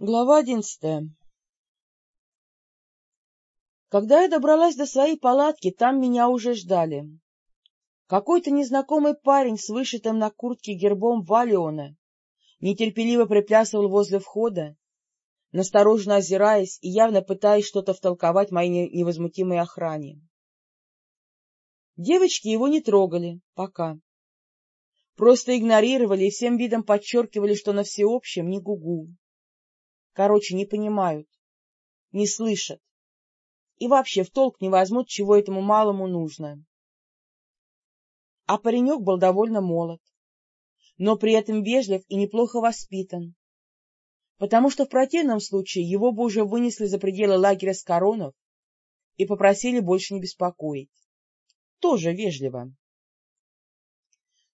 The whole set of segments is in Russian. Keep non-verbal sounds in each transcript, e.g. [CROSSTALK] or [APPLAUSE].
Глава одиннадцатая Когда я добралась до своей палатки, там меня уже ждали. Какой-то незнакомый парень с вышитым на куртке гербом Валиона нетерпеливо приплясывал возле входа, настороженно озираясь и явно пытаясь что-то втолковать моей невозмутимой охране. Девочки его не трогали, пока. Просто игнорировали и всем видом подчеркивали, что на всеобщем не гугу. Короче, не понимают, не слышат. И вообще в толк не возьмут, чего этому малому нужно. А паренек был довольно молод, но при этом вежлив и неплохо воспитан, потому что в противном случае его бы уже вынесли за пределы лагеря с коронов и попросили больше не беспокоить. Тоже вежливо.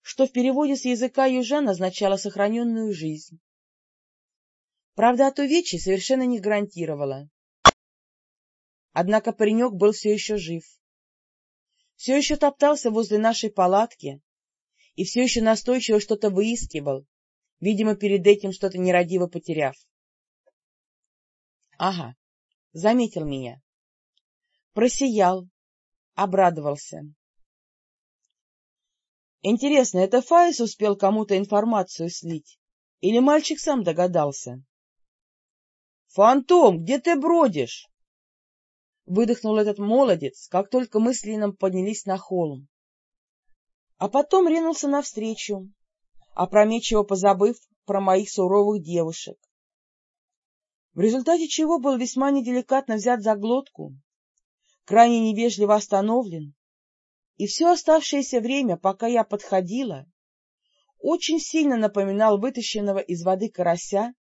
Что в переводе с языка южан означало сохраненную жизнь. Правда, от увечья совершенно не гарантировала. Однако паренек был все еще жив. Все еще топтался возле нашей палатки и все еще настойчиво что-то выискивал, видимо, перед этим что-то нерадиво потеряв. Ага, заметил меня. Просиял, обрадовался. Интересно, это Фаис успел кому-то информацию слить? Или мальчик сам догадался? «Фантом, где ты бродишь?» Выдохнул этот молодец, как только мы с Лином поднялись на холм. А потом ринулся навстречу, опрометчиво позабыв про моих суровых девушек. В результате чего был весьма неделикатно взят за глотку, крайне невежливо остановлен, и все оставшееся время, пока я подходила, очень сильно напоминал вытащенного из воды карася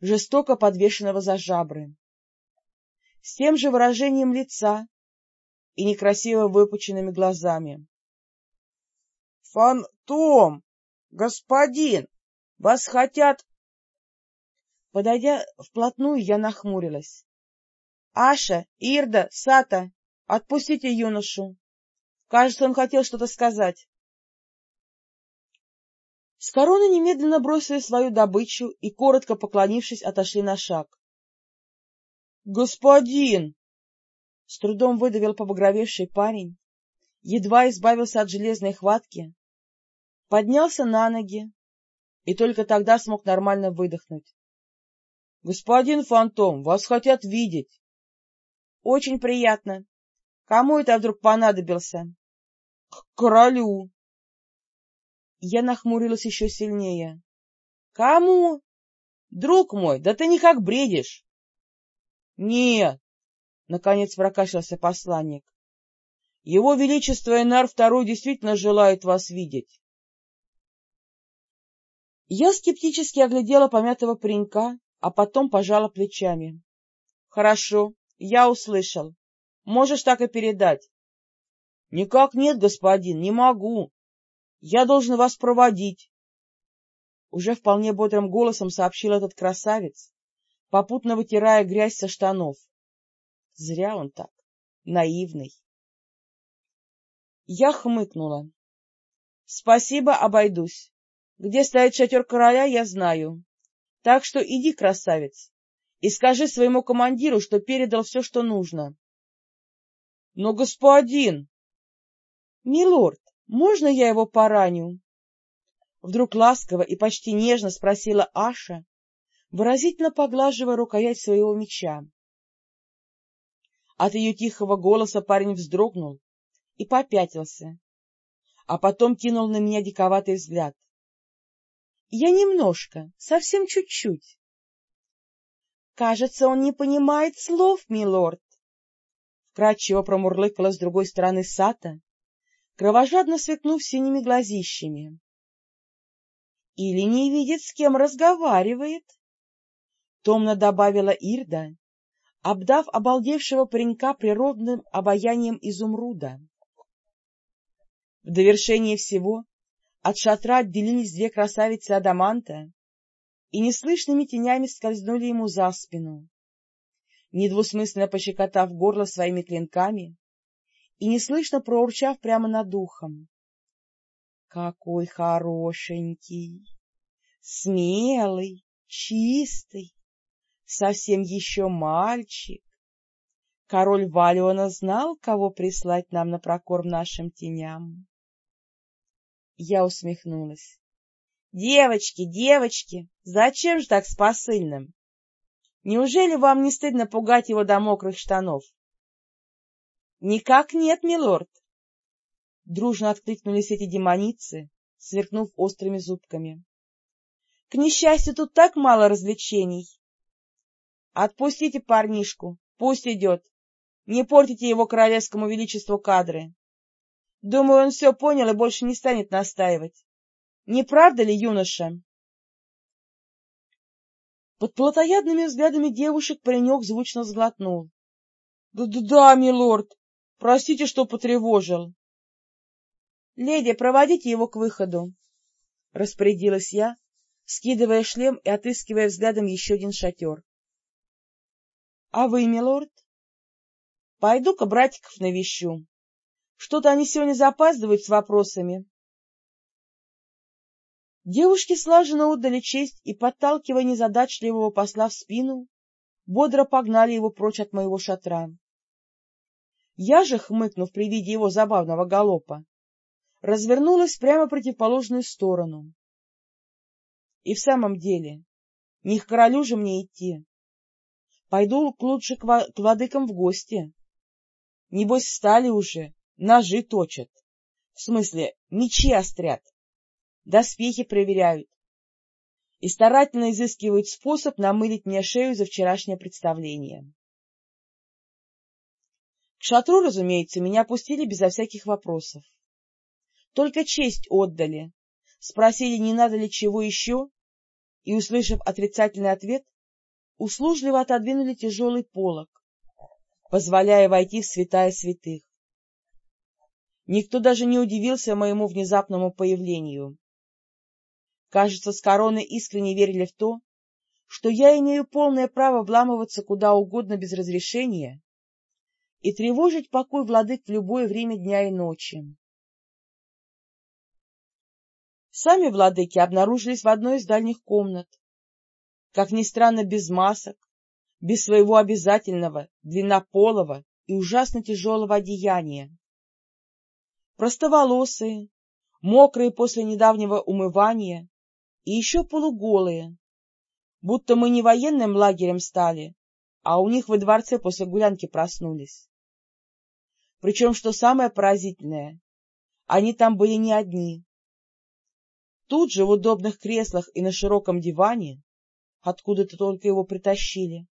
жестоко подвешенного за жабры, с тем же выражением лица и некрасиво выпученными глазами. — Фантом! Господин! Вас хотят... Подойдя вплотную, я нахмурилась. — Аша, Ирда, Сата, отпустите юношу. Кажется, он хотел что-то сказать. С короны немедленно бросили свою добычу и, коротко поклонившись, отошли на шаг. — Господин! — с трудом выдавил побагровевший парень, едва избавился от железной хватки, поднялся на ноги и только тогда смог нормально выдохнуть. — Господин Фантом, вас хотят видеть. — Очень приятно. Кому это вдруг понадобился? — К королю. Я нахмурилась еще сильнее. — Кому? — Друг мой, да ты никак бредишь. — Нет, — наконец прокашлялся посланник. — Его Величество Энар Второй действительно желает вас видеть. Я скептически оглядела помятого паренька, а потом пожала плечами. — Хорошо, я услышал. Можешь так и передать. — Никак нет, господин, не могу. Я должен вас проводить. Уже вполне бодрым голосом сообщил этот красавец, попутно вытирая грязь со штанов. Зря он так, наивный. Я хмыкнула. — Спасибо, обойдусь. Где стоит шатер короля, я знаю. Так что иди, красавец, и скажи своему командиру, что передал все, что нужно. — Но, господин... — Милорд, можно я его пораню? Вдруг ласково и почти нежно спросила Аша, выразительно поглаживая рукоять своего меча. От ее тихого голоса парень вздрогнул и попятился, а потом кинул на меня диковатый взгляд. — Я немножко, совсем чуть-чуть. — Кажется, он не понимает слов, милорд. Вкратчиво промурлыкала с другой стороны Сата, кровожадно сверкнув синими глазищами. Или не видит, с кем разговаривает, — томно добавила Ирда, обдав обалдевшего паренька природным обаянием изумруда. В довершение всего от шатра отделились две красавицы Адаманта и неслышными тенями скользнули ему за спину. Недвусмысленно пощекотав горло своими клинками, и неслышно проурчав прямо над ухом. — Какой хорошенький, смелый, чистый, совсем еще мальчик. Король Валиона знал, кого прислать нам на прокорм нашим теням. Я усмехнулась. — Девочки, девочки, зачем же так с посыльным? Неужели вам не стыдно пугать его до мокрых штанов? — Никак нет, милорд. Дружно откликнулись эти демоницы, сверкнув острыми зубками. — К несчастью, тут так мало развлечений. — Отпустите парнишку, пусть идет. Не портите его королевскому величеству кадры. Думаю, он все понял и больше не станет настаивать. Не правда ли, юноша? Под плотоядными взглядами девушек паренек звучно сглотнул. Да — Да-да, милорд, простите, что потревожил. — Леди, проводите его к выходу, — распорядилась я, скидывая шлем и отыскивая взглядом еще один шатер. — А вы, милорд? — Пойду-ка братиков навещу. Что-то они сегодня запаздывают с вопросами. Девушки слаженно отдали честь и, подталкивая незадачливого посла в спину, бодро погнали его прочь от моего шатра. Я же, хмыкнув при виде его забавного галопа, развернулась прямо в противоположную сторону. И в самом деле, не к королю же мне идти. Пойду лучше к владыкам в гости. Небось, встали уже, ножи точат. В смысле, мечи острят, доспехи проверяют и старательно изыскивают способ намылить мне шею за вчерашнее представление. Шатру, разумеется, меня пустили безо всяких вопросов. Только честь отдали, спросили, не надо ли чего еще, и, услышав отрицательный ответ, услужливо отодвинули тяжелый полог, позволяя войти в святая святых. Никто даже не удивился моему внезапному появлению. Кажется, с короны искренне верили в то, что я имею полное право вламываться куда угодно без разрешения и тревожить покой владык в любое время дня и ночи. Сами владыки обнаружились в одной из дальних комнат, как ни странно, без масок, без своего обязательного, длиннополого и ужасно тяжелого одеяния. Простоволосые, мокрые после недавнего умывания и еще полуголые, будто мы не военным лагерем стали, а у них во дворце после гулянки проснулись. Причем, что самое поразительное, они там были не одни. Тут же в удобных креслах и на широком диване, откуда-то только его притащили,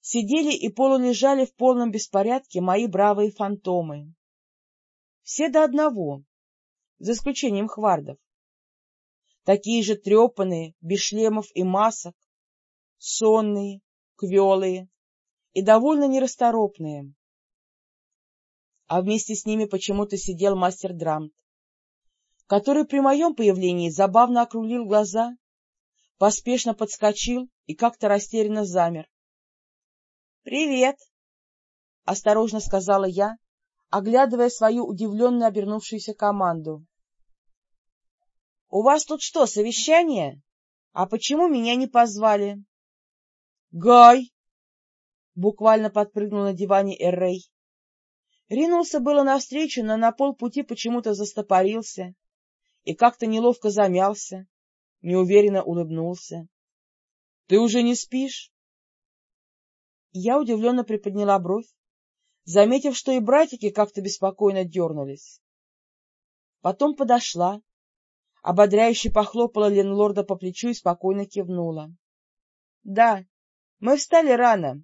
сидели и полулежали в полном беспорядке мои бравые фантомы. Все до одного, за исключением хвардов. Такие же трепанные, без шлемов и масок, сонные, квелые и довольно нерасторопные. А вместе с ними почему-то сидел мастер Драмт, который при моем появлении забавно округлил глаза, поспешно подскочил и как-то растерянно замер. — Привет! — осторожно сказала я, оглядывая свою удивленно обернувшуюся команду. — У вас тут что, совещание? А почему меня не позвали? — Гай! — буквально подпрыгнул на диване Эррей. Ринулся было навстречу, но на полпути почему-то застопорился и как-то неловко замялся, неуверенно улыбнулся. — Ты уже не спишь? Я удивленно приподняла бровь, заметив, что и братики как-то беспокойно дернулись. Потом подошла, ободряюще похлопала Ленлорда по плечу и спокойно кивнула. — Да, мы встали рано.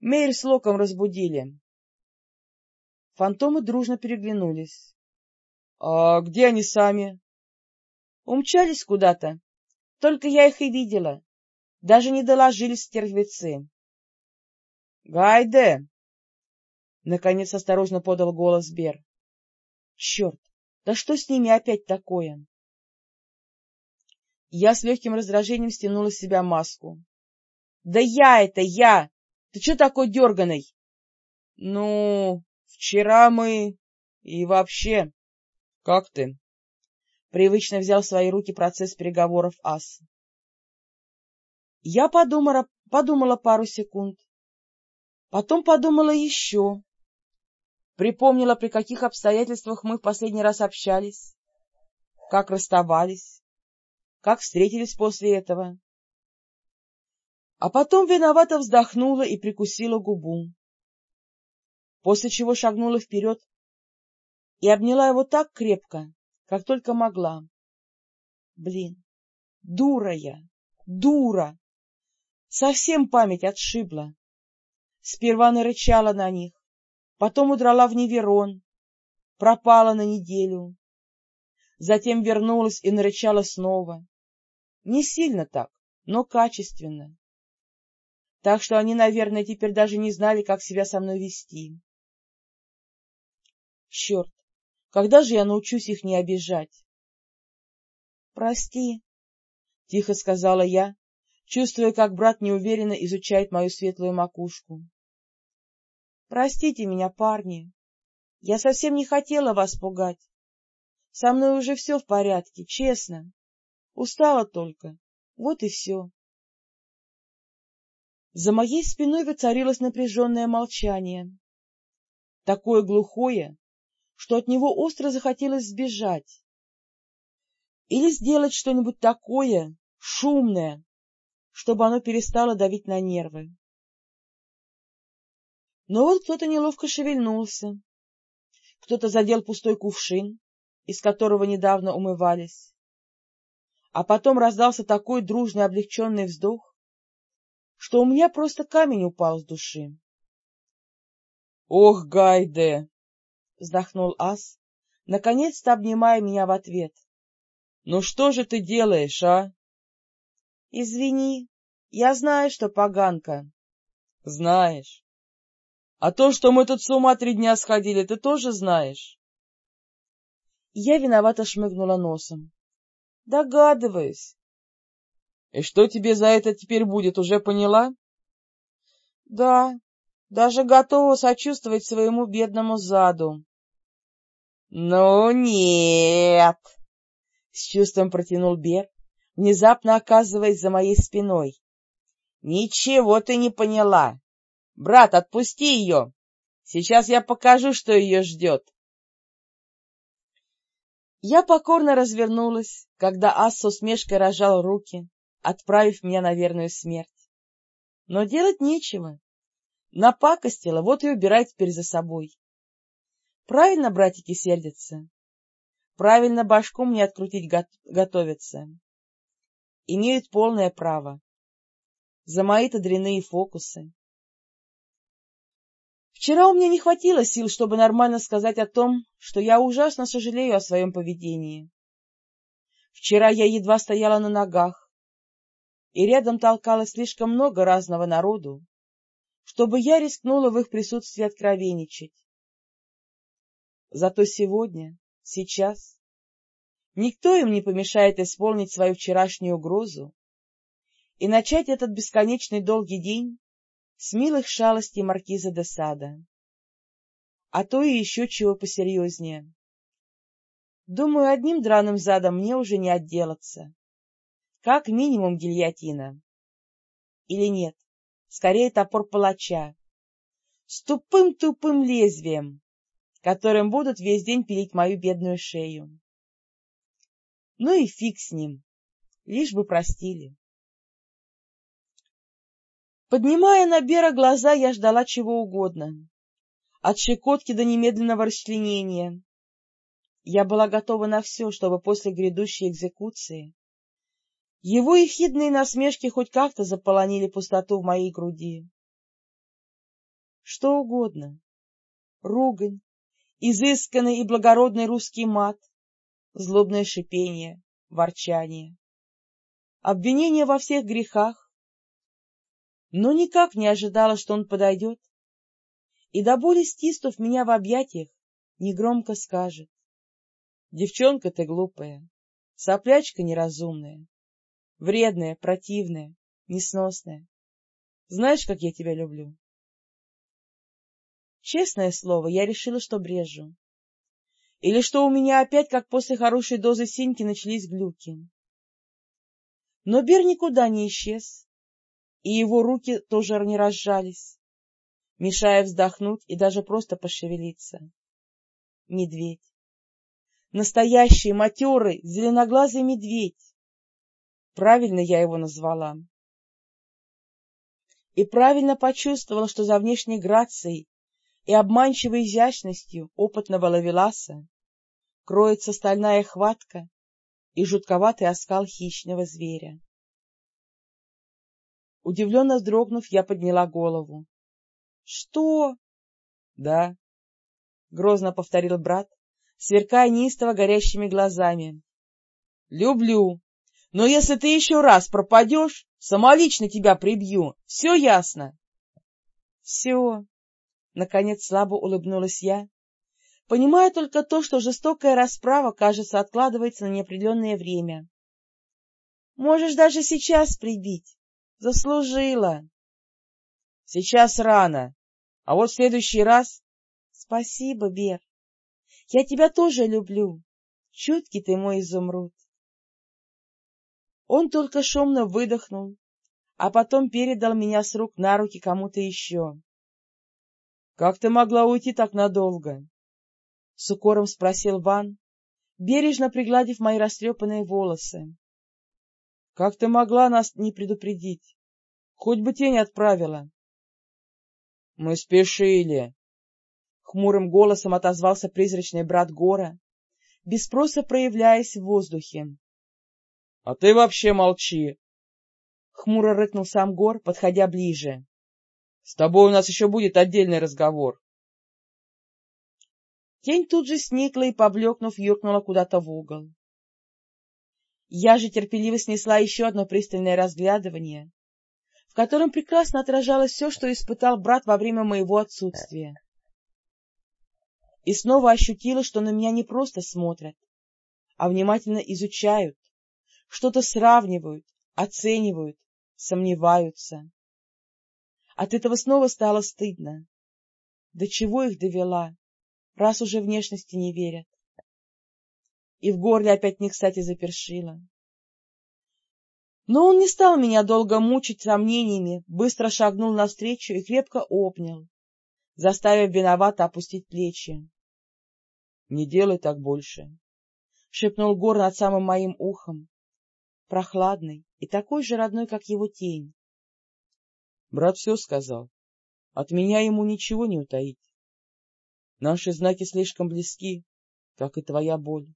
Мейр с Локом разбудили. Фантомы дружно переглянулись. — А где они сами? — Умчались куда-то. Только я их и видела. Даже не доложились стервецы. Гайде! — наконец осторожно подал голос Бер. — Черт, да что с ними опять такое? Я с легким раздражением стянула с себя маску. — Да я это, я! Ты что такой дерганый? — Ну, вчера мы... И вообще... Как ты? Привычно взял в свои руки процесс переговоров Ас. Я подумала, подумала пару секунд, потом подумала еще, припомнила, при каких обстоятельствах мы в последний раз общались, как расставались, как встретились после этого. А потом виновато вздохнула и прикусила губу, после чего шагнула вперед и обняла его так крепко, как только могла. Блин, дура я, дура! Совсем память отшибла. Сперва нарычала на них, потом удрала в Неверон, пропала на неделю. Затем вернулась и нарычала снова. Не сильно так, но качественно. Так что они, наверное, теперь даже не знали, как себя со мной вести. Черт, когда же я научусь их не обижать? — Прости, — тихо сказала я, чувствуя, как брат неуверенно изучает мою светлую макушку. — Простите меня, парни. Я совсем не хотела вас пугать. Со мной уже все в порядке, честно. Устала только. Вот и все. За моей спиной воцарилось напряженное молчание. Такое глухое, что от него остро захотелось сбежать. Или сделать что-нибудь такое, шумное, чтобы оно перестало давить на нервы. Но вот кто-то неловко шевельнулся, кто-то задел пустой кувшин, из которого недавно умывались. А потом раздался такой дружный облегченный вздох, что у меня просто камень упал с души. — Ох, Гайде! — вздохнул Ас, наконец-то обнимая меня в ответ. — Ну что же ты делаешь, а? — Извини, я знаю, что поганка. — Знаешь. А то, что мы тут с ума три дня сходили, ты тоже знаешь? Я виновато шмыгнула носом. — Догадываюсь. — И что тебе за это теперь будет, уже поняла? — Да, даже готова сочувствовать своему бедному заду. — Ну нет! — с чувством протянул Бер, внезапно оказываясь за моей спиной. — Ничего ты не поняла. Брат, отпусти ее. Сейчас я покажу, что ее ждет. Я покорно развернулась, когда Ас с усмешкой рожал руки, отправив меня на верную смерть. Но делать нечего. Напакостила, вот и убирай теперь за собой. Правильно братики сердятся. Правильно башку мне открутить го готовятся. Имеют полное право. За мои-то дрянные фокусы. Вчера у меня не хватило сил, чтобы нормально сказать о том, что я ужасно сожалею о своем поведении. Вчера я едва стояла на ногах, и рядом толкалось слишком много разного народу, чтобы я рискнула в их присутствии откровенничать. Зато сегодня, сейчас, никто им не помешает исполнить свою вчерашнюю угрозу и начать этот бесконечный долгий день с милых шалостей маркиза де Сада. А то и еще чего посерьезнее. Думаю, одним драным задом мне уже не отделаться. Как минимум гильотина. Или нет? скорее топор палача, с тупым-тупым лезвием, которым будут весь день пилить мою бедную шею. Ну и фиг с ним, лишь бы простили. Поднимая на Бера глаза, я ждала чего угодно. От щекотки до немедленного расчленения. Я была готова на все, чтобы после грядущей экзекуции его ехидные насмешки хоть как-то заполонили пустоту в моей груди. Что угодно. Ругань, изысканный и благородный русский мат, злобное шипение, ворчание, обвинение во всех грехах, но никак не ожидала, что он подойдет и до боли стиснув меня в объятиях, негромко скажет. — Девчонка ты глупая, соплячка неразумная, Вредная, противная, несносная. Знаешь, как я тебя люблю? Честное слово, я решила, что брежу. Или что у меня опять, как после хорошей дозы синьки, начались глюки. Но Бер никуда не исчез, и его руки тоже не разжались, мешая вздохнуть и даже просто пошевелиться. Медведь. Настоящий, матерый, зеленоглазый медведь. Правильно я его назвала. И правильно почувствовала, что за внешней грацией и обманчивой изящностью опытного лавеласа кроется стальная хватка и жутковатый оскал хищного зверя. Удивленно вздрогнув, я подняла голову. — Что? — Да, — грозно повторил брат, сверкая неистово горящими глазами. — Люблю, но если ты еще раз пропадешь, самолично тебя прибью. Все ясно? — Все. Наконец слабо улыбнулась я, понимая только то, что жестокая расправа, кажется, откладывается на неопределенное время. — Можешь даже сейчас прибить. Заслужила. — Сейчас рано, а вот в следующий раз... — Спасибо, Бер. Я тебя тоже люблю. Чуткий ты мой изумруд. Он только шумно выдохнул, а потом передал меня с рук на руки кому-то еще. — Как ты могла уйти так надолго? — с укором спросил Ван, бережно пригладив мои растрепанные волосы. — Как ты могла нас не предупредить? Хоть бы тень отправила. — Мы спешили, Хмурым голосом отозвался призрачный брат Гора, без спроса проявляясь в воздухе. — А ты вообще молчи! — хмуро рыкнул сам Гор, подходя ближе. — С тобой у нас еще будет отдельный разговор. Тень тут же сникла и, поблекнув, юркнула куда-то в угол. Я же терпеливо снесла еще одно пристальное разглядывание, в котором прекрасно отражалось все, что испытал брат во время моего отсутствия и снова ощутила, что на меня не просто смотрят, а внимательно изучают, что-то сравнивают, оценивают, сомневаются. От этого снова стало стыдно. До чего их довела, раз уже внешности не верят. И в горле опять не кстати запершило. Но он не стал меня долго мучить сомнениями, быстро шагнул навстречу и крепко обнял, заставив виновато опустить плечи. — Не делай так больше, — шепнул Гор над самым моим ухом, прохладный и такой же родной, как его тень. Брат все сказал. От меня ему ничего не утаить. Наши знаки слишком близки, как и твоя боль.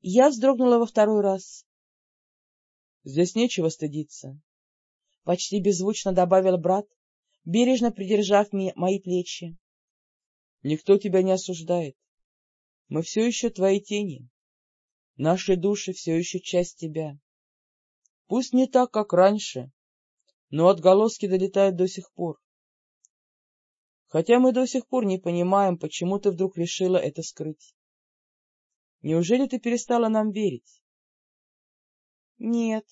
Я вздрогнула во второй раз. — Здесь нечего стыдиться, — почти беззвучно добавил брат, бережно придержав мои плечи. Никто тебя не осуждает. Мы все еще твои тени. Наши души все еще часть тебя. Пусть не так, как раньше, но отголоски долетают до сих пор. Хотя мы до сих пор не понимаем, почему ты вдруг решила это скрыть. Неужели ты перестала нам верить? — Нет,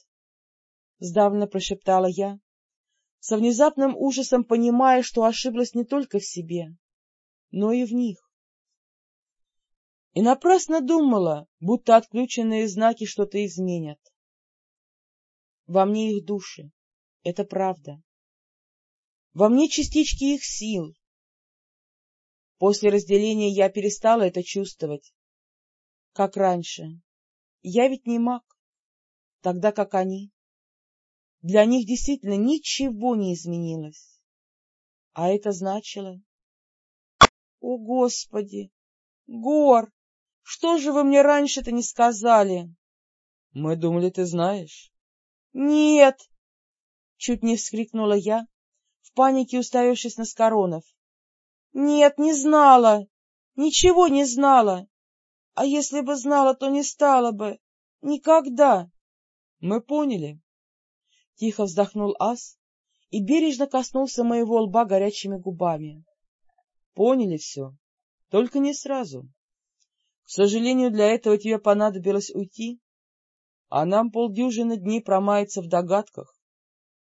— сдавленно прошептала я, со внезапным ужасом понимая, что ошиблась не только в себе, но и в них. И напрасно думала, будто отключенные знаки что-то изменят. Во мне их души, это правда. Во мне частички их сил. После разделения я перестала это чувствовать, как раньше. Я ведь не маг, тогда как они. Для них действительно ничего не изменилось. А это значило, о, Господи! Гор! Что же вы мне раньше-то не сказали? Мы думали, ты знаешь. Нет! Чуть не вскрикнула я, в панике уставившись на Скоронов. Нет, не знала. Ничего не знала. А если бы знала, то не стала бы. Никогда. Мы поняли. Тихо вздохнул Ас и бережно коснулся моего лба горячими губами. Поняли все, только не сразу. К сожалению, для этого тебе понадобилось уйти, а нам полдюжины дней промается в догадках,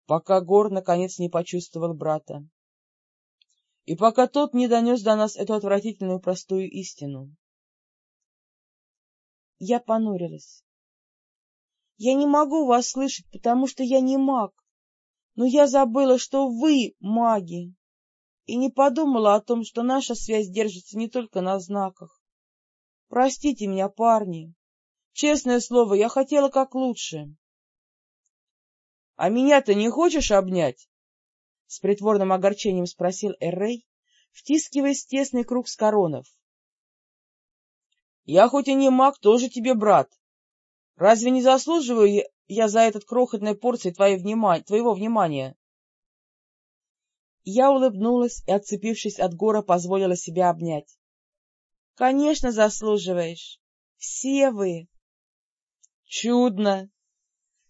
пока Гор наконец не почувствовал брата. И пока тот не донес до нас эту отвратительную простую истину. Я понурилась. Я не могу вас слышать, потому что я не маг. Но я забыла, что вы маги, и не подумала о том, что наша связь держится не только на знаках. Простите меня, парни. Честное слово, я хотела как лучше. — А меня-то не хочешь обнять? — с притворным огорчением спросил Эррей, втискиваясь в тесный круг с коронов. — Я хоть и не маг, тоже тебе брат. Разве не заслуживаю я за этот крохотной порции внима... твоего внимания? Я улыбнулась и, отцепившись от гора, позволила себя обнять. — Конечно, заслуживаешь. Все вы. — Чудно! —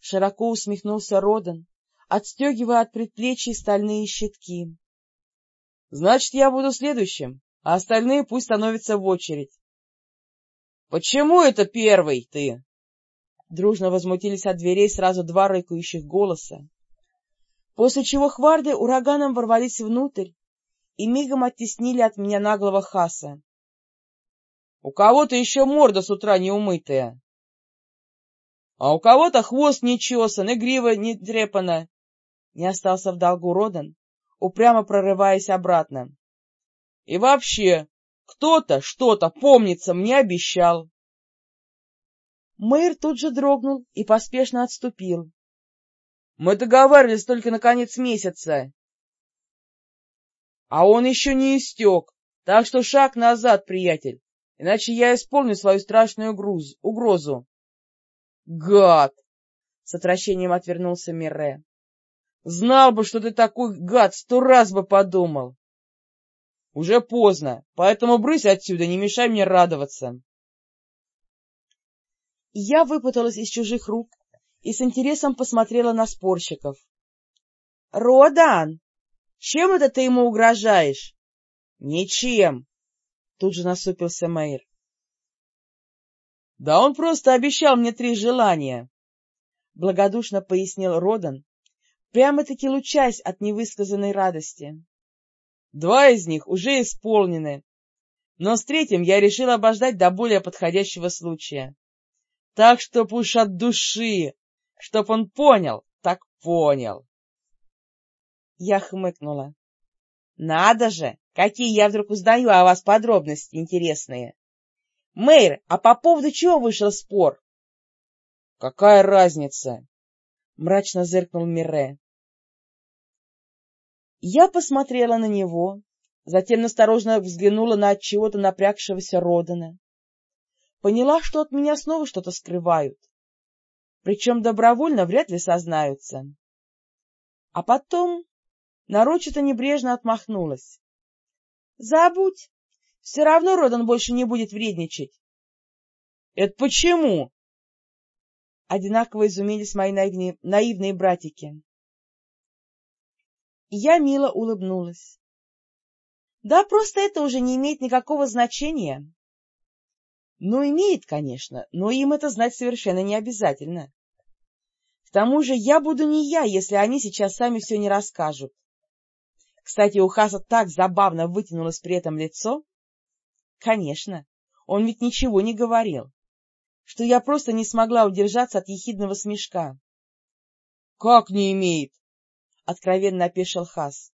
широко усмехнулся Родан, отстегивая от предплечий стальные щитки. — Значит, я буду следующим, а остальные пусть становятся в очередь. — Почему это первый ты? Дружно возмутились от дверей сразу два рыкающих голоса, после чего хварды ураганом ворвались внутрь и мигом оттеснили от меня наглого хаса. — У кого-то еще морда с утра не умытая а у кого-то хвост не чесан и грива не трепана. Не остался в долгу Родан, упрямо прорываясь обратно. И вообще, кто-то что-то, помнится, мне обещал. Мэр тут же дрогнул и поспешно отступил. — Мы договаривались только на конец месяца. — А он еще не истек, так что шаг назад, приятель, иначе я исполню свою страшную груз, угрозу. Гад! — с отвращением отвернулся Мирре. — Знал бы, что ты такой гад, сто раз бы подумал. — Уже поздно, поэтому брысь отсюда, не мешай мне радоваться. Я выпуталась из чужих рук и с интересом посмотрела на спорщиков. — Родан, чем это ты ему угрожаешь? — Ничем, — тут же насупился Мэйр. — Да он просто обещал мне три желания, — благодушно пояснил Родан, прямо-таки лучась от невысказанной радости. Два из них уже исполнены, но с третьим я решил обождать до более подходящего случая. Так что уж от души, чтоб он понял, так понял. Я хмыкнула. Надо же, какие я вдруг узнаю о вас подробности интересные. Мэйр, а по поводу чего вышел спор? — Какая разница? — мрачно зыркнул Мирре. Я посмотрела на него, затем осторожно взглянула на от чего-то напрягшегося Родана. Поняла, что от меня снова что-то скрывают. Причем добровольно вряд ли сознаются. А потом нарочито небрежно отмахнулась. — Забудь, все равно Родан больше не будет вредничать. — Это почему? Одинаково изумились мои наивные, наивные братики. Я мило улыбнулась. Да, просто это уже не имеет никакого значения. Ну, имеет, конечно, но им это знать совершенно не обязательно. К тому же я буду не я, если они сейчас сами все не расскажут. Кстати, у Хаса так забавно вытянулось при этом лицо, Конечно, он ведь ничего не говорил, что я просто не смогла удержаться от ехидного смешка. — Как не имеет? — откровенно опешил Хас.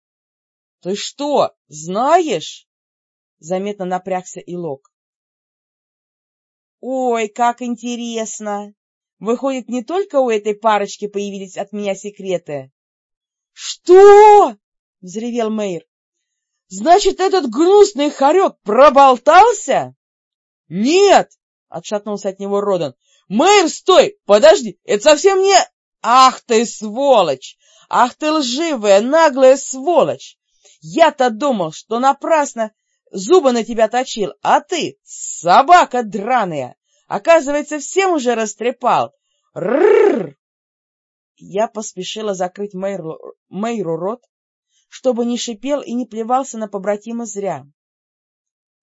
— Ты что, знаешь? — заметно напрягся Илок. — Ой, как интересно! Выходит, не только у этой парочки появились от меня секреты. — Что? — взревел Мэйр. Значит, этот гнусный хорек проболтался? — Нет! — отшатнулся от него Родан. — Мэйр, стой! Подожди! Это совсем не... Ах ты, сволочь! Ах ты, лживая, наглая сволочь! Я-то думал, что напрасно зубы на тебя точил, а ты, собака драная, оказывается, всем уже растрепал. Рррр! Я поспешила закрыть Мэйру, Мэйру рот, чтобы не шипел и не плевался на побратима зря.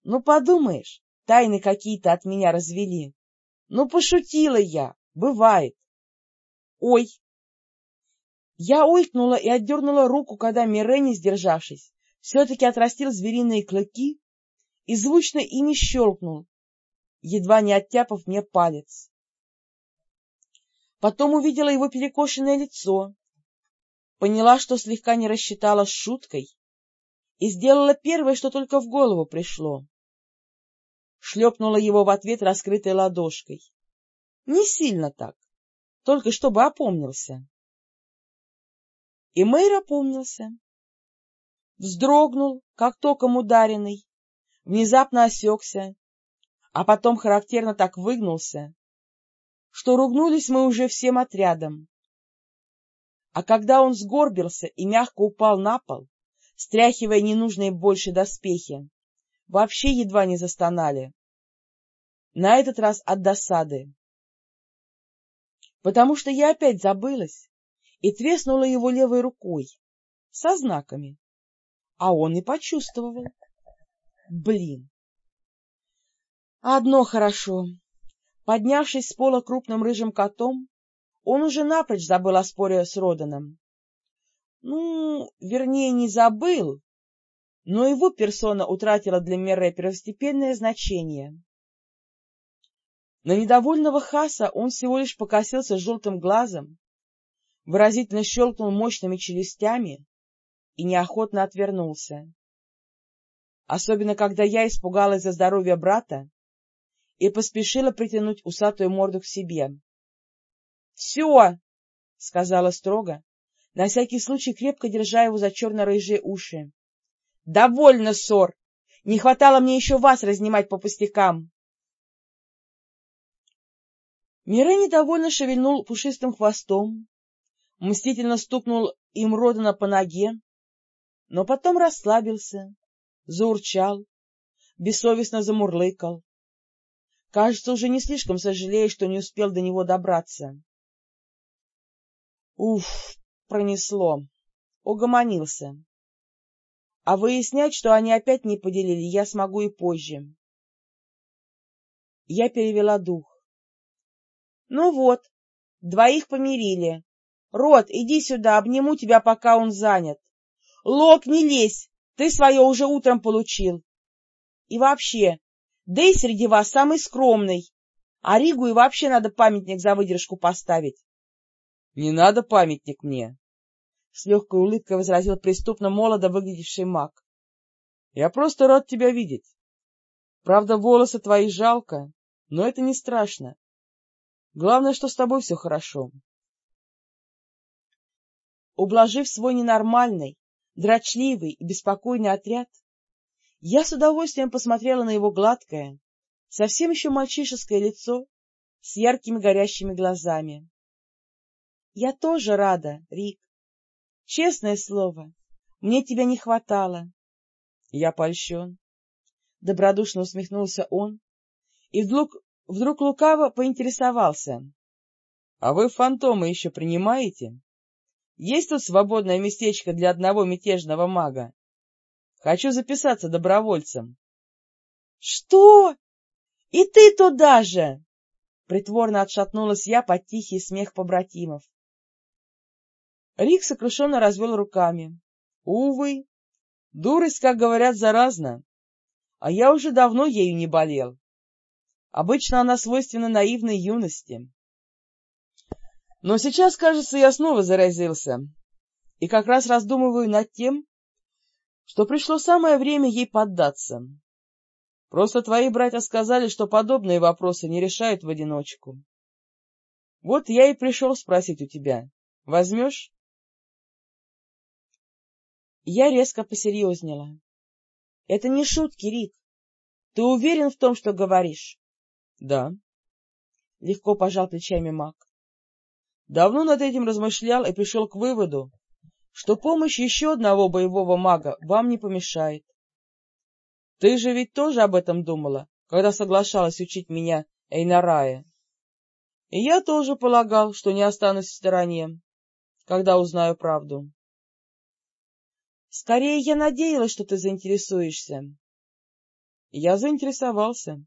Ну, подумаешь, тайны какие-то от меня развели. Ну, пошутила я, бывает. Ой! Я ойкнула и отдернула руку, когда Мире, не сдержавшись, все-таки отрастил звериные клыки и звучно ими щелкнул, едва не оттяпав мне палец. Потом увидела его перекошенное лицо, поняла, что слегка не рассчитала с шуткой, и сделала первое, что только в голову пришло. Шлепнула его в ответ раскрытой ладошкой. Не сильно так, только чтобы опомнился. И Мэйр опомнился. Вздрогнул, как током ударенный, внезапно осекся, а потом характерно так выгнулся, что ругнулись мы уже всем отрядом. А когда он сгорбился и мягко упал на пол, стряхивая ненужные больше доспехи, вообще едва не застонали. На этот раз от досады. Потому что я опять забылась и треснула его левой рукой, со знаками. А он и почувствовал. Блин! Одно хорошо. Поднявшись с пола крупным рыжим котом, он уже напрочь забыл о споре с Роданом. Ну, вернее, не забыл, но его персона утратила для Мерре первостепенное значение. На недовольного Хаса он всего лишь покосился желтым глазом, выразительно щелкнул мощными челюстями и неохотно отвернулся. Особенно, когда я испугалась за здоровье брата и поспешила притянуть усатую морду к себе. — Все! — сказала строго, на всякий случай крепко держа его за черно-рыжие уши. — Довольно, ссор! Не хватало мне еще вас разнимать по пустякам! Мире недовольно шевельнул пушистым хвостом, мстительно стукнул им Родана по ноге, но потом расслабился, заурчал, бессовестно замурлыкал. Кажется, уже не слишком сожалея, что не успел до него добраться. Уф, пронесло. Угомонился. А выяснять, что они опять не поделили, я смогу и позже. Я перевела дух. Ну вот, двоих помирили. Рот, иди сюда, обниму тебя, пока он занят. Лок, не лезь, ты свое уже утром получил. И вообще, Дэй среди вас самый скромный, а Ригу и вообще надо памятник за выдержку поставить. Не надо памятник мне, — с легкой улыбкой возразил преступно молодо выглядевший маг. — Я просто рад тебя видеть. Правда, волосы твои жалко, но это не страшно. Главное, что с тобой все хорошо. Ублажив свой ненормальный, дрочливый и беспокойный отряд, я с удовольствием посмотрела на его гладкое, совсем еще мальчишеское лицо с яркими горящими глазами. Я тоже рада, Рик. Честное слово, мне тебя не хватало. Я польщен. Добродушно усмехнулся он и вдруг, вдруг лукаво поинтересовался. — А вы фантомы еще принимаете? Есть тут свободное местечко для одного мятежного мага? Хочу записаться добровольцем. — Что? И ты туда же? Притворно отшатнулась я под тихий смех побратимов. Рик сокрушенно развел руками. Увы, дурость, как говорят, заразна, а я уже давно ею не болел. Обычно она свойственна наивной юности. Но сейчас, кажется, я снова заразился, и как раз раздумываю над тем, что пришло самое время ей поддаться. Просто твои братья сказали, что подобные вопросы не решают в одиночку. Вот я и пришел спросить у тебя. Возьмешь? Я резко посерьезнела. — Это не шутки, Рик. Ты уверен в том, что говоришь? — Да. — легко пожал плечами маг. — Давно над этим размышлял и пришел к выводу, что помощь еще одного боевого мага вам не помешает. Ты же ведь тоже об этом думала, когда соглашалась учить меня Эйнарае. И я тоже полагал, что не останусь в стороне, когда узнаю правду. Скорее, я надеялась, что ты заинтересуешься. Я заинтересовался.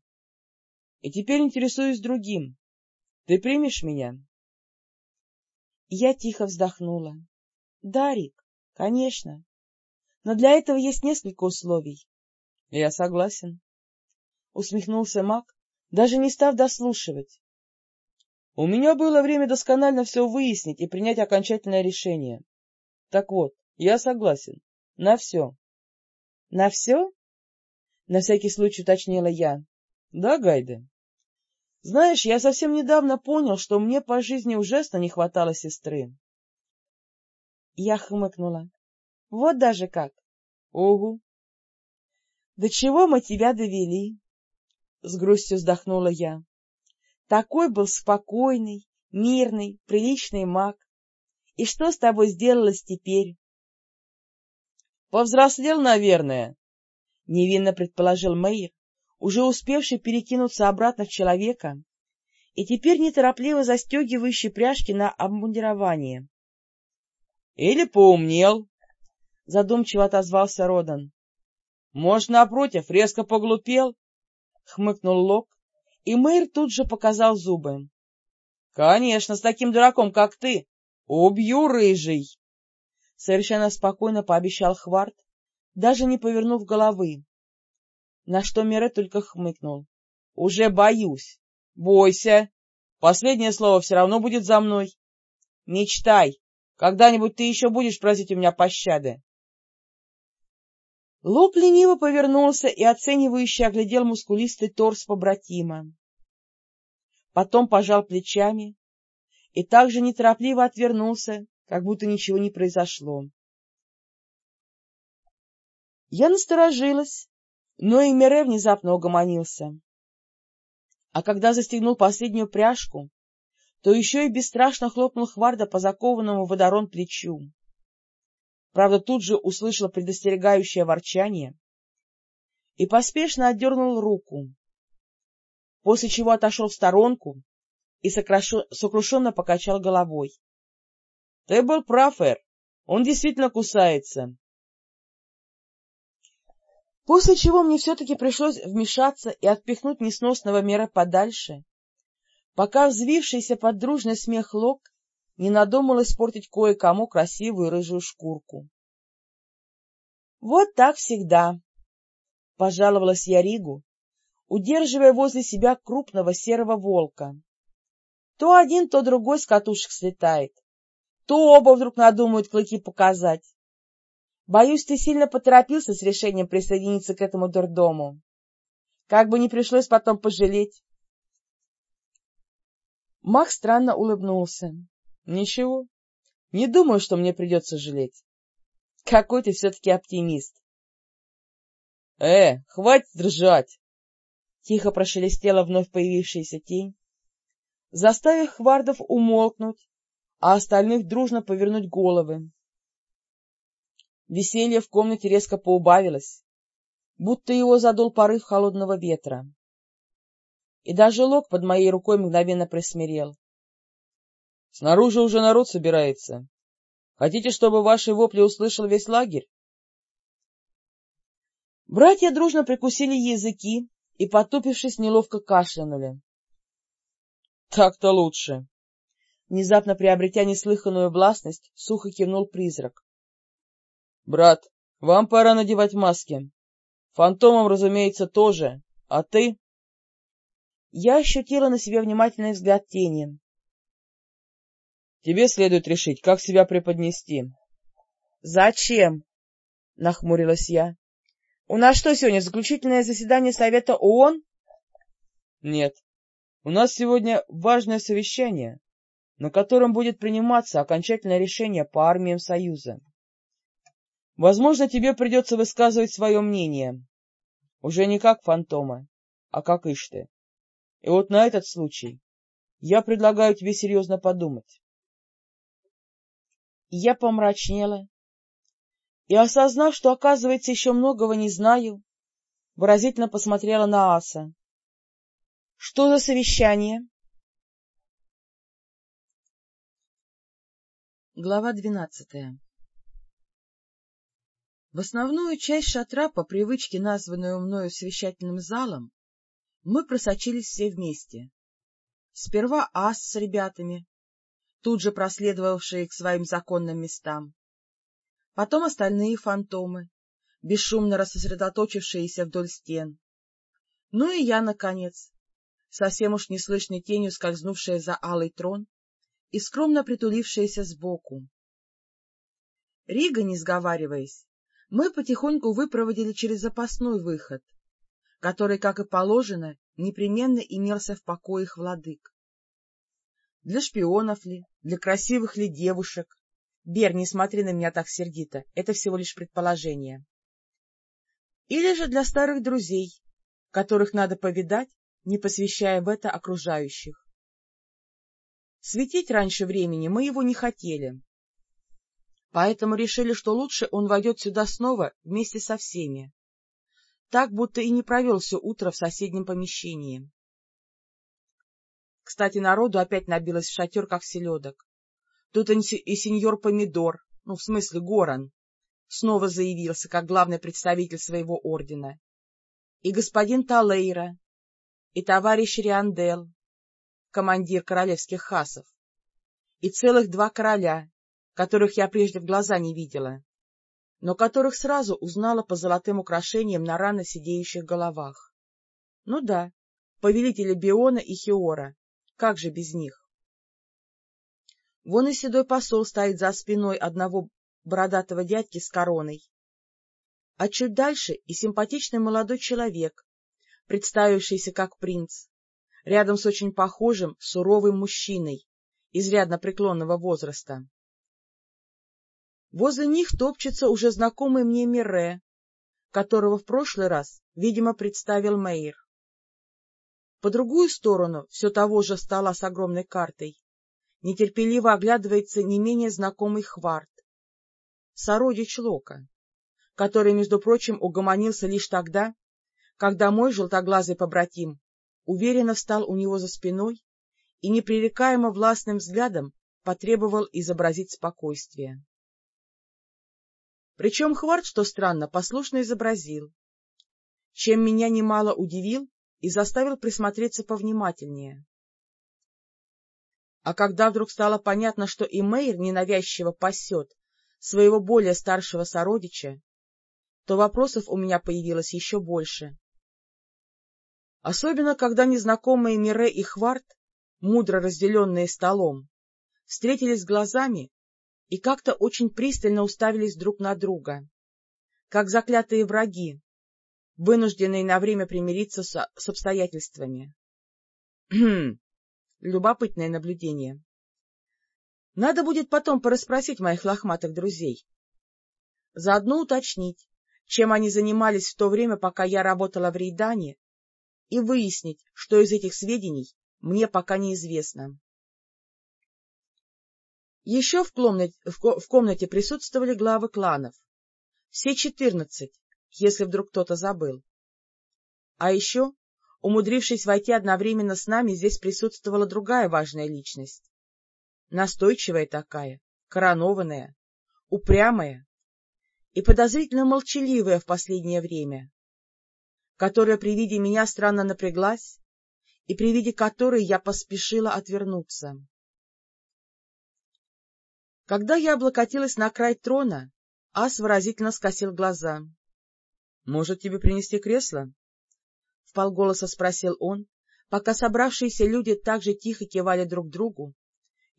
И теперь интересуюсь другим. Ты примешь меня? Я тихо вздохнула. — Да, Рик, конечно. Но для этого есть несколько условий. — Я согласен. Усмехнулся маг, даже не став дослушивать. — У меня было время досконально все выяснить и принять окончательное решение. Так вот, я согласен. На все. — На все? — на всякий случай уточнила я. — Да, Гайде. Знаешь, я совсем недавно понял, что мне по жизни ужасно не хватало сестры. Я хмыкнула. — Вот даже как. — Угу. — До чего мы тебя довели? — с грустью вздохнула я. Такой был спокойный, мирный, приличный маг. И что с тобой сделалось теперь? — Повзрослел, наверное, — невинно предположил Мэйр, уже успевший перекинуться обратно в человека и теперь неторопливо застегивающий пряжки на обмундирование. — Или поумнел, — задумчиво отозвался Родан. — Может, напротив, резко поглупел? — хмыкнул Лок, и мэр тут же показал зубы. — Конечно, с таким дураком, как ты. Убью, рыжий! Совершенно спокойно пообещал Хварт, даже не повернув головы. На что Мире только хмыкнул. — Уже боюсь. — Бойся. Последнее слово все равно будет за мной. Мечтай. Когда-нибудь ты еще будешь просить у меня пощады. Лоб лениво повернулся и оценивающе оглядел мускулистый торс побратима потом пожал плечами и также неторопливо отвернулся, как будто ничего не произошло. Я насторожилась, но и Мире внезапно угомонился. А когда застегнул последнюю пряжку, то еще и бесстрашно хлопнул Хварда по закованному водорон плечу. Правда, тут же услышал предостерегающее ворчание и поспешно отдернул руку, после чего отошел в сторонку и сокрушенно покачал головой. — Ты был прав, Эр, он действительно кусается. После чего мне все-таки пришлось вмешаться и отпихнуть несносного мира подальше, пока взвившийся под дружный смех Лок не надумал испортить кое-кому красивую рыжую шкурку. — Вот так всегда, — пожаловалась я Ригу, удерживая возле себя крупного серого волка. То один, то другой с катушек слетает, то оба вдруг надумают клыки показать. Боюсь, ты сильно поторопился с решением присоединиться к этому дурдому. Как бы не пришлось потом пожалеть. Мах странно улыбнулся. — Ничего, не думаю, что мне придется жалеть. Какой ты все-таки оптимист. — Э, хватит ржать! Тихо прошелестела вновь появившаяся тень, заставив хвардов умолкнуть, а остальных дружно повернуть головы. Веселье в комнате резко поубавилось, будто его задул порыв холодного ветра. И даже лог под моей рукой мгновенно присмирел. — Снаружи уже народ собирается. Хотите, чтобы ваши вопли услышал весь лагерь? Братья дружно прикусили языки и, потупившись, неловко кашлянули. — Так-то лучше. Внезапно приобретя неслыханную властность, сухо кивнул призрак. — Брат, вам пора надевать маски. Фантомам, разумеется, тоже. А ты? Я ощутила на себе внимательный взгляд тени. — Тебе следует решить, как себя преподнести. — Зачем? — нахмурилась я. У нас что сегодня, заключительное заседание Совета ООН? — Нет. У нас сегодня важное совещание, на котором будет приниматься окончательное решение по армиям Союза. Возможно, тебе придется высказывать свое мнение. Уже не как фантома, а как Ишты. И вот на этот случай я предлагаю тебе серьезно подумать. Я помрачнела и, осознав, что, оказывается, еще многого не знаю, выразительно посмотрела на Аса. — Что за совещание? Глава двенадцатая В основную часть шатра, по привычке названную мною совещательным залом, мы просочились все вместе. Сперва Ас с ребятами, тут же проследовавшие к своим законным местам, потом остальные фантомы, бесшумно рассосредоточившиеся вдоль стен. Ну и я, наконец, совсем уж неслышной тенью скользнувшая за алый трон и скромно притулившаяся сбоку. Рига, не сговариваясь, мы потихоньку выпроводили через запасной выход, который, как и положено, непременно имелся в покоях владык. Для шпионов ли, для красивых ли девушек? Бер, не смотри на меня так сердито, это всего лишь предположение. Или же для старых друзей, которых надо повидать, не посвящая в это окружающих. Светить раньше времени мы его не хотели, поэтому решили, что лучше он войдет сюда снова вместе со всеми, так, будто и не провел все утро в соседнем помещении. Кстати, народу опять набилось в шатер, как селедок. Тут и сеньор Помидор, ну, в смысле Горан, снова заявился, как главный представитель своего ордена, и господин Талейра, и товарищ Риандел, командир королевских хасов, и целых два короля, которых я прежде в глаза не видела, но которых сразу узнала по золотым украшениям на рано сидеющих головах. Ну да, повелители Биона и Хиора, как же без них? Вон и седой посол стоит за спиной одного бородатого дядьки с короной. А чуть дальше и симпатичный молодой человек, представившийся как принц, рядом с очень похожим, суровым мужчиной, изрядно преклонного возраста. Возле них топчется уже знакомый мне Мире, которого в прошлый раз, видимо, представил Мейер. По другую сторону все того же стола с огромной картой нетерпеливо оглядывается не менее знакомый Хварт, сородич Лока, который, между прочим, угомонился лишь тогда, когда мой желтоглазый побратим уверенно встал у него за спиной и непререкаемо властным взглядом потребовал изобразить спокойствие. Причем Хварт, что странно, послушно изобразил, чем меня немало удивил и заставил присмотреться повнимательнее. А когда вдруг стало понятно, что и Мэйр ненавязчиво пасет своего более старшего сородича, то вопросов у меня появилось еще больше. Особенно, когда незнакомые Мире и Хварт, мудро разделенные столом, встретились глазами и как-то очень пристально уставились друг на друга, как заклятые враги, вынужденные на время примириться с, с обстоятельствами. Любопытное наблюдение. Надо будет потом порасспросить моих лохматых друзей. Заодно уточнить, чем они занимались в то время, пока я работала в Рейдане, и выяснить, что из этих сведений мне пока неизвестно. Еще в комнате, в комнате присутствовали главы кланов. Все четырнадцать, если вдруг кто-то забыл. А еще, умудрившись войти одновременно с нами, здесь присутствовала другая важная личность. Настойчивая такая, коронованная, упрямая и подозрительно молчаливая в последнее время, которая при виде меня странно напряглась и при виде которой я поспешила отвернуться. Когда я облокотилась на край трона, Ас выразительно скосил глаза. — Может, тебе принести кресло? — вполголоса спросил он, пока собравшиеся люди так же тихо кивали друг другу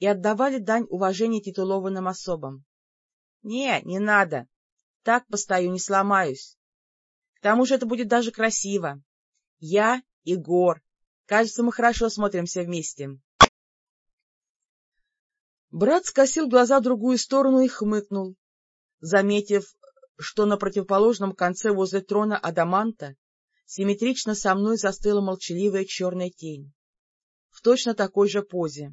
и отдавали дань уважения титулованным особам. — Не, не надо. Так постою, не сломаюсь. Тому же это будет даже красиво. Я и Гор. Кажется, мы хорошо смотримся вместе. Брат скосил глаза в другую сторону и хмыкнул, заметив, что на противоположном конце возле трона Адаманта симметрично со мной застыла молчаливая черная тень. В точно такой же позе.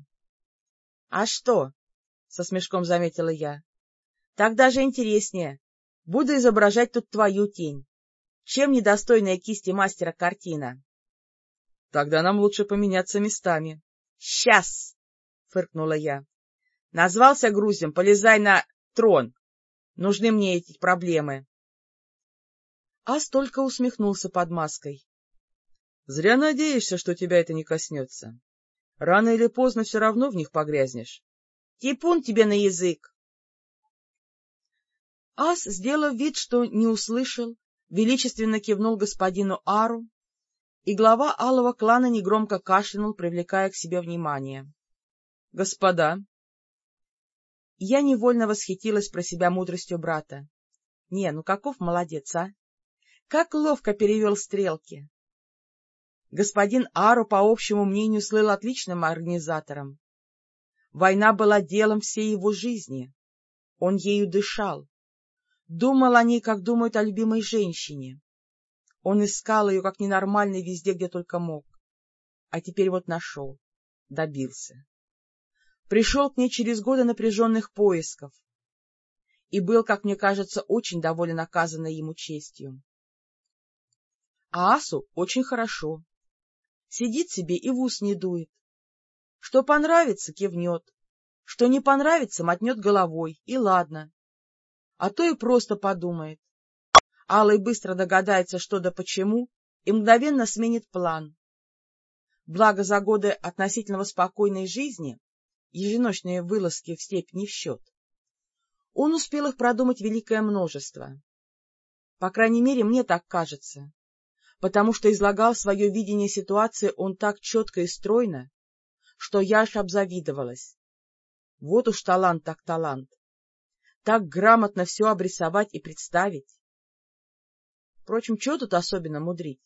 — А что? — со смешком заметила я. — Так даже интереснее. Буду изображать тут твою тень. Чем недостойная кисти мастера картина? — Тогда нам лучше поменяться местами. — Сейчас! — фыркнула я. Назвался грузем, полезай на трон. Нужны мне эти проблемы. Ас только усмехнулся под маской. — Зря надеешься, что тебя это не коснется. Рано или поздно все равно в них погрязнешь. — Типун тебе на язык! Ас, сделав вид, что не услышал, величественно кивнул господину Ару и глава алого клана негромко кашлянул, привлекая к себе внимание. — Господа! Я невольно восхитилась про себя мудростью брата. Не, ну каков молодец, а! Как ловко перевел стрелки! Господин Ару, по общему мнению, слыл отличным организатором. Война была делом всей его жизни. Он ею дышал. Думал о ней, как думают о любимой женщине. Он искал ее, как ненормальный, везде, где только мог. А теперь вот нашел, добился. Пришел к ней через годы напряженных поисков и был, как мне кажется, очень доволен оказанной ему честью. А Асу очень хорошо. Сидит себе и в ус не дует. Что понравится — кивнет, что не понравится — мотнет головой, и ладно. А то и просто подумает. Алый быстро догадается, что да почему, и мгновенно сменит план. Благо за годы относительно спокойной жизни еженочные вылазки в степь не в счет. Он успел их продумать великое множество. По крайней мере, мне так кажется потому что излагал свое видение ситуации он так четко и стройно, что я аж обзавидовалась. Вот уж талант так талант. Так грамотно все обрисовать и представить. Впрочем, что тут особенно мудрить?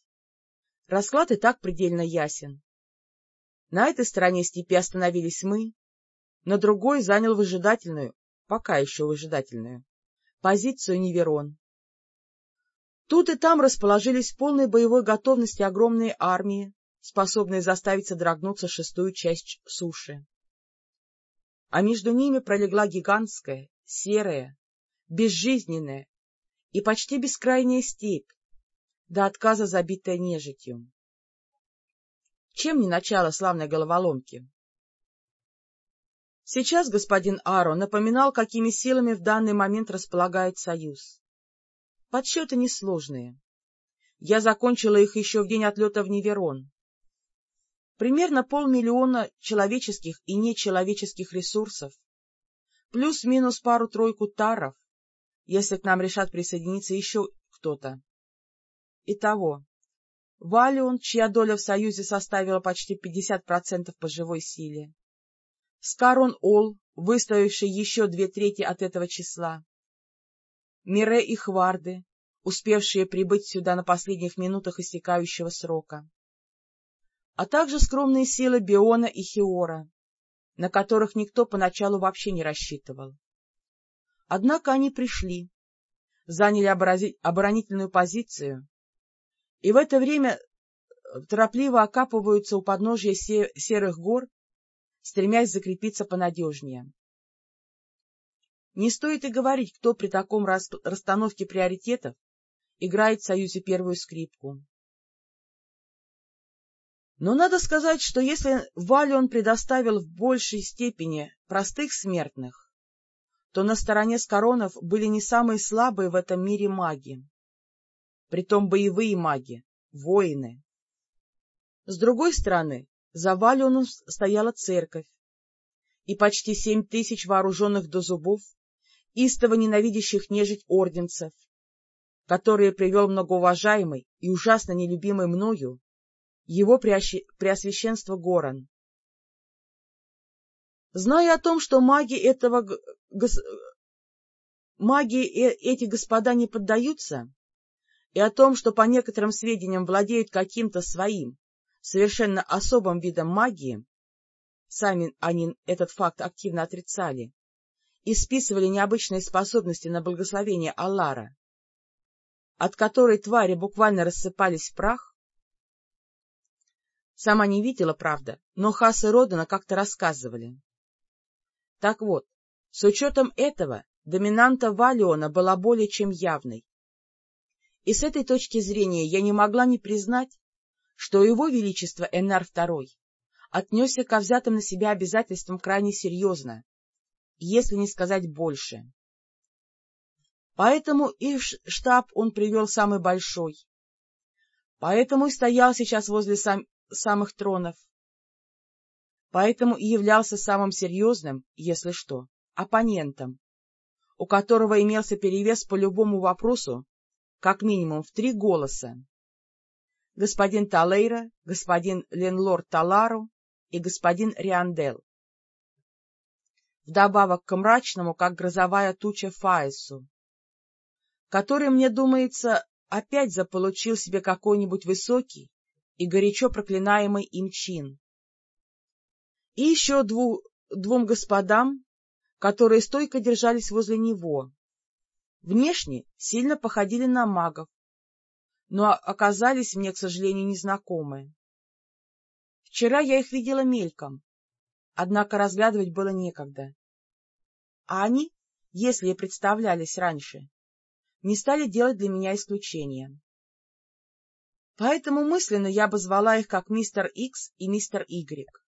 Расклад и так предельно ясен. На этой стороне степи остановились мы, на другой занял выжидательную, пока еще выжидательную, позицию Неверон. Тут и там расположились в полной боевой готовности огромные армии, способные заставить содрогнуться шестую часть суши. А между ними пролегла гигантская, серая, безжизненная и почти бескрайняя степь, до отказа забитая нежитью. Чем не начало славной головоломки? Сейчас господин Аро напоминал, какими силами в данный момент располагает Союз. Подсчеты несложные. Я закончила их еще в день отлета в Неверон. Примерно полмиллиона человеческих и нечеловеческих ресурсов, плюс-минус пару-тройку таров, если к нам решат присоединиться еще кто-то. Итого, Валион, чья доля в Союзе составила почти 50% по живой силе, Скарон Ол, выставивший еще две трети от этого числа, Мире и Хварды, успевшие прибыть сюда на последних минутах истекающего срока, а также скромные силы Биона и Хиора, на которых никто поначалу вообще не рассчитывал. Однако они пришли, заняли оборонительную позицию, и в это время э, торопливо окапываются у подножия серых гор, стремясь закрепиться понадежнее. Не стоит и говорить, кто при таком расстановке приоритетов играет в Союзе первую скрипку. Но надо сказать, что если Валион предоставил в большей степени простых смертных, то на стороне Скоронов были не самые слабые в этом мире маги. Притом боевые маги, воины. С другой стороны, за Валионом стояла церковь, и почти семь тысяч вооруженных до зубов истово ненавидящих нежить орденцев, которые привел многоуважаемый и ужасно нелюбимый мною его преосвященство Горан. Зная о том, что маги этого гос... маги э, эти господа не поддаются, и о том, что по некоторым сведениям владеют каким-то своим, совершенно особым видом магии, сами они этот факт активно отрицали, и списывали необычные способности на благословение Аллара, от которой твари буквально рассыпались в прах? Сама не видела, правда, но Хас и как-то рассказывали. Так вот, с учетом этого, доминанта Валиона была более чем явной. И с этой точки зрения я не могла не признать, что его величество Энар II отнесся ко взятым на себя обязательствам крайне серьезно если не сказать больше. Поэтому и штаб он привел самый большой. Поэтому и стоял сейчас возле сам, самых тронов. Поэтому и являлся самым серьезным, если что, оппонентом, у которого имелся перевес по любому вопросу, как минимум в три голоса. господин Талейра, господин Ленлор Талару и господин Риандел. Вдобавок к мрачному, как грозовая туча Фаису, который, мне думается, опять заполучил себе какой-нибудь высокий и горячо проклинаемый им чин. И еще дву, двум господам, которые стойко держались возле него. Внешне сильно походили на магов, но оказались мне, к сожалению, незнакомы. Вчера я их видела мельком, однако разглядывать было некогда. А они, если и представлялись раньше, не стали делать для меня исключения. Поэтому мысленно я бы звала их как мистер Икс и мистер Игрек,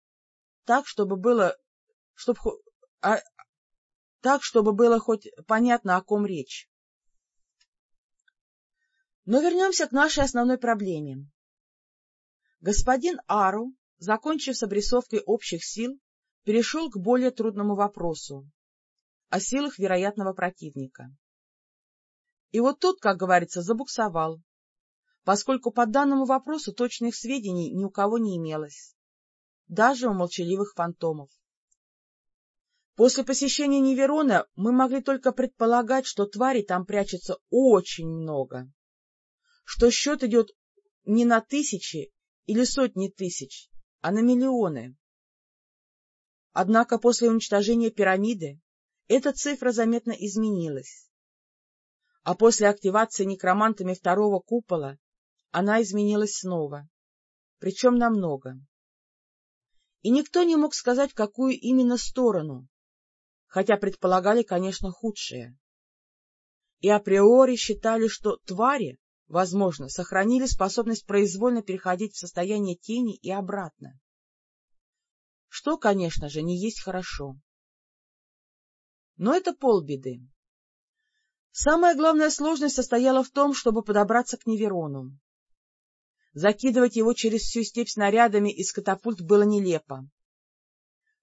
так, чтобы было, чтоб, а, так, чтобы было хоть понятно, о ком речь. Но вернемся к нашей основной проблеме. Господин Ару, закончив с обрисовкой общих сил, перешел к более трудному вопросу — о силах вероятного противника. И вот тут, как говорится, забуксовал, поскольку по данному вопросу точных сведений ни у кого не имелось, даже у молчаливых фантомов. После посещения Неверона мы могли только предполагать, что тварей там прячется очень много что счет идет не на тысячи или сотни тысяч, а на миллионы. Однако после уничтожения пирамиды эта цифра заметно изменилась. А после активации некромантами второго купола она изменилась снова, причем намного. И никто не мог сказать, какую именно сторону, хотя предполагали, конечно, худшее. И априори считали, что твари, возможно, сохранили способность произвольно переходить в состояние тени и обратно. Что, конечно же, не есть хорошо. Но это полбеды. Самая главная сложность состояла в том, чтобы подобраться к Неверону. Закидывать его через всю степь снарядами из катапульт было нелепо.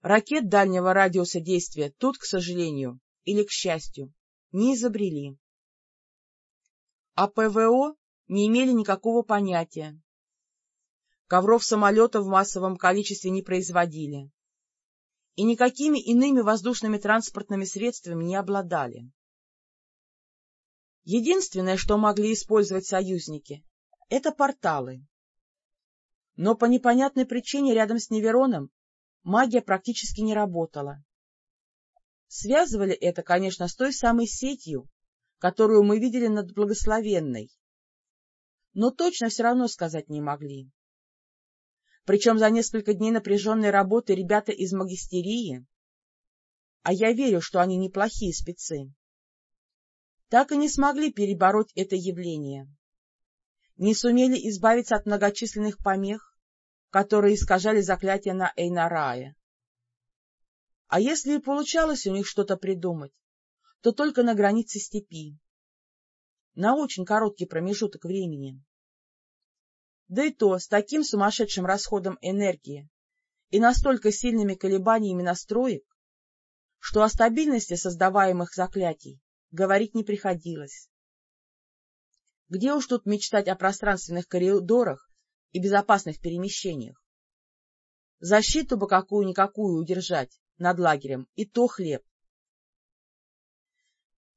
Ракет дальнего радиуса действия тут, к сожалению, или к счастью, не изобрели. А ПВО не имели никакого понятия. Ковров самолетов в массовом количестве не производили. И никакими иными воздушными транспортными средствами не обладали. Единственное, что могли использовать союзники, — это порталы. Но по непонятной причине рядом с Невероном магия практически не работала. Связывали это, конечно, с той самой сетью, которую мы видели над Благословенной, но точно все равно сказать не могли. Причем за несколько дней напряженной работы ребята из магистерии, а я верю, что они неплохие спецы, так и не смогли перебороть это явление. Не сумели избавиться от многочисленных помех, которые искажали заклятие на Эйнарае. А если и получалось у них что-то придумать, то только на границе степи на очень короткий промежуток времени. Да и то с таким сумасшедшим расходом энергии и настолько сильными колебаниями настроек, что о стабильности создаваемых заклятий говорить не приходилось. Где уж тут мечтать о пространственных коридорах и безопасных перемещениях? Защиту бы какую-никакую удержать над лагерем, и то хлеб.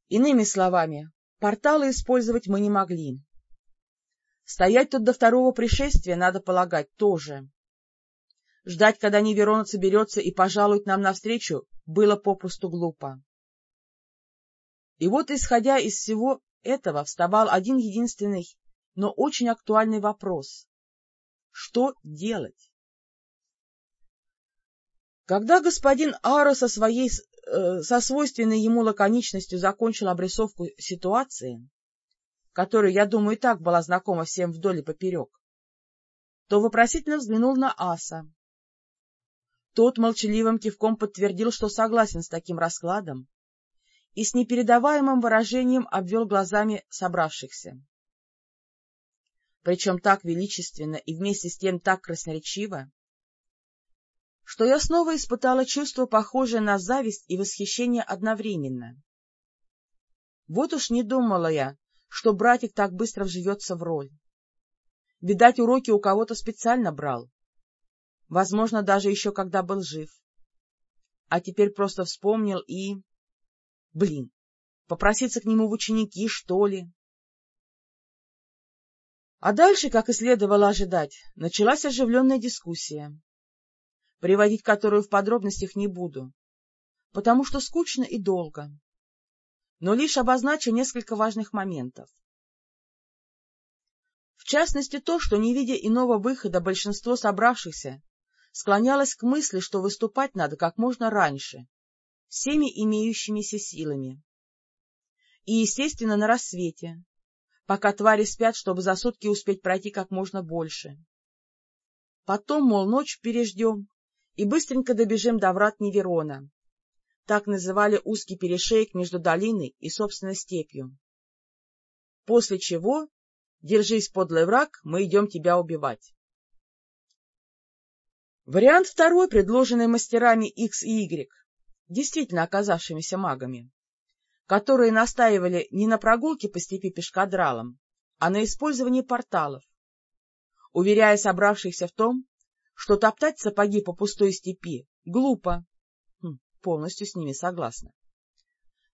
Иными словами, Порталы использовать мы не могли. Стоять тут до второго пришествия, надо полагать, тоже. Ждать, когда Неверон соберется и пожалует нам навстречу, было попусту глупо. И вот, исходя из всего этого, вставал один единственный, но очень актуальный вопрос. Что делать? Когда господин Ара со своей Э, со свойственной ему лаконичностью закончил обрисовку ситуации, которая, я думаю, и так была знакома всем вдоль и поперек, то вопросительно взглянул на Аса. Тот молчаливым кивком подтвердил, что согласен с таким раскладом, и с непередаваемым выражением обвел глазами собравшихся. Причем так величественно и вместе с тем так красноречиво, что я снова испытала чувство, похожее на зависть и восхищение одновременно. Вот уж не думала я, что братик так быстро вживется в роль. Видать, уроки у кого-то специально брал. Возможно, даже еще когда был жив. А теперь просто вспомнил и... Блин, попроситься к нему в ученики, что ли? А дальше, как и следовало ожидать, началась оживленная дискуссия, приводить которую в подробностях не буду, потому что скучно и долго, но лишь обозначу несколько важных моментов. В частности, то, что, не видя иного выхода, большинство собравшихся склонялось к мысли, что выступать надо как можно раньше, всеми имеющимися силами. И, естественно, на рассвете, пока твари спят, чтобы за сутки успеть пройти как можно больше. Потом, мол, ночь переждем и быстренько добежим до врат Неверона. Так называли узкий перешеек между долиной и, собственно, степью. После чего Держись, подлый враг, мы идем тебя убивать. Вариант второй, предложенный мастерами X и Y, действительно оказавшимися магами, которые настаивали не на прогулке по степи пешкадралом, а на использовании порталов, уверяя собравшихся в том, что топтать сапоги по пустой степи глупо. Хм, полностью с ними согласна.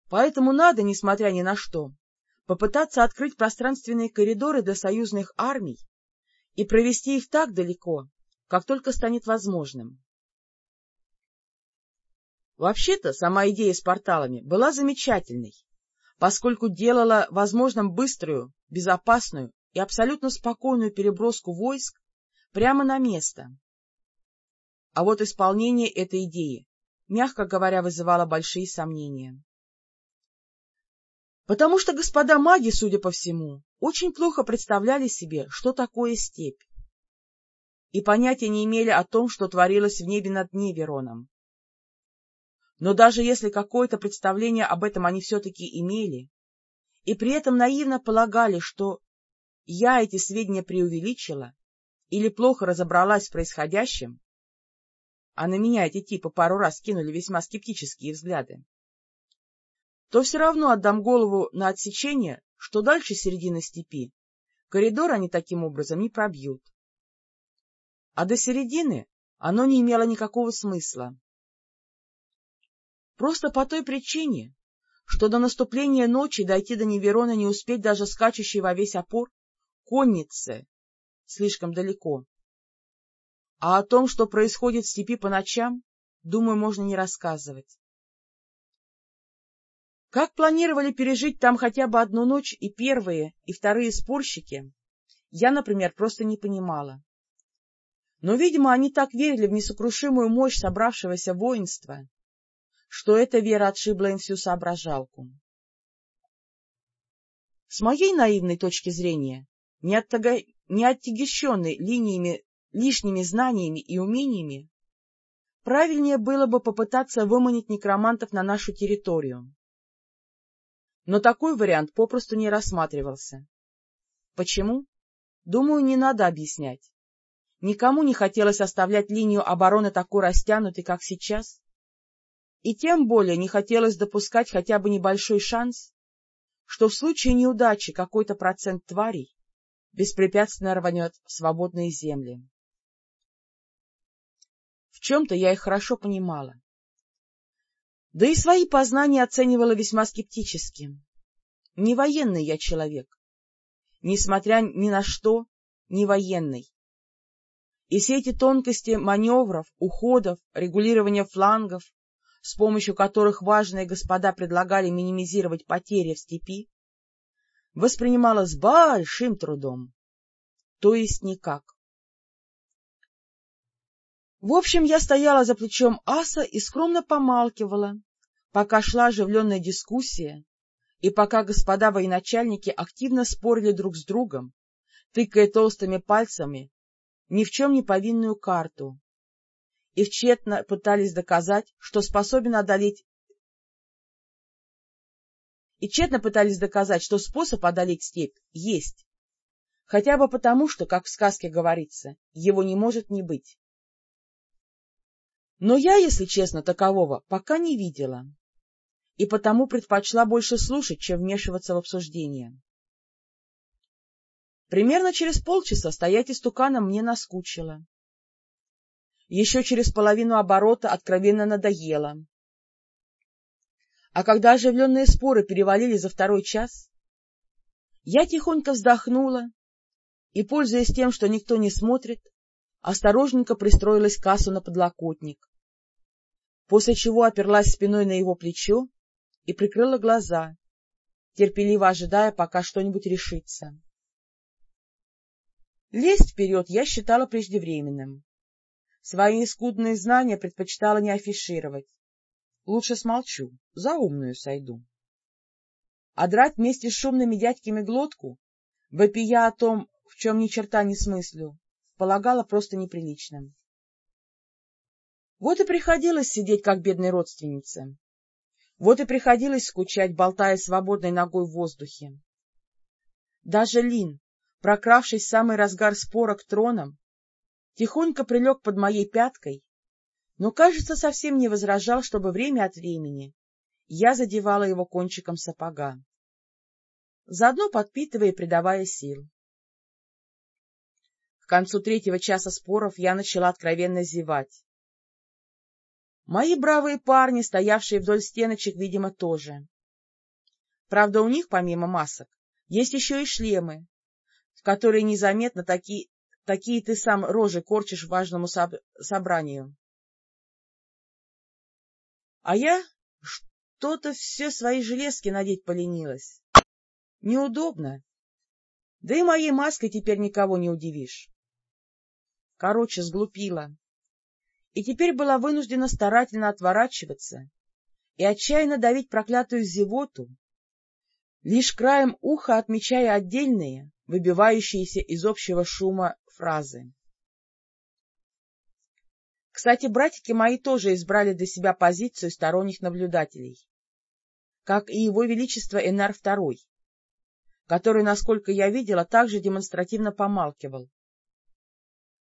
Поэтому надо, несмотря ни на что, попытаться открыть пространственные коридоры до союзных армий и провести их так далеко, как только станет возможным. Вообще-то, сама идея с порталами была замечательной, поскольку делала возможным быструю, безопасную и абсолютно спокойную переброску войск прямо на место. А вот исполнение этой идеи, мягко говоря, вызывало большие сомнения. Потому что господа маги, судя по всему, очень плохо представляли себе, что такое степь, и понятия не имели о том, что творилось в небе над Невероном. Но даже если какое-то представление об этом они все-таки имели, и при этом наивно полагали, что я эти сведения преувеличила или плохо разобралась в происходящем, а на меня эти типы пару раз кинули весьма скептические взгляды, то все равно отдам голову на отсечение, что дальше середины степи коридор они таким образом не пробьют. А до середины оно не имело никакого смысла. Просто по той причине, что до наступления ночи дойти до Неверона не успеть даже скачущей во весь опор коннице слишком далеко. А о том, что происходит в степи по ночам, думаю, можно не рассказывать. Как планировали пережить там хотя бы одну ночь и первые, и вторые спорщики, я, например, просто не понимала. Но, видимо, они так верили в несокрушимую мощь собравшегося воинства, что эта вера отшибла им всю соображалку. С моей наивной точки зрения, не, оттога... не оттягощенной линиями, лишними знаниями и умениями, правильнее было бы попытаться выманить некромантов на нашу территорию но такой вариант попросту не рассматривался. Почему? Думаю, не надо объяснять. Никому не хотелось оставлять линию обороны такой растянутой, как сейчас. И тем более не хотелось допускать хотя бы небольшой шанс, что в случае неудачи какой-то процент тварей беспрепятственно рванет в свободные земли. В чем-то я их хорошо понимала. Да и свои познания оценивала весьма скептически. Не военный я человек. Несмотря ни на что, не военный. И все эти тонкости маневров, уходов, регулирования флангов, с помощью которых важные господа предлагали минимизировать потери в степи, воспринимала с большим трудом, то есть никак. В общем, я стояла за плечом аса и скромно помалкивала, пока шла оживленная дискуссия и пока господа военачальники активно спорили друг с другом, тыкая толстыми пальцами ни в чем не повинную карту, и тщетно пытались доказать, что способен одолеть и тщетно пытались доказать, что способ одолеть степь есть, хотя бы потому, что, как в сказке говорится, его не может не быть. Но я, если честно, такового пока не видела, и потому предпочла больше слушать, чем вмешиваться в обсуждение. Примерно через полчаса стоять истуканом мне наскучило. Еще через половину оборота откровенно надоело. А когда оживленные споры перевалили за второй час, я тихонько вздохнула и, пользуясь тем, что никто не смотрит, осторожненько пристроилась к кассу на подлокотник, после чего оперлась спиной на его плечо и прикрыла глаза, терпеливо ожидая, пока что-нибудь решится. Лезть вперед я считала преждевременным. Свои скудные знания предпочитала не афишировать. Лучше смолчу, за умную сойду. А драть вместе с шумными дядьками глотку, вопия о том, в чем ни черта не смыслю, полагала просто неприличным. Вот и приходилось сидеть, как бедной родственнице. Вот и приходилось скучать, болтая свободной ногой в воздухе. Даже Лин, прокравшись в самый разгар спора к тронам, тихонько прилег под моей пяткой, но, кажется, совсем не возражал, чтобы время от времени я задевала его кончиком сапога, заодно подпитывая и придавая сил. К концу третьего часа споров я начала откровенно зевать. Мои бравые парни, стоявшие вдоль стеночек, видимо, тоже. Правда, у них, помимо масок, есть еще и шлемы, в которые незаметно такие, такие ты сам рожи корчишь важному соб собранию. А я что-то все свои железки надеть поленилась. Неудобно. Да и моей маской теперь никого не удивишь. Короче, сглупила и теперь была вынуждена старательно отворачиваться и отчаянно давить проклятую зевоту, лишь краем уха отмечая отдельные, выбивающиеся из общего шума фразы. Кстати, братики мои тоже избрали для себя позицию сторонних наблюдателей, как и его величество Энар II, который, насколько я видела, также демонстративно помалкивал,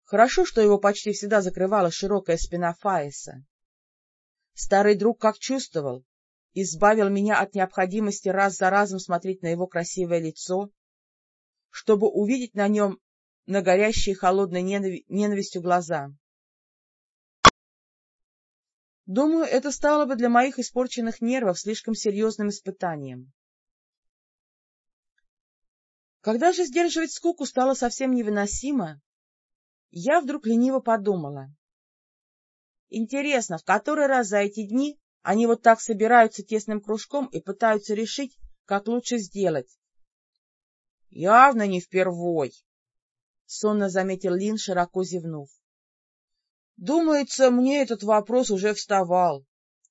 Хорошо, что его почти всегда закрывала широкая спина Фаиса. Старый друг как чувствовал, избавил меня от необходимости раз за разом смотреть на его красивое лицо, чтобы увидеть на нем на горящие холодной ненавистью глаза. Думаю, это стало бы для моих испорченных нервов слишком серьезным испытанием. Когда же сдерживать скуку стало совсем невыносимо, я вдруг лениво подумала. Интересно, в который раз за эти дни они вот так собираются тесным кружком и пытаются решить, как лучше сделать? — Явно не впервой, — сонно заметил Лин, широко зевнув. — Думается, мне этот вопрос уже вставал,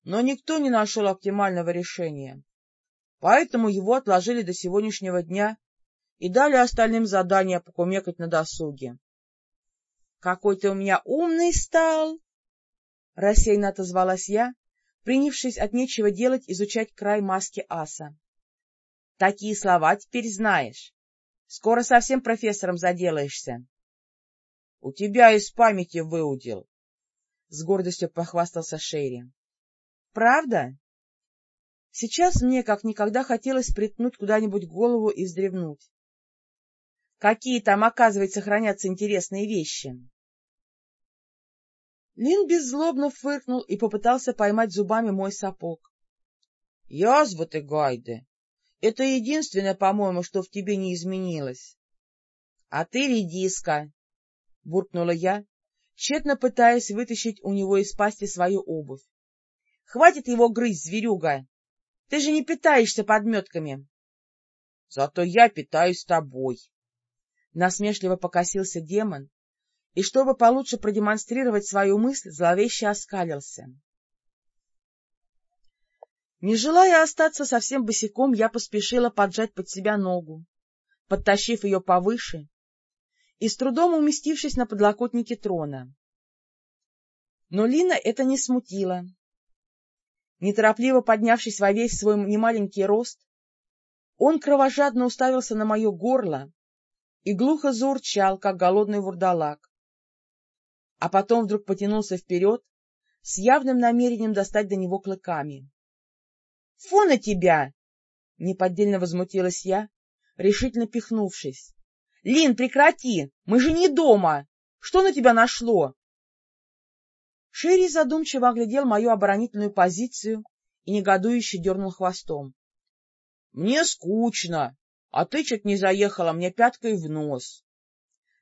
но никто не нашел оптимального решения. Поэтому его отложили до сегодняшнего дня и дали остальным задание покумекать на досуге. Какой ты у меня умный стал! — рассеянно отозвалась я, принявшись от нечего делать изучать край маски аса. — Такие слова теперь знаешь. Скоро совсем профессором заделаешься. — У тебя из памяти выудил, — с гордостью похвастался Шерри. — Правда? Сейчас мне как никогда хотелось притнуть куда-нибудь голову и вздревнуть. Какие там, оказывается, хранятся интересные вещи? Лин беззлобно фыркнул и попытался поймать зубами мой сапог. — Язва ты, Гайде! Это единственное, по-моему, что в тебе не изменилось. — А ты редиска! — буркнула я, тщетно пытаясь вытащить у него из пасти свою обувь. — Хватит его грызть, зверюга! Ты же не питаешься подметками! — Зато я питаюсь тобой! Насмешливо покосился демон, и, чтобы получше продемонстрировать свою мысль, зловеще оскалился. Не желая остаться совсем босиком, я поспешила поджать под себя ногу, подтащив ее повыше и с трудом уместившись на подлокотнике трона. Но Лина это не смутило. Неторопливо поднявшись во весь свой немаленький рост, он кровожадно уставился на мое горло и глухо заурчал, как голодный вурдалак а потом вдруг потянулся вперед с явным намерением достать до него клыками. — Фу на тебя! — неподдельно возмутилась я, решительно пихнувшись. — Лин, прекрати! Мы же не дома! Что на тебя нашло? Шерри задумчиво оглядел мою оборонительную позицию и негодующе дернул хвостом. — Мне скучно, а тычек не заехала мне пяткой в нос.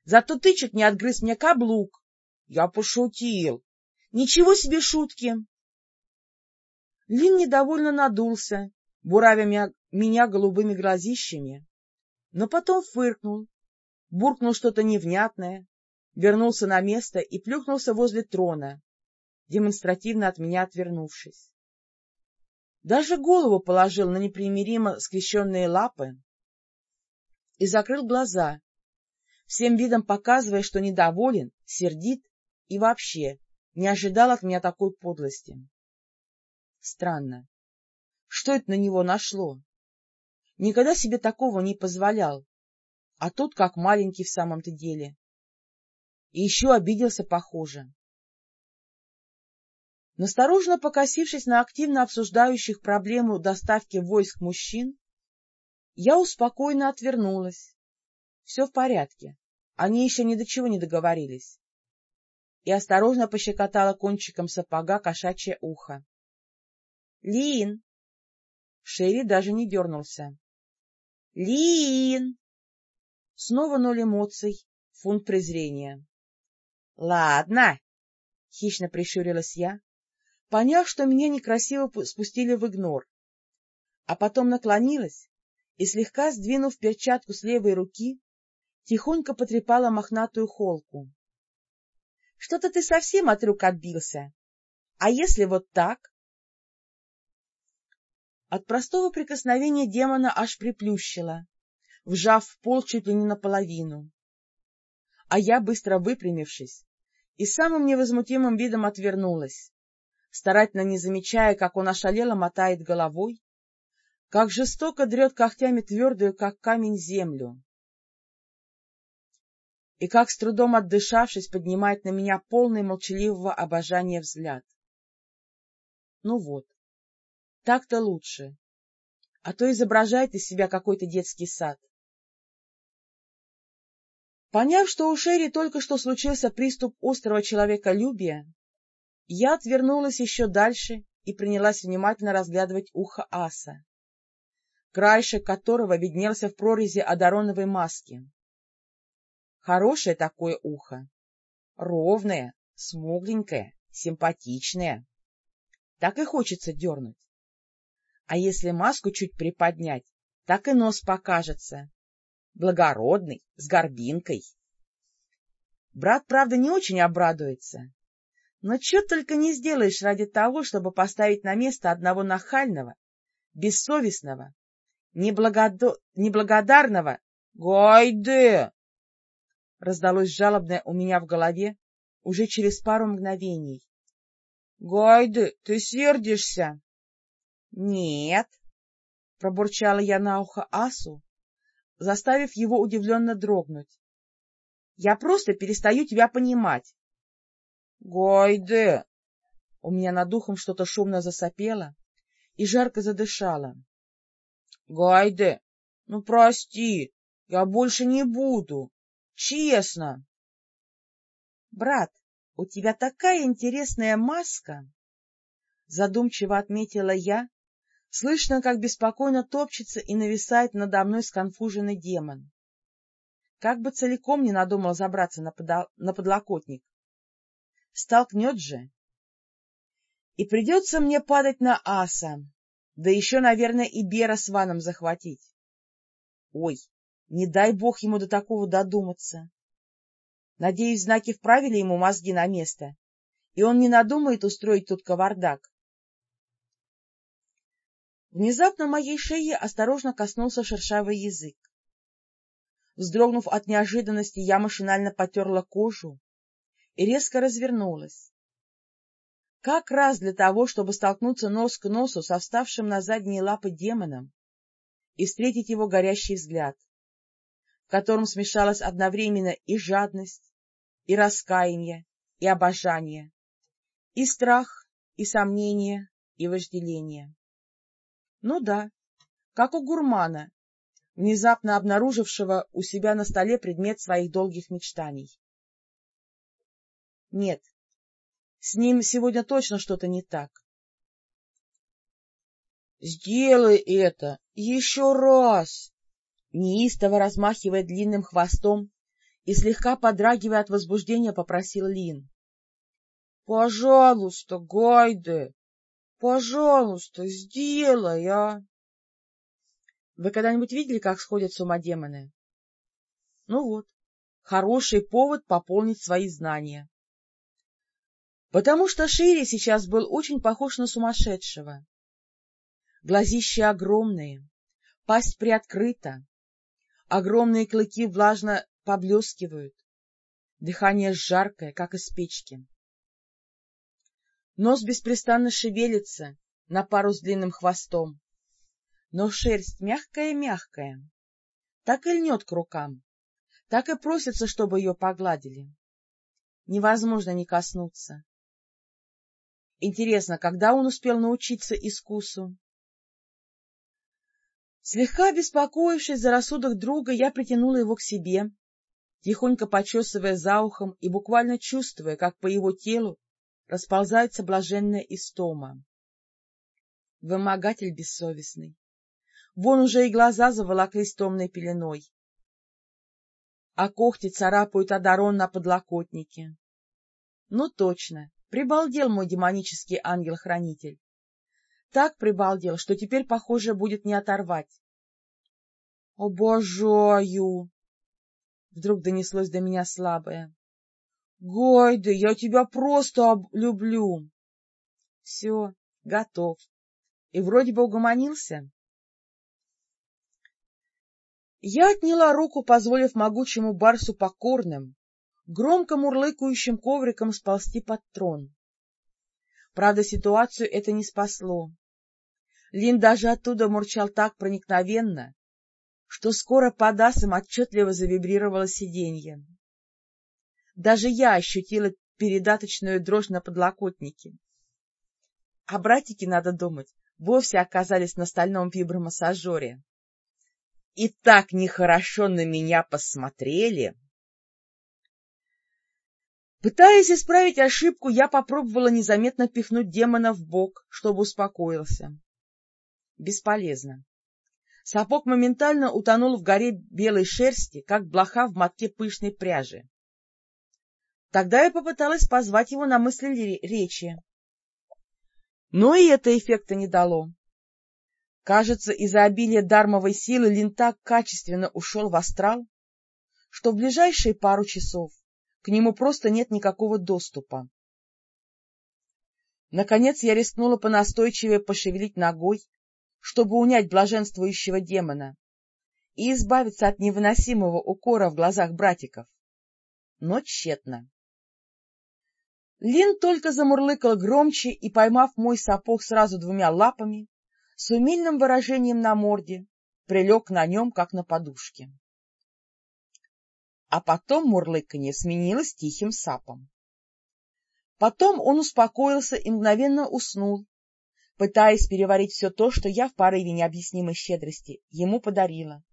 Зато тычек не отгрыз мне каблук. Я пошутил. Ничего себе шутки! Лин недовольно надулся, буравя меня голубыми глазищами, но потом фыркнул, буркнул что-то невнятное, вернулся на место и плюхнулся возле трона, демонстративно от меня отвернувшись. Даже голову положил на непримиримо скрещенные лапы и закрыл глаза, всем видом показывая, что недоволен, сердит и вообще не ожидал от меня такой подлости. Странно. Что это на него нашло? Никогда себе такого не позволял, а тут как маленький в самом-то деле. И еще обиделся, похоже. Настороженно покосившись на активно обсуждающих проблему доставки войск мужчин, я успокойно отвернулась. Все в порядке, они еще ни до чего не договорились. И осторожно пощекотала кончиком сапога кошачье ухо. — Лин! Шерри даже не дернулся. — Лин! Снова ноль эмоций, фунт презрения. — Ладно, — хищно прищурилась я, поняв, что меня некрасиво спустили в игнор, а потом наклонилась и, слегка сдвинув перчатку с левой руки, тихонько потрепала мохнатую холку. — Что-то ты совсем от рук отбился. А если вот так? От простого прикосновения демона аж приплющило, вжав в пол чуть ли не наполовину. А я, быстро выпрямившись, и самым невозмутимым видом отвернулась, старательно не замечая, как он ошалело мотает головой, как жестоко дрет когтями твердую, как камень, землю. И как, с трудом отдышавшись, поднимает на меня полный молчаливого обожания взгляд. Ну вот, так-то лучше, а то изображает из себя какой-то детский сад. Поняв, что у Шерри только что случился приступ острого человеколюбия, я отвернулась еще дальше и принялась внимательно разглядывать ухо аса, краешек которого виднелся в прорези одароновой маски. Хорошее такое ухо, ровное, смугленькое, симпатичное. Так и хочется дернуть. А если маску чуть приподнять, так и нос покажется, благородный, с горбинкой. Брат, правда, не очень обрадуется, но что только не сделаешь ради того, чтобы поставить на место одного нахального, бессовестного, неблагодо... неблагодарного «Гайде!» раздалось жалобное у меня в голове уже через пару мгновений. — Гайде, ты сердишься? — Нет, — пробурчала я на ухо Асу, заставив его удивленно дрогнуть. — Я просто перестаю тебя понимать. — Гайде! У меня над духом что-то шумно засопело и жарко задышало. — Гайде, ну прости, я больше не буду. Честно. — Брат, у тебя такая интересная маска! — задумчиво отметила я, Слышно, как беспокойно топчется и нависает надо мной сконфуженный демон. Как бы целиком не надумал забраться на, подо... на подлокотник. Столкнет же. И придется мне падать на аса, да еще, наверное, и Бера с Ваном захватить. Ой, не дай бог ему до такого додуматься. Надеюсь, знаки вправили ему мозги на место, и он не надумает устроить тут кавардак. Внезапно моей шеи осторожно коснулся шершавый язык. Вздрогнув от неожиданности, я машинально потерла кожу и резко развернулась. Как раз для того, чтобы столкнуться нос к носу со вставшим на задние лапы демоном и встретить его горящий взгляд, в котором смешалась одновременно и жадность, и раскаяние, и обожание, и страх, и сомнение, и вожделение. Ну да, как у гурмана, внезапно обнаружившего у себя на столе предмет своих долгих мечтаний. Нет, с ним сегодня точно что-то не так. — Сделай это еще раз! Неистово размахивая длинным хвостом и слегка подрагивая от возбуждения, попросил Лин. — Пожалуйста, Гайде, пожалуйста, сделай, а! Вы когда-нибудь видели, как сходят с ума демоны? Ну вот, хороший повод пополнить свои знания. Потому что Шири сейчас был очень похож на сумасшедшего. Глазища огромные, пасть приоткрыта, огромные клыки влажно поблескивают, дыхание жаркое, как из печки. Нос беспрестанно шевелится на пару с длинным хвостом, но шерсть мягкая-мягкая, так и льнет к рукам, так и просится, чтобы ее погладили. Невозможно не коснуться. Интересно, когда он успел научиться искусу? Слегка беспокоившись за рассудок друга, я притянула его к себе, тихонько почесывая за ухом и буквально чувствуя, как по его телу расползается блаженная истома. Вымогатель бессовестный. Вон уже и глаза заволоклись томной пеленой. А когти царапают одарон на подлокотнике. Ну точно, прибалдел мой демонический ангел-хранитель. Так прибалдел, что теперь, похоже, будет не оторвать. — Обожаю! — вдруг донеслось до меня слабое. — Гайда, я тебя просто люблю! Все, готов. И вроде бы угомонился. Я отняла руку, позволив могучему барсу покорным, громко мурлыкающим ковриком сползти под трон. Правда, ситуацию это не спасло. Лин даже оттуда мурчал так проникновенно, что скоро под асом отчетливо завибрировало сиденье. Даже я ощутила передаточную дрожь на подлокотнике. А братики, надо думать, вовсе оказались на стальном вибромассажере и так нехорошо на меня посмотрели. Пытаясь исправить ошибку, я попробовала незаметно пихнуть демона в бок, чтобы успокоился. Бесполезно. Сапог моментально утонул в горе белой шерсти, как блоха в мотке пышной пряжи. Тогда я попыталась позвать его на мысли речи. Но и это эффекта не дало. Кажется, из-за обилия дармовой силы Лин качественно ушел в астрал, что в ближайшие пару часов к нему просто нет никакого доступа. Наконец я рискнула понастойчивее пошевелить ногой, чтобы унять блаженствующего демона и избавиться от невыносимого укора в глазах братиков. Но тщетно. Лин только замурлыкал громче и, поймав мой сапог сразу двумя лапами, с умильным выражением на морде, прилег на нем, как на подушке. А потом мурлыканье сменилось тихим сапом. Потом он успокоился и мгновенно уснул, пытаясь переварить все то, что я в порыве необъяснимой щедрости ему подарила.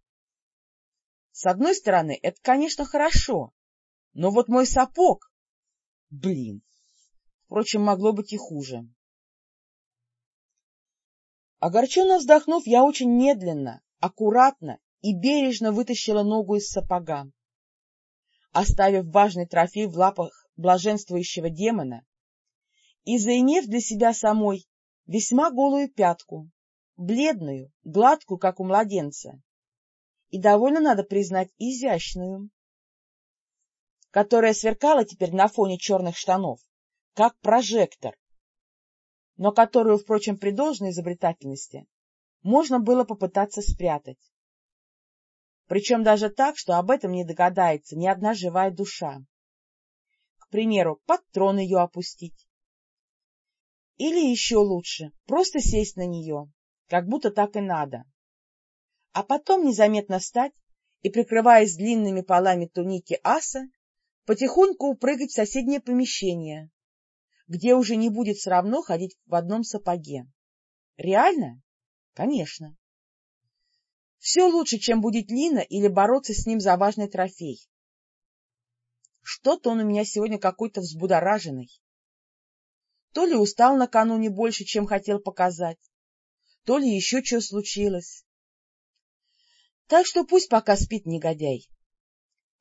С одной стороны, это, конечно, хорошо, но вот мой сапог... Блин! Впрочем, могло быть и хуже. Огорченно вздохнув, я очень медленно, аккуратно и бережно вытащила ногу из сапога. Оставив важный трофей в лапах блаженствующего демона и заимев для себя самой весьма голую пятку, бледную, гладкую, как у младенца, и довольно, надо признать, изящную, которая сверкала теперь на фоне черных штанов, как прожектор, но которую, впрочем, при должной изобретательности можно было попытаться спрятать. Причем даже так, что об этом не догадается ни одна живая душа. К примеру, под трон ее опустить. Или еще лучше, просто сесть на нее, как будто так и надо. А потом незаметно встать и, прикрываясь длинными полами туники аса, потихоньку упрыгать в соседнее помещение, где уже не будет все равно ходить в одном сапоге. Реально? Конечно. Все лучше, чем будить Лина или бороться с ним за важный трофей. Что-то он у меня сегодня какой-то взбудораженный. То ли устал накануне больше, чем хотел показать, то ли еще что случилось. Так что пусть пока спит негодяй.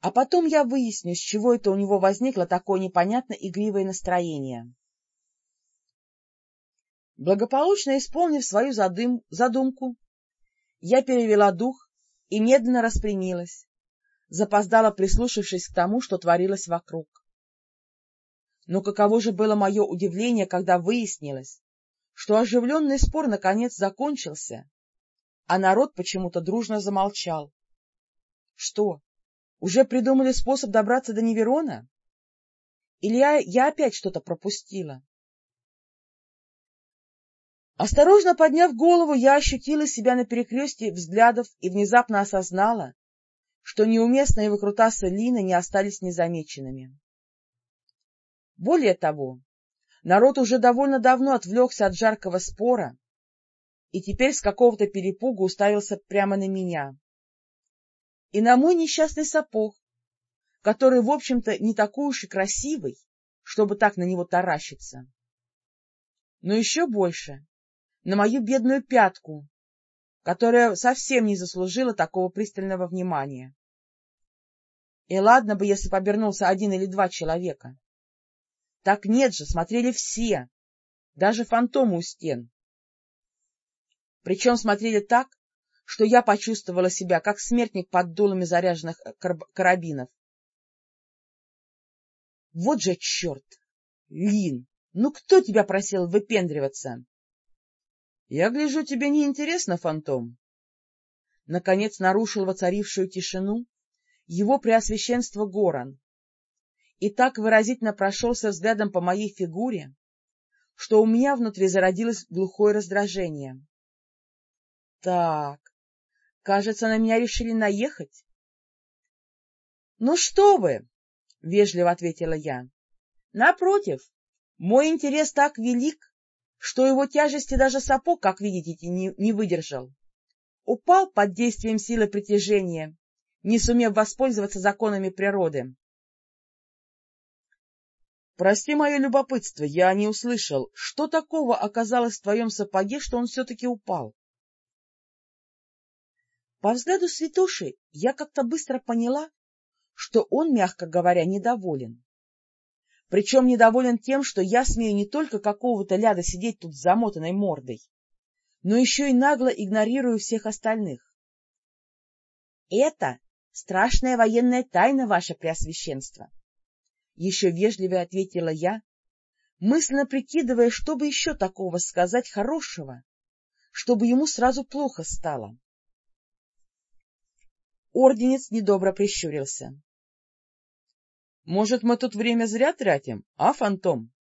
А потом я выясню, с чего это у него возникло такое непонятно игривое настроение. Благополучно исполнив свою задым, задумку, я перевела дух и медленно распрямилась, запоздала прислушавшись к тому, что творилось вокруг. Но каково же было мое удивление, когда выяснилось, что оживленный спор наконец закончился, а народ почему-то дружно замолчал. Что, уже придумали способ добраться до Неверона? Или я, я опять что-то пропустила? Осторожно подняв голову, я ощутила себя на перекрестке взглядов и внезапно осознала, что неуместные выкрутасы Лины не остались незамеченными. Более того, народ уже довольно давно отвлекся от жаркого спора и теперь с какого-то перепугу уставился прямо на меня. И на мой несчастный сапог, который, в общем-то, не такой уж и красивый, чтобы так на него таращиться. Но еще больше на мою бедную пятку, которая совсем не заслужила такого пристального внимания. И ладно бы, если побернулся один или два человека. Так нет же, смотрели все, даже фантомы у стен. Причем смотрели так, что я почувствовала себя, как смертник под дулами заряженных карабинов. Вот же черт! Лин, ну кто тебя просил выпендриваться? — Я гляжу, тебе не интересно, фантом? Наконец нарушил воцарившую тишину его преосвященство Горан и так выразительно прошелся взглядом по моей фигуре, что у меня внутри зародилось глухое раздражение. — Так, кажется, на меня решили наехать. — Ну что вы, — вежливо ответила я. — Напротив, мой интерес так велик, что его тяжести даже сапог, как видите, не, не выдержал. Упал под действием силы притяжения, не сумев воспользоваться законами природы. — Прости мое любопытство, я не услышал, что такого оказалось в твоем сапоге, что он все-таки упал? По взгляду святоши я как-то быстро поняла, что он, мягко говоря, недоволен. Причем недоволен тем, что я смею не только какого-то ляда сидеть тут с замотанной мордой, но еще и нагло игнорирую всех остальных. — Это страшная военная тайна, ваше преосвященство! — еще вежливее ответила я, мысленно прикидывая, чтобы еще такого сказать хорошего, чтобы ему сразу плохо стало. Орденец недобро прищурился. Может, мы тут время зря тратим, а, Фантом?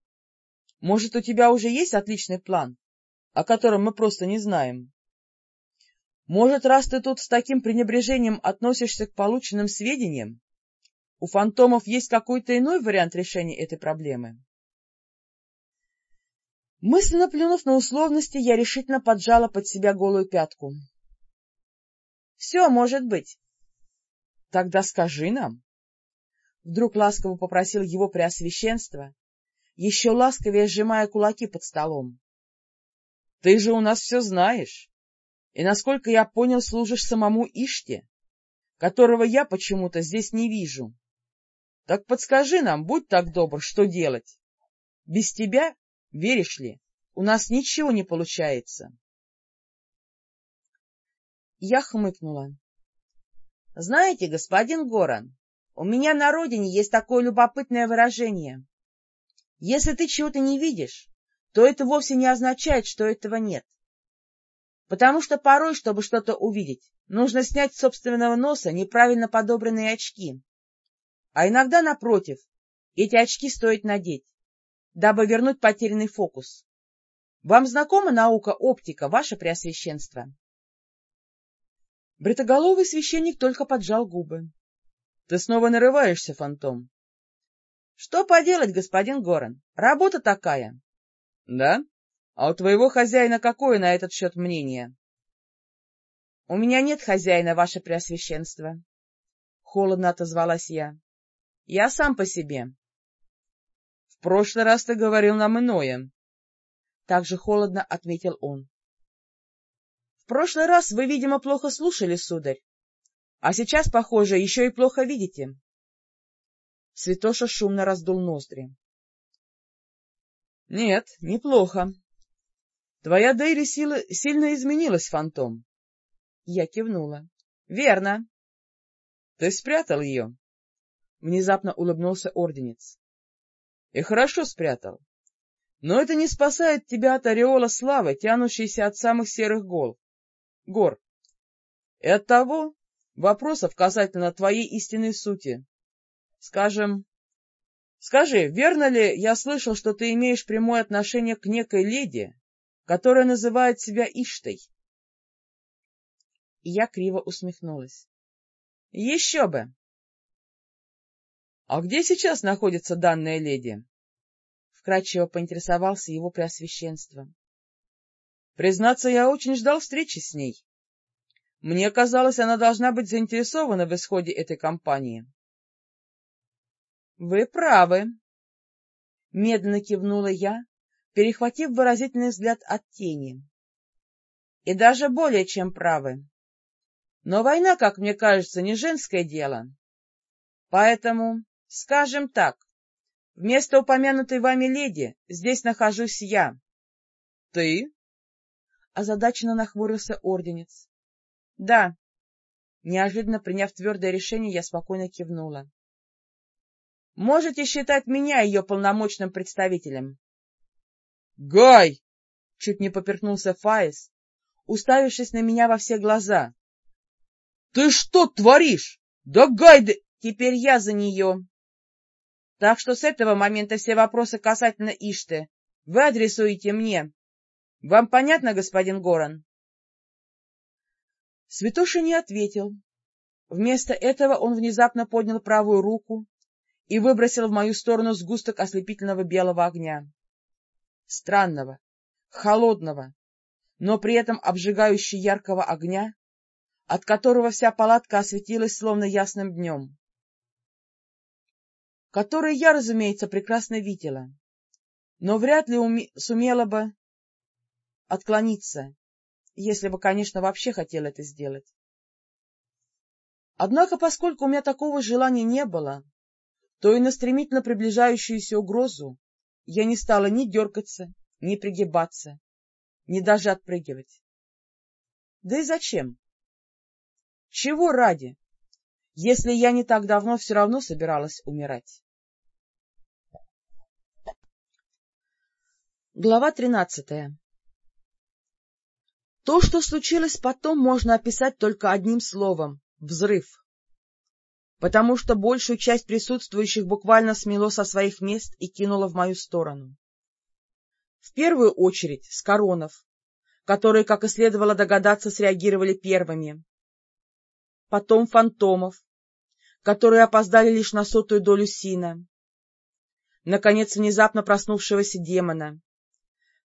Может, у тебя уже есть отличный план, о котором мы просто не знаем? Может, раз ты тут с таким пренебрежением относишься к полученным сведениям, у фантомов есть какой-то иной вариант решения этой проблемы? Мысленно плюнув на условности, я решительно поджала под себя голую пятку. — Все может быть. — Тогда скажи нам. Вдруг ласково попросил его преосвященство, еще ласковее сжимая кулаки под столом. — Ты же у нас все знаешь, и, насколько я понял, служишь самому Иште, которого я почему-то здесь не вижу. Так подскажи нам, будь так добр, что делать. Без тебя, веришь ли, у нас ничего не получается. Я хмыкнула. — Знаете, господин Горан, у меня на родине есть такое любопытное выражение. Если ты чего-то не видишь, то это вовсе не означает, что этого нет. Потому что порой, чтобы что-то увидеть, нужно снять с собственного носа неправильно подобранные очки. А иногда, напротив, эти очки стоит надеть, дабы вернуть потерянный фокус. Вам знакома наука оптика, ваше преосвященство? Бритоголовый священник только поджал губы. Ты снова нарываешься, фантом. — Что поделать, господин Горан? Работа такая. — Да? А у твоего хозяина какое на этот счет мнение? — У меня нет хозяина, ваше преосвященство. Холодно отозвалась я. — Я сам по себе. — В прошлый раз ты говорил нам иное. Так же холодно отметил он. — Прошлый раз вы, видимо, плохо слушали, сударь. А сейчас, похоже, еще и плохо видите. Святоша шумно раздул ноздри. — Нет, неплохо. Твоя Дейри сила сильно изменилась, фантом. Я кивнула. — Верно. — Ты спрятал ее? Внезапно улыбнулся орденец. — И хорошо спрятал. Но это не спасает тебя от ореола славы, тянущейся от самых серых гол, гор. И от того вопросов касательно твоей истинной сути. Скажем, скажи, верно ли я слышал, что ты имеешь прямое отношение к некой леди, которая называет себя Иштой? И я криво усмехнулась. — Еще бы! — А где сейчас находится данная леди? — вкратчиво поинтересовался его преосвященство. — Признаться, я очень ждал встречи с ней. Мне казалось, она должна быть заинтересована в исходе этой кампании. — Вы правы, — медленно кивнула я, перехватив выразительный взгляд от тени. — И даже более чем правы. Но война, как мне кажется, не женское дело. Поэтому, скажем так, вместо упомянутой вами леди здесь нахожусь я. — Ты? — озадаченно нахмурился орденец. — Да. Неожиданно приняв твердое решение, я спокойно кивнула. — Можете считать меня ее полномочным представителем. — Гай! — чуть не поперхнулся Фаис, уставившись на меня во все глаза. Ты что творишь? Да гайды! Теперь я за нее. Так что с этого момента все вопросы касательно Ишты вы адресуете мне. Вам понятно, господин Горан? Святоша не ответил. Вместо этого он внезапно поднял правую руку и выбросил в мою сторону сгусток ослепительного белого огня. Странного, холодного, но при этом обжигающего яркого огня, от которого вся палатка осветилась словно ясным днем, который я, разумеется, прекрасно видела, но вряд ли уме... сумела бы отклониться, если бы, конечно, вообще хотела это сделать. Однако, поскольку у меня такого желания не было, то и на стремительно приближающуюся угрозу я не стала ни дергаться, ни пригибаться, ни даже отпрыгивать. Да и зачем? Чего ради, если я не так давно все равно собиралась умирать? Глава тринадцатая То, что случилось потом, можно описать только одним словом — взрыв. Потому что большую часть присутствующих буквально смело со своих мест и кинуло в мою сторону. В первую очередь с коронов, которые, как и следовало догадаться, среагировали первыми, потом фантомов, которые опоздали лишь на сотую долю сина, наконец, внезапно проснувшегося демона,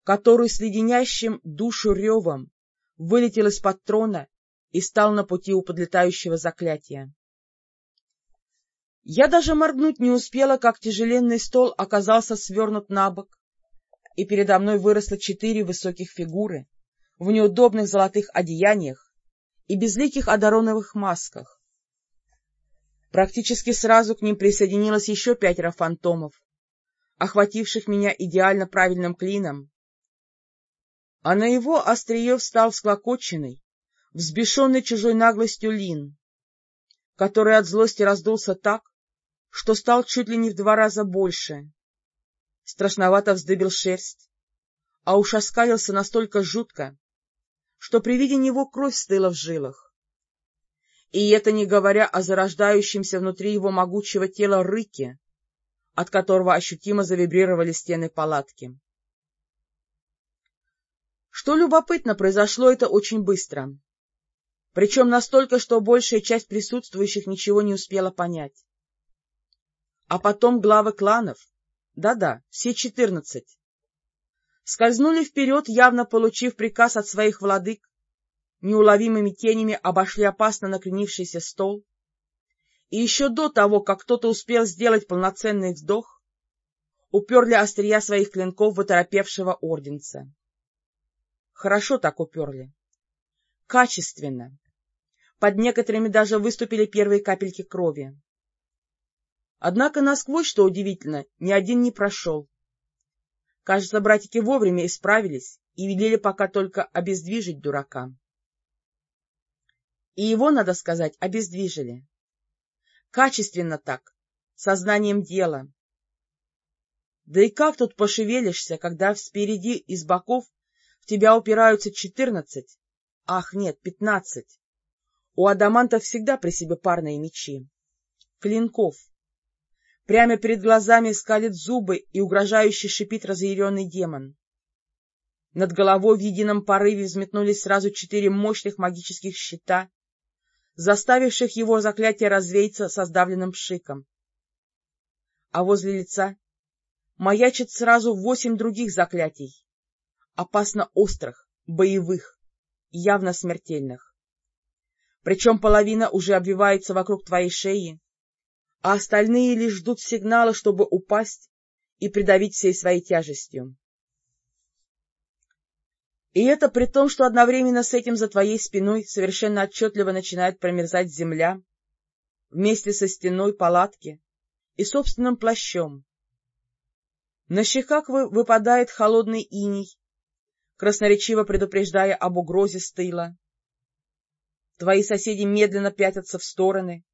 который с леденящим душу ревом вылетел из-под трона и стал на пути у подлетающего заклятия. Я даже моргнуть не успела, как тяжеленный стол оказался свернут на бок, и передо мной выросло четыре высоких фигуры в неудобных золотых одеяниях, и безликих одароновых масках. Практически сразу к ним присоединилось еще пятеро фантомов, охвативших меня идеально правильным клином, а на его острие встал склокоченный, взбешенный чужой наглостью Лин, который от злости раздулся так, что стал чуть ли не в два раза больше. Страшновато вздыбил шерсть, а уж оскалился настолько жутко, что при виде него кровь стыла в жилах. И это не говоря о зарождающемся внутри его могучего тела рыке, от которого ощутимо завибрировали стены палатки. Что любопытно, произошло это очень быстро. Причем настолько, что большая часть присутствующих ничего не успела понять. А потом главы кланов, да-да, все четырнадцать, скользнули вперед, явно получив приказ от своих владык, неуловимыми тенями обошли опасно накренившийся стол, и еще до того, как кто-то успел сделать полноценный вздох, уперли острия своих клинков в оторопевшего орденца. Хорошо так уперли. Качественно. Под некоторыми даже выступили первые капельки крови. Однако насквозь, что удивительно, ни один не прошел. Кажется, братики вовремя исправились и велели пока только обездвижить дурака. И его, надо сказать, обездвижили. Качественно так, сознанием дела. Да и как тут пошевелишься, когда спереди и с боков в тебя упираются четырнадцать, ах, нет, пятнадцать. У адамантов всегда при себе парные мечи. Клинков. Прямо перед глазами скалит зубы и угрожающе шипит разъяренный демон. Над головой в едином порыве взметнулись сразу четыре мощных магических щита, заставивших его заклятие развеяться со сдавленным пшиком. А возле лица маячит сразу восемь других заклятий, опасно острых, боевых, явно смертельных. Причем половина уже обвивается вокруг твоей шеи, а остальные лишь ждут сигнала, чтобы упасть и придавить всей своей тяжестью. И это при том, что одновременно с этим за твоей спиной совершенно отчетливо начинает промерзать земля вместе со стеной палатки и собственным плащом. На щеках выпадает холодный иней, красноречиво предупреждая об угрозе с тыла. Твои соседи медленно пятятся в стороны,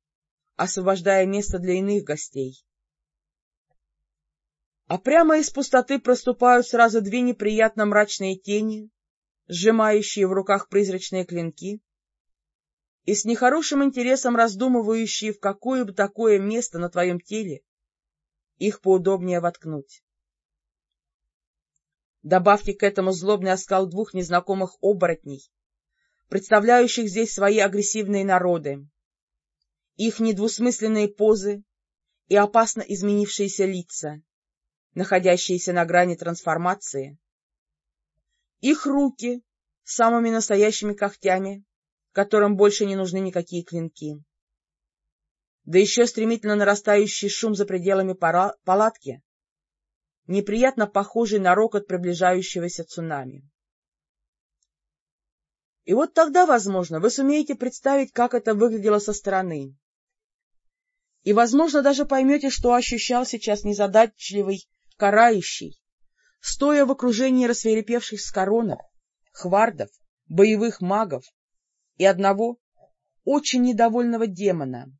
освобождая место для иных гостей. А прямо из пустоты проступают сразу две неприятно мрачные тени, сжимающие в руках призрачные клинки, и с нехорошим интересом раздумывающие, в какое бы такое место на твоем теле их поудобнее воткнуть. Добавьте к этому злобный оскал двух незнакомых оборотней, представляющих здесь свои агрессивные народы, их недвусмысленные позы и опасно изменившиеся лица, находящиеся на грани трансформации, их руки самыми настоящими когтями, которым больше не нужны никакие клинки. Да еще стремительно нарастающий шум за пределами палатки, неприятно похожий на рокот приближающегося цунами. И вот тогда, возможно, вы сумеете представить, как это выглядело со стороны. И, возможно, даже поймете, что ощущал сейчас незадачливый, карающий, стоя в окружении рассверепевших скоронов, хвардов, боевых магов и одного очень недовольного демона.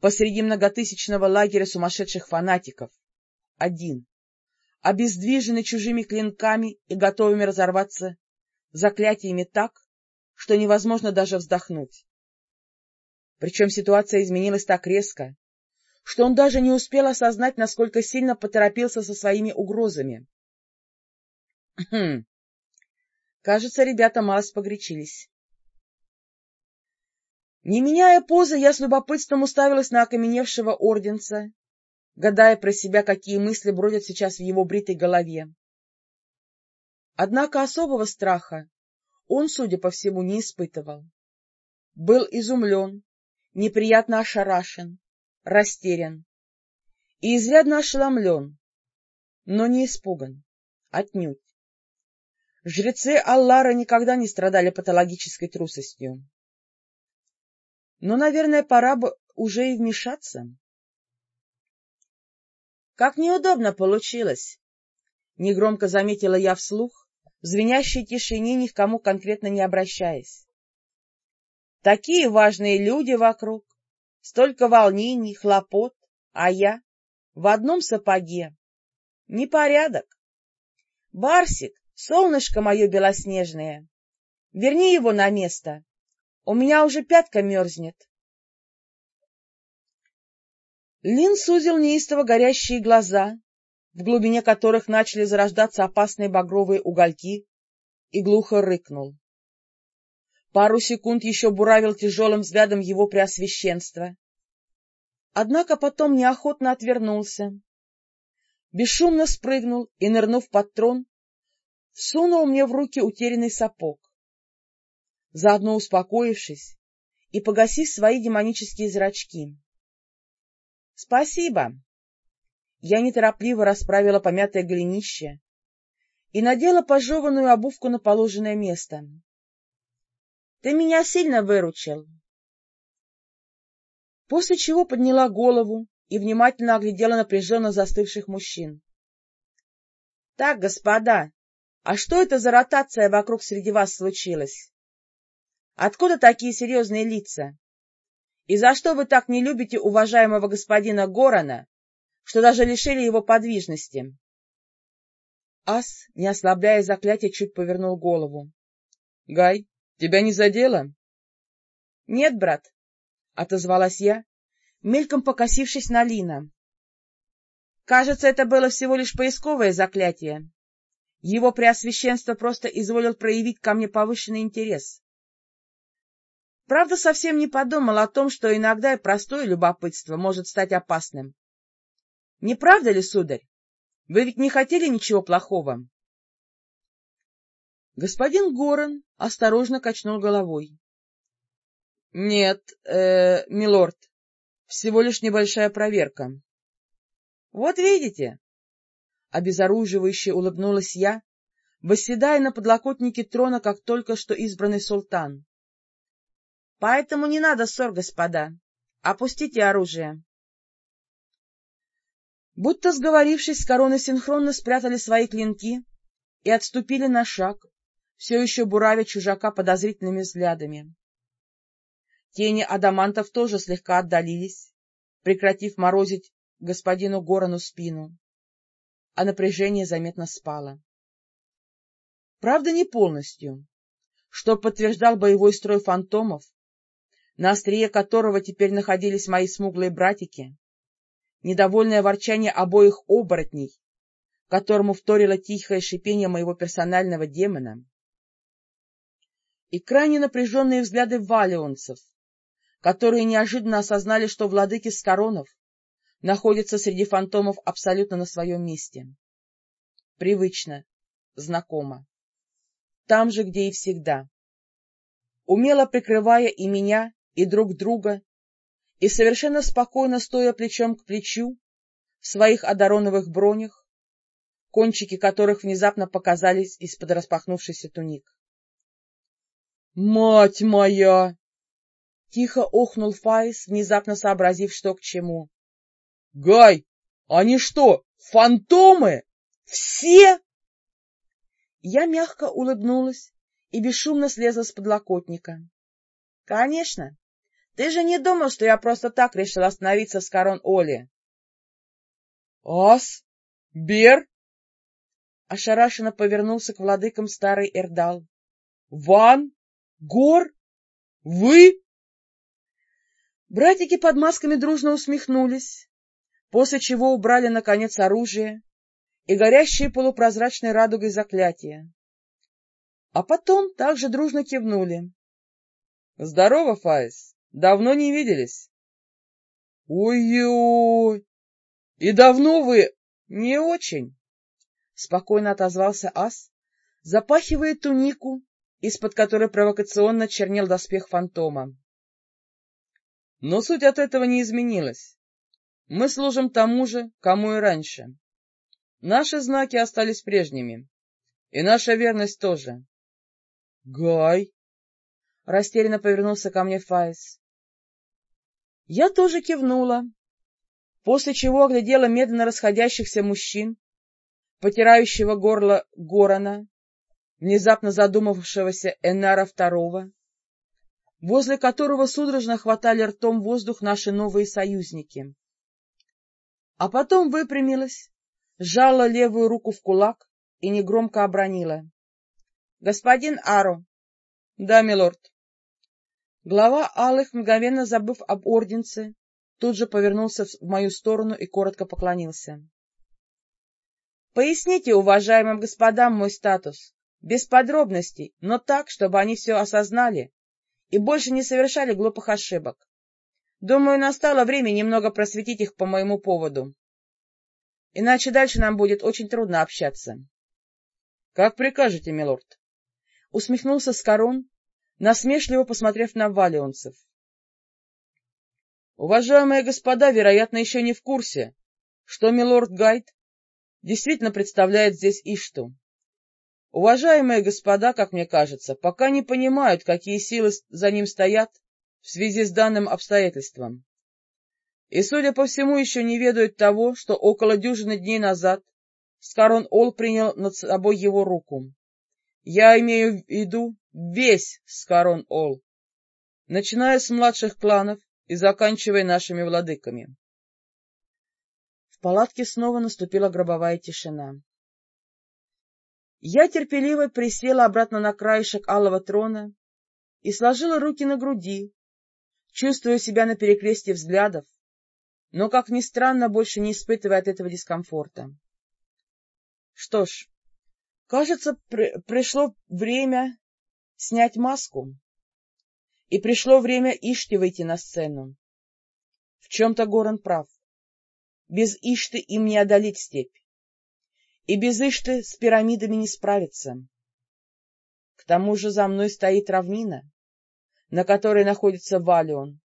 Посреди многотысячного лагеря сумасшедших фанатиков. Один. Обездвиженный чужими клинками и готовыми разорваться заклятиями так, что невозможно даже вздохнуть. Причем ситуация изменилась так резко, что он даже не успел осознать, насколько сильно поторопился со своими угрозами. [CLEARS THROAT] Кажется, ребята малость погречились. Не меняя позы, я с любопытством уставилась на окаменевшего орденца, гадая про себя, какие мысли бродят сейчас в его бритой голове. Однако особого страха он, судя по всему, не испытывал. Был изумлен, неприятно ошарашен, растерян и изрядно ошеломлен, но не испуган, отнюдь. Жрецы Аллара никогда не страдали патологической трусостью. Но, наверное, пора бы уже и вмешаться. — Как неудобно получилось! — негромко заметила я вслух, в звенящей тишине ни к кому конкретно не обращаясь. Такие важные люди вокруг, столько волнений, хлопот, а я в одном сапоге. Непорядок. Барсик, Солнышко мое белоснежное, верни его на место. У меня уже пятка мерзнет. Лин сузил неистово горящие глаза, в глубине которых начали зарождаться опасные багровые угольки, и глухо рыкнул. Пару секунд еще буравил тяжелым взглядом его преосвященство. Однако потом неохотно отвернулся. Бесшумно спрыгнул и, нырнув под трон, всунул мне в руки утерянный сапог. заодно успокоившись и погасив свои демонические зрачки. — Спасибо. Я неторопливо расправила помятое голенище и надела пожеванную обувку на положенное место. — Ты меня сильно выручил. После чего подняла голову и внимательно оглядела напряженно застывших мужчин. — Так, господа, а что это за ротация вокруг среди вас случилась? Откуда такие серьезные лица? И за что вы так не любите уважаемого господина Горана, что даже лишили его подвижности? Ас, не ослабляя заклятия, чуть повернул голову. — Гай, тебя не задело? — Нет, брат, — отозвалась я, мельком покосившись на Лина. Кажется, это было всего лишь поисковое заклятие. Его преосвященство просто изволил проявить ко мне повышенный интерес. Правда, совсем не подумал о том, что иногда и простое любопытство может стать опасным. Не правда ли, сударь? Вы ведь не хотели ничего плохого? Господин Горан осторожно качнул головой. — Нет, э, милорд, всего лишь небольшая проверка. — Вот видите, — обезоруживающе улыбнулась я, восседая на подлокотнике трона, как только что избранный султан. — Поэтому не надо ссор, господа. Опустите оружие. Будто сговорившись, с короной синхронно спрятали свои клинки и отступили на шаг, все еще буравя чужака подозрительными взглядами. Тени адамантов тоже слегка отдалились, прекратив морозить господину Горану спину, а напряжение заметно спало. Правда, не полностью, что подтверждал боевой строй фантомов, на острие которого теперь находились мои смуглые братики, недовольное ворчание обоих оборотней, которому вторило тихое шипение моего персонального демона, и крайне напряженные взгляды валионцев, которые неожиданно осознали, что владыки Скоронов находятся среди фантомов абсолютно на своем месте. Привычно, знакомо. Там же, где и всегда. Умело прикрывая и меня, и друг друга, и совершенно спокойно стоя плечом к плечу в своих одароновых бронях, кончики которых внезапно показались из-под распахнувшейся туник. — Мать моя! Тихо охнул Фаис, внезапно сообразив, что к чему. — Гай, они что, фантомы? Все? Я мягко улыбнулась и бесшумно слезла с подлокотника. — Конечно. Ты же не думал, что я просто так решил остановиться с корон Оли? — Ас? Бер? Ошарашенно повернулся к владыкам старый Эрдал. — Ван? Гор? Вы? Братики под масками дружно усмехнулись, после чего убрали, наконец, оружие и горящие полупрозрачной радугой заклятия. А потом также дружно кивнули. — Здорово, Фаис, давно не виделись. Ой — И давно вы... — Не очень, — спокойно отозвался Ас, запахивая тунику, из-под которой провокационно чернел доспех фантома. Но суть от этого не изменилась. Мы служим тому же, кому и раньше. Наши знаки остались прежними. И наша верность тоже. — Гай! — растерянно повернулся ко мне Файс. Я тоже кивнула, после чего оглядела медленно расходящихся мужчин, потирающего горло Горона, внезапно задумавшегося Энара Второго, возле которого судорожно хватали ртом воздух наши новые союзники. А потом выпрямилась, сжала левую руку в кулак и негромко обронила. — Господин Аро. — Да, милорд. Глава Алых, мгновенно забыв об орденце, тут же повернулся в мою сторону и коротко поклонился. — Поясните, уважаемым господам, мой статус, без подробностей, но так, чтобы они все осознали и больше не совершали глупых ошибок. Думаю, настало время немного просветить их по моему поводу. Иначе дальше нам будет очень трудно общаться. — Как прикажете, милорд? Усмехнулся Скорон, насмешливо посмотрев на валионцев. — Уважаемые господа, вероятно, еще не в курсе, что милорд Гайд действительно представляет здесь Ишту. Уважаемые господа, как мне кажется, пока не понимают, какие силы за ним стоят в связи с данным обстоятельством. И, судя по всему, еще не ведают того, что около дюжины дней назад Скарон Ол принял над собой его руку. Я имею в виду весь Скарон Ол, начиная с младших кланов и заканчивая нашими владыками. В палатке снова наступила гробовая тишина. Я терпеливо присела обратно на краешек алого трона и сложила руки на груди, чувствуя себя на перекрестье взглядов, но, как ни странно, больше не испытывая от этого дискомфорта. Что ж, кажется, при пришло время снять маску, и пришло время Ишти выйти на сцену. В чем-то Горан прав. Без Ишты им не одолеть степь, и без Ишты с пирамидами не справиться. К тому же за мной стоит равнина, на которой находится Валион.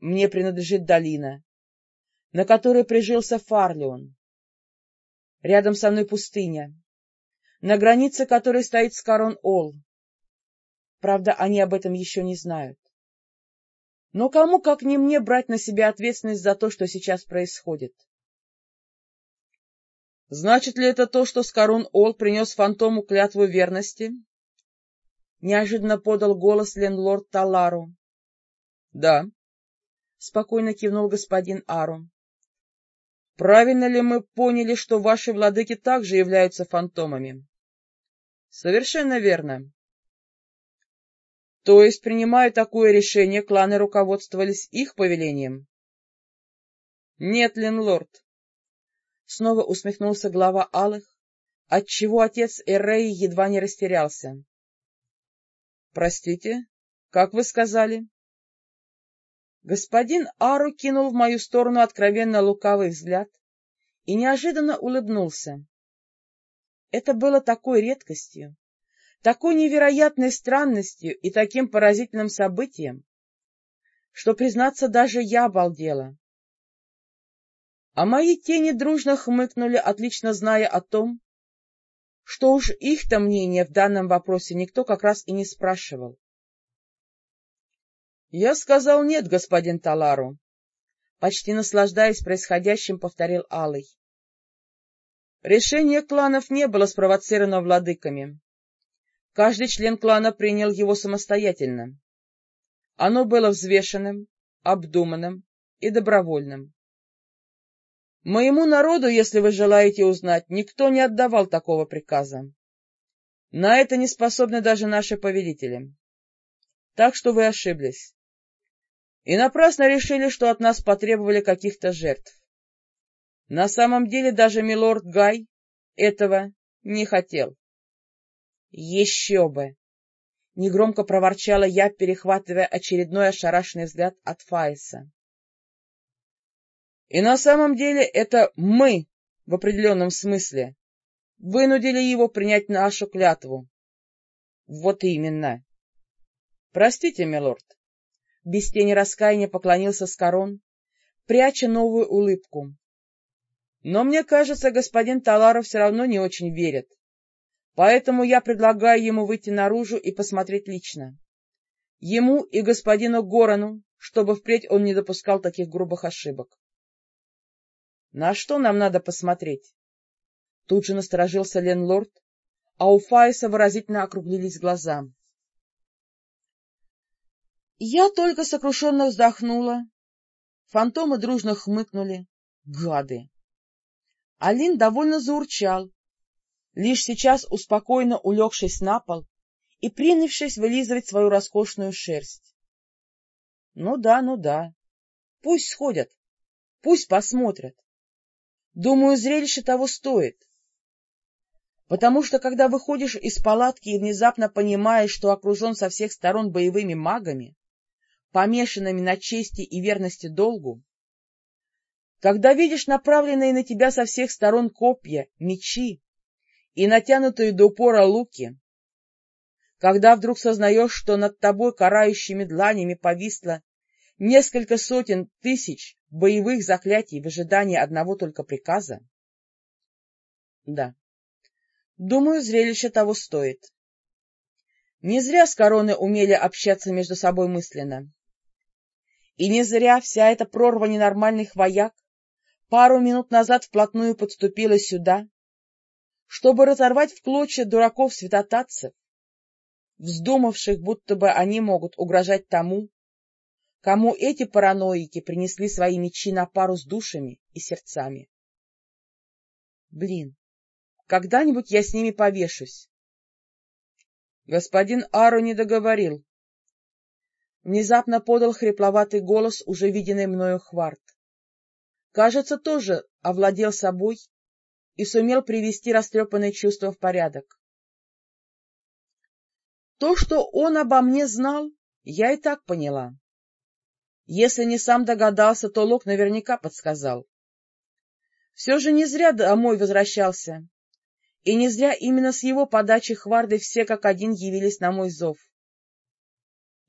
Мне принадлежит долина, на которой прижился Фарлион. Рядом со мной пустыня, на границе которой стоит Скарон-Ол. Правда, они об этом еще не знают. Но кому, как не мне, брать на себя ответственность за то, что сейчас происходит? Значит ли это то, что Скарон-Ол принес фантому клятву верности? Неожиданно подал голос ленлорд Талару. — Да, — спокойно кивнул господин Ару. Правильно ли мы поняли, что ваши владыки также являются фантомами? Совершенно верно. То есть, принимая такое решение, кланы руководствовались их повелением? Нет, Ленлорд. Снова усмехнулся глава Алых, отчего отец Эрреи едва не растерялся. Простите, как вы сказали? Господин Ару кинул в мою сторону откровенно лукавый взгляд и неожиданно улыбнулся. Это было такой редкостью, такой невероятной странностью и таким поразительным событием, что, признаться, даже я обалдела. А мои тени дружно хмыкнули, отлично зная о том, что уж их-то мнение в данном вопросе никто как раз и не спрашивал. Я сказал нет, господин Талару. Почти наслаждаясь происходящим, повторил Алый. Решение кланов не было спровоцировано владыками. Каждый член клана принял его самостоятельно. Оно было взвешенным, обдуманным и добровольным. Моему народу, если вы желаете узнать, никто не отдавал такого приказа. На это не способны даже наши повелители. Так что вы ошиблись и напрасно решили, что от нас потребовали каких-то жертв. На самом деле даже милорд Гай этого не хотел. — Еще бы! — негромко проворчала я, перехватывая очередной ошарашенный взгляд от Фаиса. — И на самом деле это мы, в определенном смысле, вынудили его принять нашу клятву. — Вот именно. — Простите, милорд, без тени раскаяния поклонился Скорон, пряча новую улыбку. Но мне кажется, господин Таларов все равно не очень верит, поэтому я предлагаю ему выйти наружу и посмотреть лично. Ему и господину Горану, чтобы впредь он не допускал таких грубых ошибок. — На что нам надо посмотреть? Тут же насторожился Ленлорд, а у Фаиса выразительно округлились глаза. Я только сокрушенно вздохнула. Фантомы дружно хмыкнули. Гады! Алин довольно заурчал, лишь сейчас успокойно улегшись на пол и принявшись вылизывать свою роскошную шерсть. Ну да, ну да. Пусть сходят, пусть посмотрят. Думаю, зрелище того стоит. Потому что, когда выходишь из палатки и внезапно понимаешь, что окружен со всех сторон боевыми магами, помешанными на чести и верности долгу, когда видишь направленные на тебя со всех сторон копья, мечи и натянутые до упора луки, когда вдруг сознаешь, что над тобой карающими дланями повисло несколько сотен тысяч боевых заклятий в ожидании одного только приказа? Да, думаю, зрелище того стоит. Не зря с короны умели общаться между собой мысленно. И не зря вся эта прорва ненормальных вояк пару минут назад вплотную подступила сюда, чтобы разорвать в клочья дураков-святотатцев, вздумавших, будто бы они могут угрожать тому, кому эти параноики принесли свои мечи на пару с душами и сердцами. Блин, когда-нибудь я с ними повешусь. Господин Ару не договорил. Внезапно подал хрипловатый голос, уже виденный мною Хварт. Кажется, тоже овладел собой и сумел привести растрепанные чувства в порядок. То, что он обо мне знал, я и так поняла. Если не сам догадался, то Лок наверняка подсказал. Все же не зря домой возвращался, и не зря именно с его подачи Хварды все как один явились на мой зов.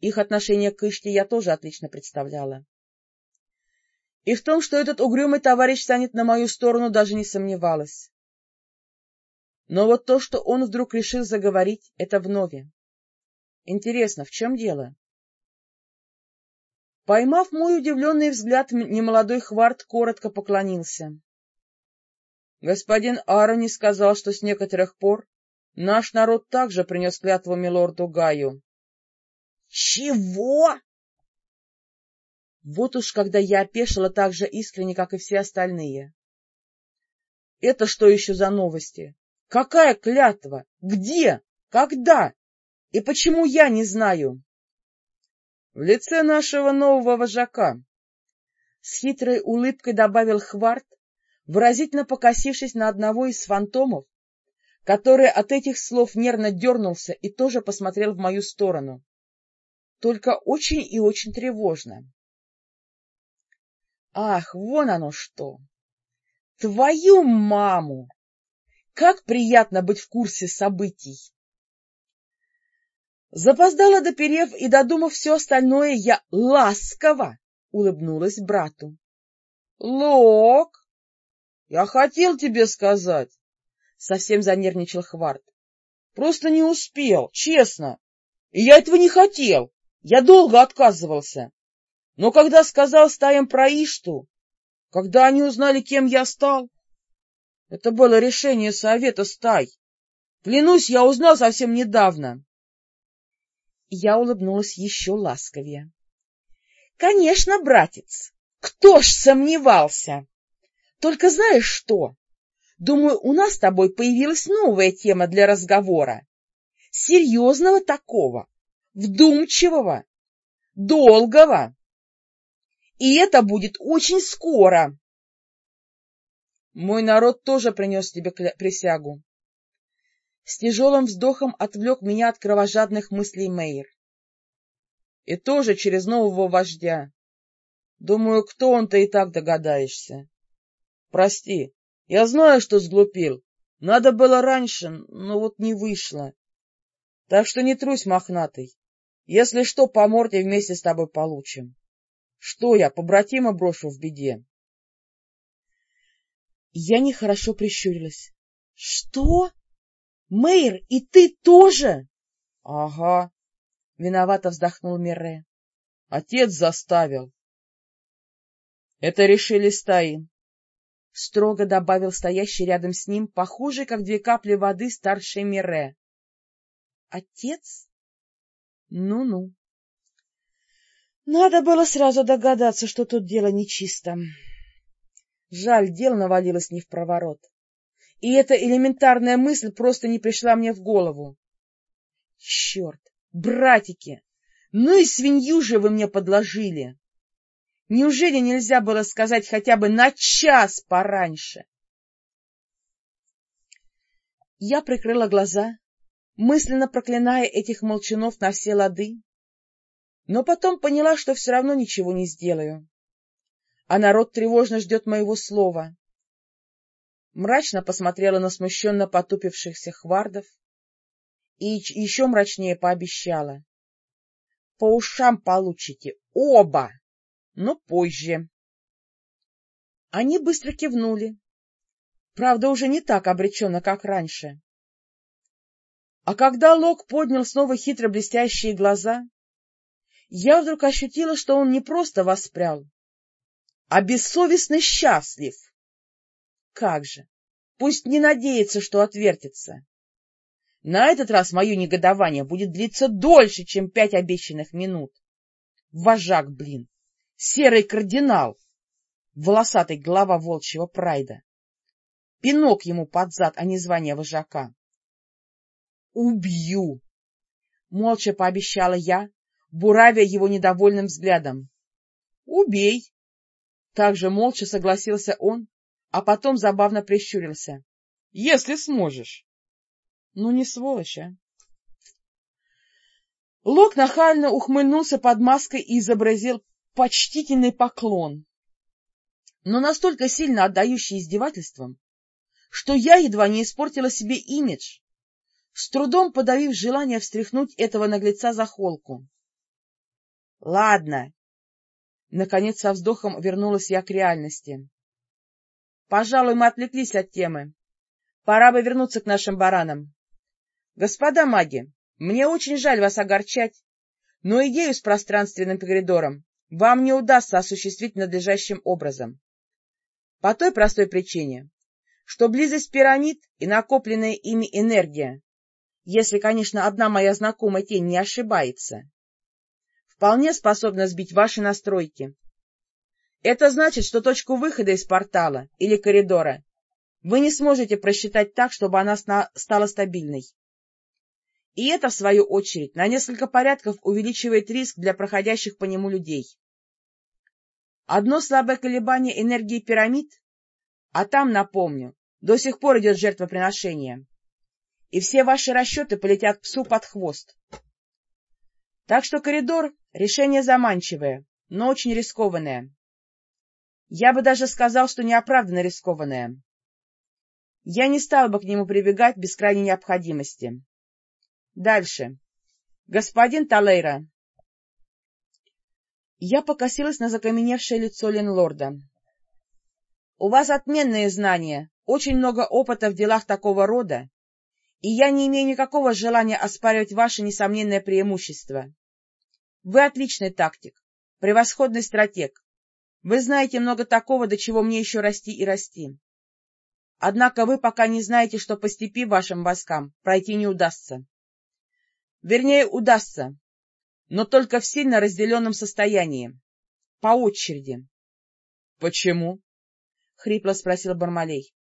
Их отношение к Иште я тоже отлично представляла. И в том, что этот угрюмый товарищ станет на мою сторону, даже не сомневалась. Но вот то, что он вдруг решил заговорить, это вновь. Интересно, в чем дело? Поймав мой удивленный взгляд, немолодой Хварт коротко поклонился. Господин Арони сказал, что с некоторых пор наш народ также принес клятву милорду Гаю. — Чего? Вот уж когда я опешила так же искренне, как и все остальные. — Это что еще за новости? Какая клятва? Где? Когда? И почему я не знаю? — В лице нашего нового вожака. С хитрой улыбкой добавил Хварт, выразительно покосившись на одного из фантомов, который от этих слов нервно дернулся и тоже посмотрел в мою сторону. Только очень и очень тревожно. Ах, вон оно что! Твою маму! Как приятно быть в курсе событий! Запоздала доперев и додумав все остальное, я ласково улыбнулась брату. — Лок, я хотел тебе сказать, — совсем занервничал Хварт. — Просто не успел, честно. И я этого не хотел. Я долго отказывался. Но когда сказал стаям про Ишту, когда они узнали, кем я стал, это было решение совета стай. Клянусь, я узнал совсем недавно. Я улыбнулась еще ласковее. — Конечно, братец, кто ж сомневался? Только знаешь что? Думаю, у нас с тобой появилась новая тема для разговора. Серьезного такого, вдумчивого, долгого. И это будет очень скоро. Мой народ тоже принес тебе присягу с тяжелым вздохом отвлек меня от кровожадных мыслей Мейер. И тоже через нового вождя. Думаю, кто он, ты и так догадаешься. Прости, я знаю, что сглупил. Надо было раньше, но вот не вышло. Так что не трусь, мохнатый. Если что, по морде вместе с тобой получим. Что я, побратима брошу в беде? Я нехорошо прищурилась. — Что? Мэйр, и ты тоже? — Ага, — виновато вздохнул Мирре. — Отец заставил. — Это решили стаи, — строго добавил стоящий рядом с ним, похожий, как две капли воды, старший Мирре. — Отец? Ну-ну. Надо было сразу догадаться, что тут дело нечисто. Жаль, дело навалилось не в проворот и эта элементарная мысль просто не пришла мне в голову. Черт, братики, ну и свинью же вы мне подложили! Неужели нельзя было сказать хотя бы на час пораньше? Я прикрыла глаза, мысленно проклиная этих молчунов на все лады, но потом поняла, что все равно ничего не сделаю. А народ тревожно ждет моего слова мрачно посмотрела на смущенно потупившихся хвардов и еще мрачнее пообещала. — По ушам получите, оба, но позже. Они быстро кивнули, правда, уже не так обреченно, как раньше. А когда Лок поднял снова хитро блестящие глаза, я вдруг ощутила, что он не просто воспрял, а бессовестно счастлив. Как же! Пусть не надеется, что отвертится. На этот раз мое негодование будет длиться дольше, чем пять обещанных минут. Вожак, блин! Серый кардинал! Волосатый глава волчьего прайда. Пинок ему под зад, а не звание вожака. «Убью!» — молча пообещала я, буравя его недовольным взглядом. «Убей!» Также молча согласился он, а потом забавно прищурился. — Если сможешь. — Ну, не сволочь, а. Лок нахально ухмыльнулся под маской и изобразил почтительный поклон, но настолько сильно отдающий издевательствам, что я едва не испортила себе имидж, с трудом подавив желание встряхнуть этого наглеца за холку. — Ладно. Наконец со вздохом вернулась я к реальности. Пожалуй, мы отвлеклись от темы. Пора бы вернуться к нашим баранам. Господа маги, мне очень жаль вас огорчать, но идею с пространственным коридором вам не удастся осуществить надлежащим образом. По той простой причине, что близость пирамид и накопленная ими энергия, если, конечно, одна моя знакомая тень не ошибается, вполне способна сбить ваши настройки это значит, что точку выхода из портала или коридора вы не сможете просчитать так, чтобы она стала стабильной. И это, в свою очередь, на несколько порядков увеличивает риск для проходящих по нему людей. Одно слабое колебание энергии пирамид, а там, напомню, до сих пор идет жертвоприношение, и все ваши расчеты полетят псу под хвост. Так что коридор — решение заманчивое, но очень рискованное. Я бы даже сказал, что неоправданно рискованное. Я не стал бы к нему прибегать без крайней необходимости. Дальше. Господин Талейра. Я покосилась на закаменевшее лицо Ленлорда. У вас отменные знания, очень много опыта в делах такого рода, и я не имею никакого желания оспаривать ваше несомненное преимущество. Вы отличный тактик, превосходный стратег, вы знаете много такого, до чего мне еще расти и расти. Однако вы пока не знаете, что по степи вашим войскам пройти не удастся. Вернее, удастся, но только в сильно разделенном состоянии, по очереди. — Почему? — хрипло спросил Бармалей.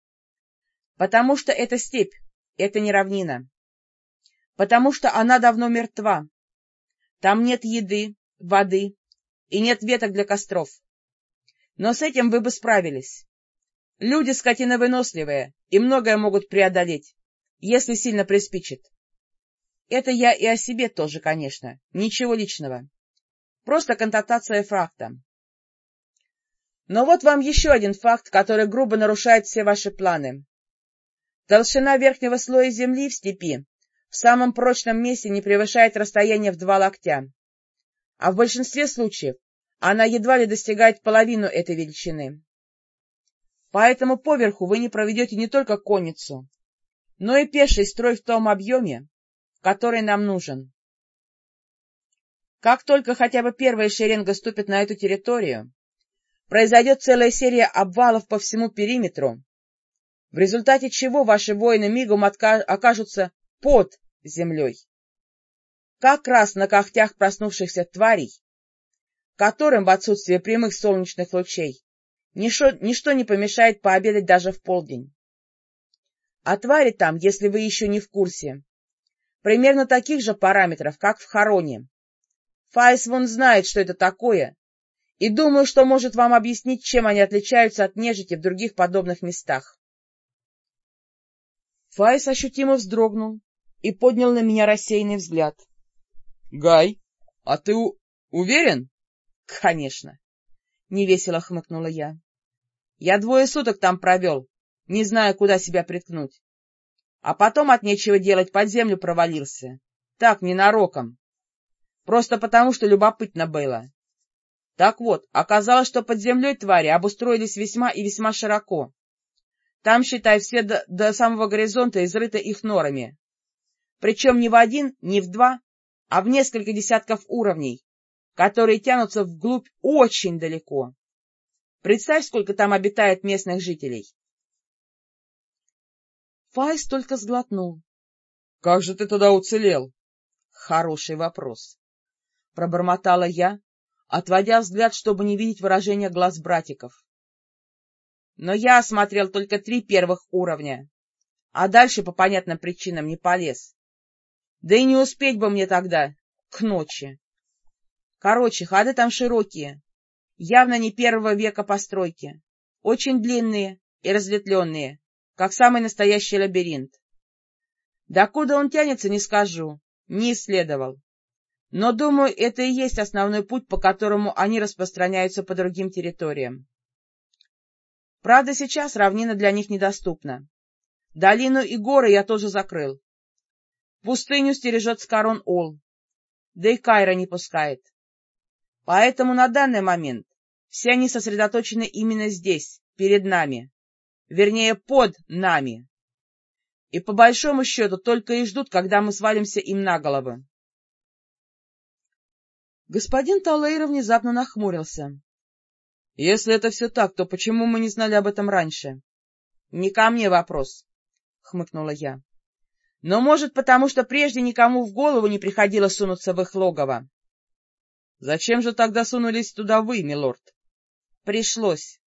— Потому что это степь, это не равнина. Потому что она давно мертва. Там нет еды, воды и нет веток для костров. Но с этим вы бы справились. Люди скотина выносливые и многое могут преодолеть, если сильно приспичит. Это я и о себе тоже, конечно, ничего личного. Просто контактация факта. Но вот вам еще один факт, который грубо нарушает все ваши планы. Толщина верхнего слоя земли в степи в самом прочном месте не превышает расстояние в два локтя, а в большинстве случаев она едва ли достигает половину этой величины. Поэтому поверху вы не проведете не только конницу, но и пеший строй в том объеме, который нам нужен. Как только хотя бы первая шеренга ступит на эту территорию, произойдет целая серия обвалов по всему периметру, в результате чего ваши воины мигом окажутся под землей. Как раз на когтях проснувшихся тварей, которым в отсутствие прямых солнечных лучей ничто, ничто не помешает пообедать даже в полдень. А твари там, если вы еще не в курсе, примерно таких же параметров, как в Хароне. Файс вон знает, что это такое, и думаю, что может вам объяснить, чем они отличаются от нежити в других подобных местах. Файс ощутимо вздрогнул и поднял на меня рассеянный взгляд. — Гай, а ты уверен? — Конечно, — невесело хмыкнула я. — Я двое суток там провел, не зная, куда себя приткнуть. А потом от нечего делать под землю провалился. Так, ненароком. Просто потому, что любопытно было. Так вот, оказалось, что под землей твари обустроились весьма и весьма широко. Там, считай, все до, до самого горизонта изрыты их норами. Причем не в один, не в два, а в несколько десятков уровней, которые тянутся вглубь очень далеко. Представь, сколько там обитает местных жителей. Файс только сглотнул. — Как же ты тогда уцелел? — Хороший вопрос. Пробормотала я, отводя взгляд, чтобы не видеть выражения глаз братиков. Но я осмотрел только три первых уровня, а дальше по понятным причинам не полез. Да и не успеть бы мне тогда, к ночи. Короче, ходы там широкие, явно не первого века постройки, очень длинные и разветвленные, как самый настоящий лабиринт. Докуда он тянется, не скажу, не исследовал. Но, думаю, это и есть основной путь, по которому они распространяются по другим территориям. Правда, сейчас равнина для них недоступна. Долину и горы я тоже закрыл. Пустыню стережет Скарон Ол, да и Кайра не пускает. Поэтому на данный момент все они сосредоточены именно здесь, перед нами. Вернее, под нами. И по большому счету только и ждут, когда мы свалимся им на головы. Господин Талейра внезапно нахмурился. — Если это все так, то почему мы не знали об этом раньше? — Не ко мне вопрос, — хмыкнула я. — Но, может, потому что прежде никому в голову не приходило сунуться в их логово. Зачем же тогда сунулись туда вы, милорд? Пришлось.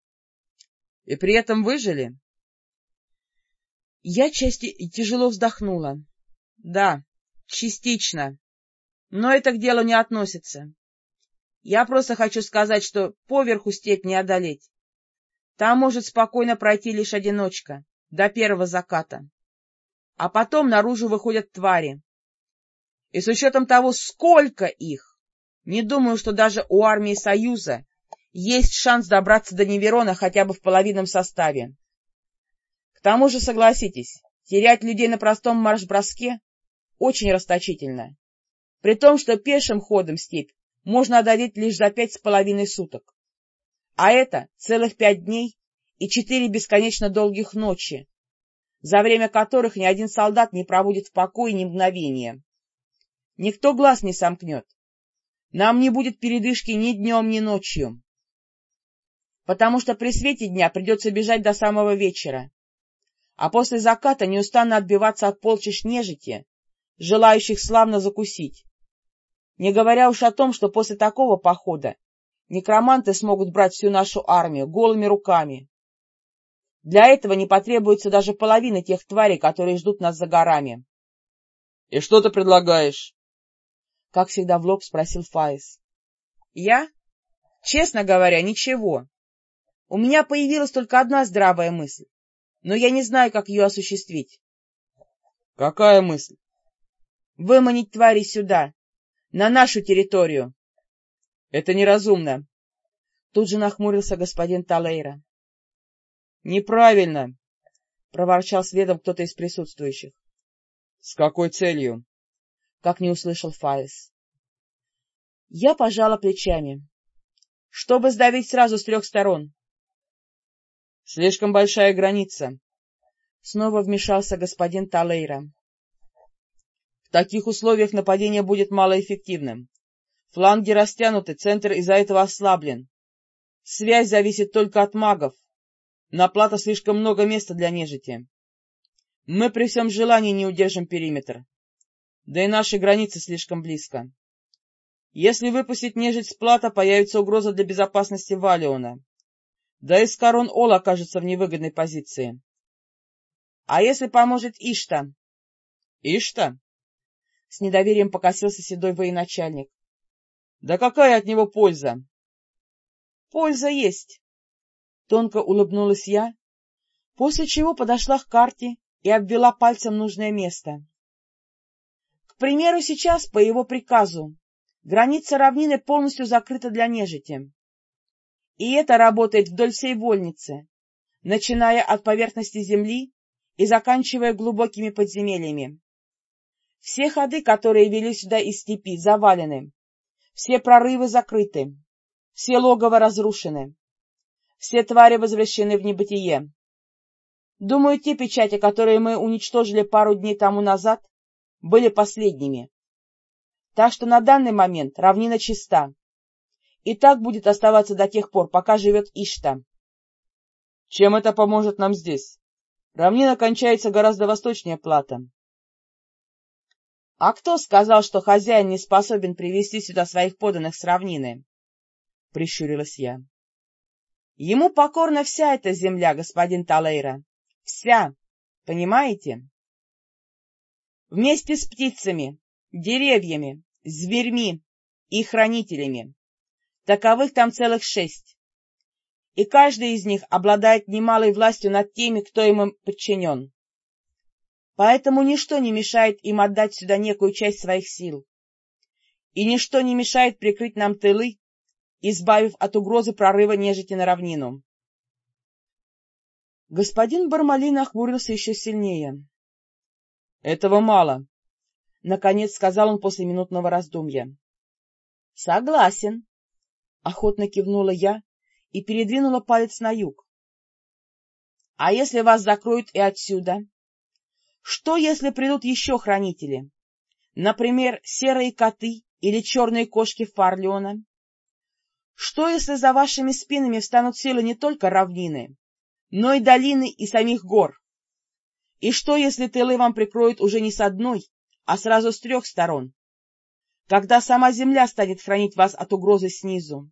И при этом выжили? Я части тяжело вздохнула. Да, частично. Но это к делу не относится. Я просто хочу сказать, что поверху степь не одолеть. Там может спокойно пройти лишь одиночка, до первого заката. А потом наружу выходят твари. И с учетом того, сколько их, не думаю, что даже у армии Союза есть шанс добраться до Неверона хотя бы в половинном составе. К тому же, согласитесь, терять людей на простом марш-броске очень расточительно, при том, что пешим ходом степь можно одолеть лишь за пять с половиной суток. А это целых пять дней и четыре бесконечно долгих ночи, за время которых ни один солдат не проводит в покое ни мгновения. Никто глаз не сомкнет, нам не будет передышки ни днем, ни ночью, потому что при свете дня придется бежать до самого вечера, а после заката неустанно отбиваться от полчищ нежити, желающих славно закусить. Не говоря уж о том, что после такого похода некроманты смогут брать всю нашу армию голыми руками. Для этого не потребуется даже половина тех тварей, которые ждут нас за горами. — И что ты предлагаешь? — как всегда в лоб спросил Фаис. — Я? Честно говоря, ничего. У меня появилась только одна здравая мысль, но я не знаю, как ее осуществить. — Какая мысль? — Выманить твари сюда, на нашу территорию. — Это неразумно. Тут же нахмурился господин Талейра. — Неправильно, — проворчал следом кто-то из присутствующих. — С какой целью? как не услышал Фаис. Я пожала плечами. Чтобы сдавить сразу с трех сторон. — Слишком большая граница. Снова вмешался господин Талейра. — В таких условиях нападение будет малоэффективным. Фланги растянуты, центр из-за этого ослаблен. Связь зависит только от магов. На плато слишком много места для нежити. Мы при всем желании не удержим периметр да и наши границы слишком близко. Если выпустить нежить с плата, появится угроза для безопасности Валиона. Да и Скарон Ол окажется в невыгодной позиции. А если поможет Ишта? Ишта? С недоверием покосился седой военачальник. Да какая от него польза? Польза есть. Тонко улыбнулась я, после чего подошла к карте и обвела пальцем нужное место примеру, сейчас, по его приказу, граница равнины полностью закрыта для нежити. И это работает вдоль всей вольницы, начиная от поверхности земли и заканчивая глубокими подземельями. Все ходы, которые вели сюда из степи, завалены, все прорывы закрыты, все логово разрушены, все твари возвращены в небытие. Думаю, те печати, которые мы уничтожили пару дней тому назад, были последними. Так что на данный момент равнина чиста. И так будет оставаться до тех пор, пока живет Ишта. Чем это поможет нам здесь? Равнина кончается гораздо восточнее плата. А кто сказал, что хозяин не способен привести сюда своих поданных с равнины? — прищурилась я. — Ему покорна вся эта земля, господин Талейра. Вся. Понимаете? Вместе с птицами, деревьями, зверьми и хранителями. Таковых там целых шесть. И каждый из них обладает немалой властью над теми, кто им подчинен. Поэтому ничто не мешает им отдать сюда некую часть своих сил. И ничто не мешает прикрыть нам тылы, избавив от угрозы прорыва нежити на равнину. Господин Бармалин охмурился еще сильнее. — Этого мало, — наконец сказал он после минутного раздумья. — Согласен, — охотно кивнула я и передвинула палец на юг. — А если вас закроют и отсюда? Что, если придут еще хранители? Например, серые коты или черные кошки Фарлиона? Что, если за вашими спинами встанут силы не только равнины, но и долины и самих гор? И что, если тылы вам прикроют уже не с одной, а сразу с трех сторон? Когда сама земля станет хранить вас от угрозы снизу?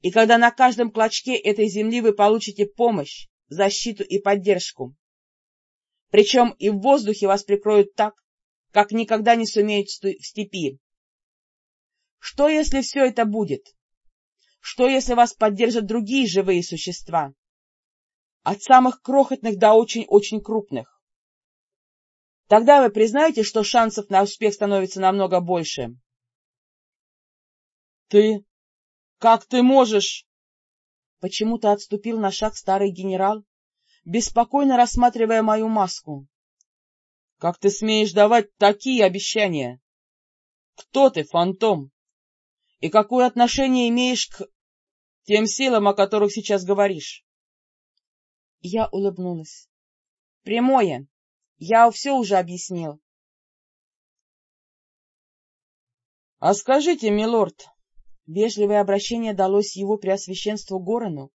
И когда на каждом клочке этой земли вы получите помощь, защиту и поддержку? Причем и в воздухе вас прикроют так, как никогда не сумеют в степи. Что, если все это будет? Что, если вас поддержат другие живые существа? От самых крохотных до очень-очень крупных. Тогда вы признаете, что шансов на успех становится намного больше. — Ты... как ты можешь? Почему-то отступил на шаг старый генерал, беспокойно рассматривая мою маску. — Как ты смеешь давать такие обещания? Кто ты, фантом? И какое отношение имеешь к тем силам, о которых сейчас говоришь? Я улыбнулась. — Прямое. Я все уже объяснил. — А скажите, милорд, вежливое обращение далось его преосвященству Горону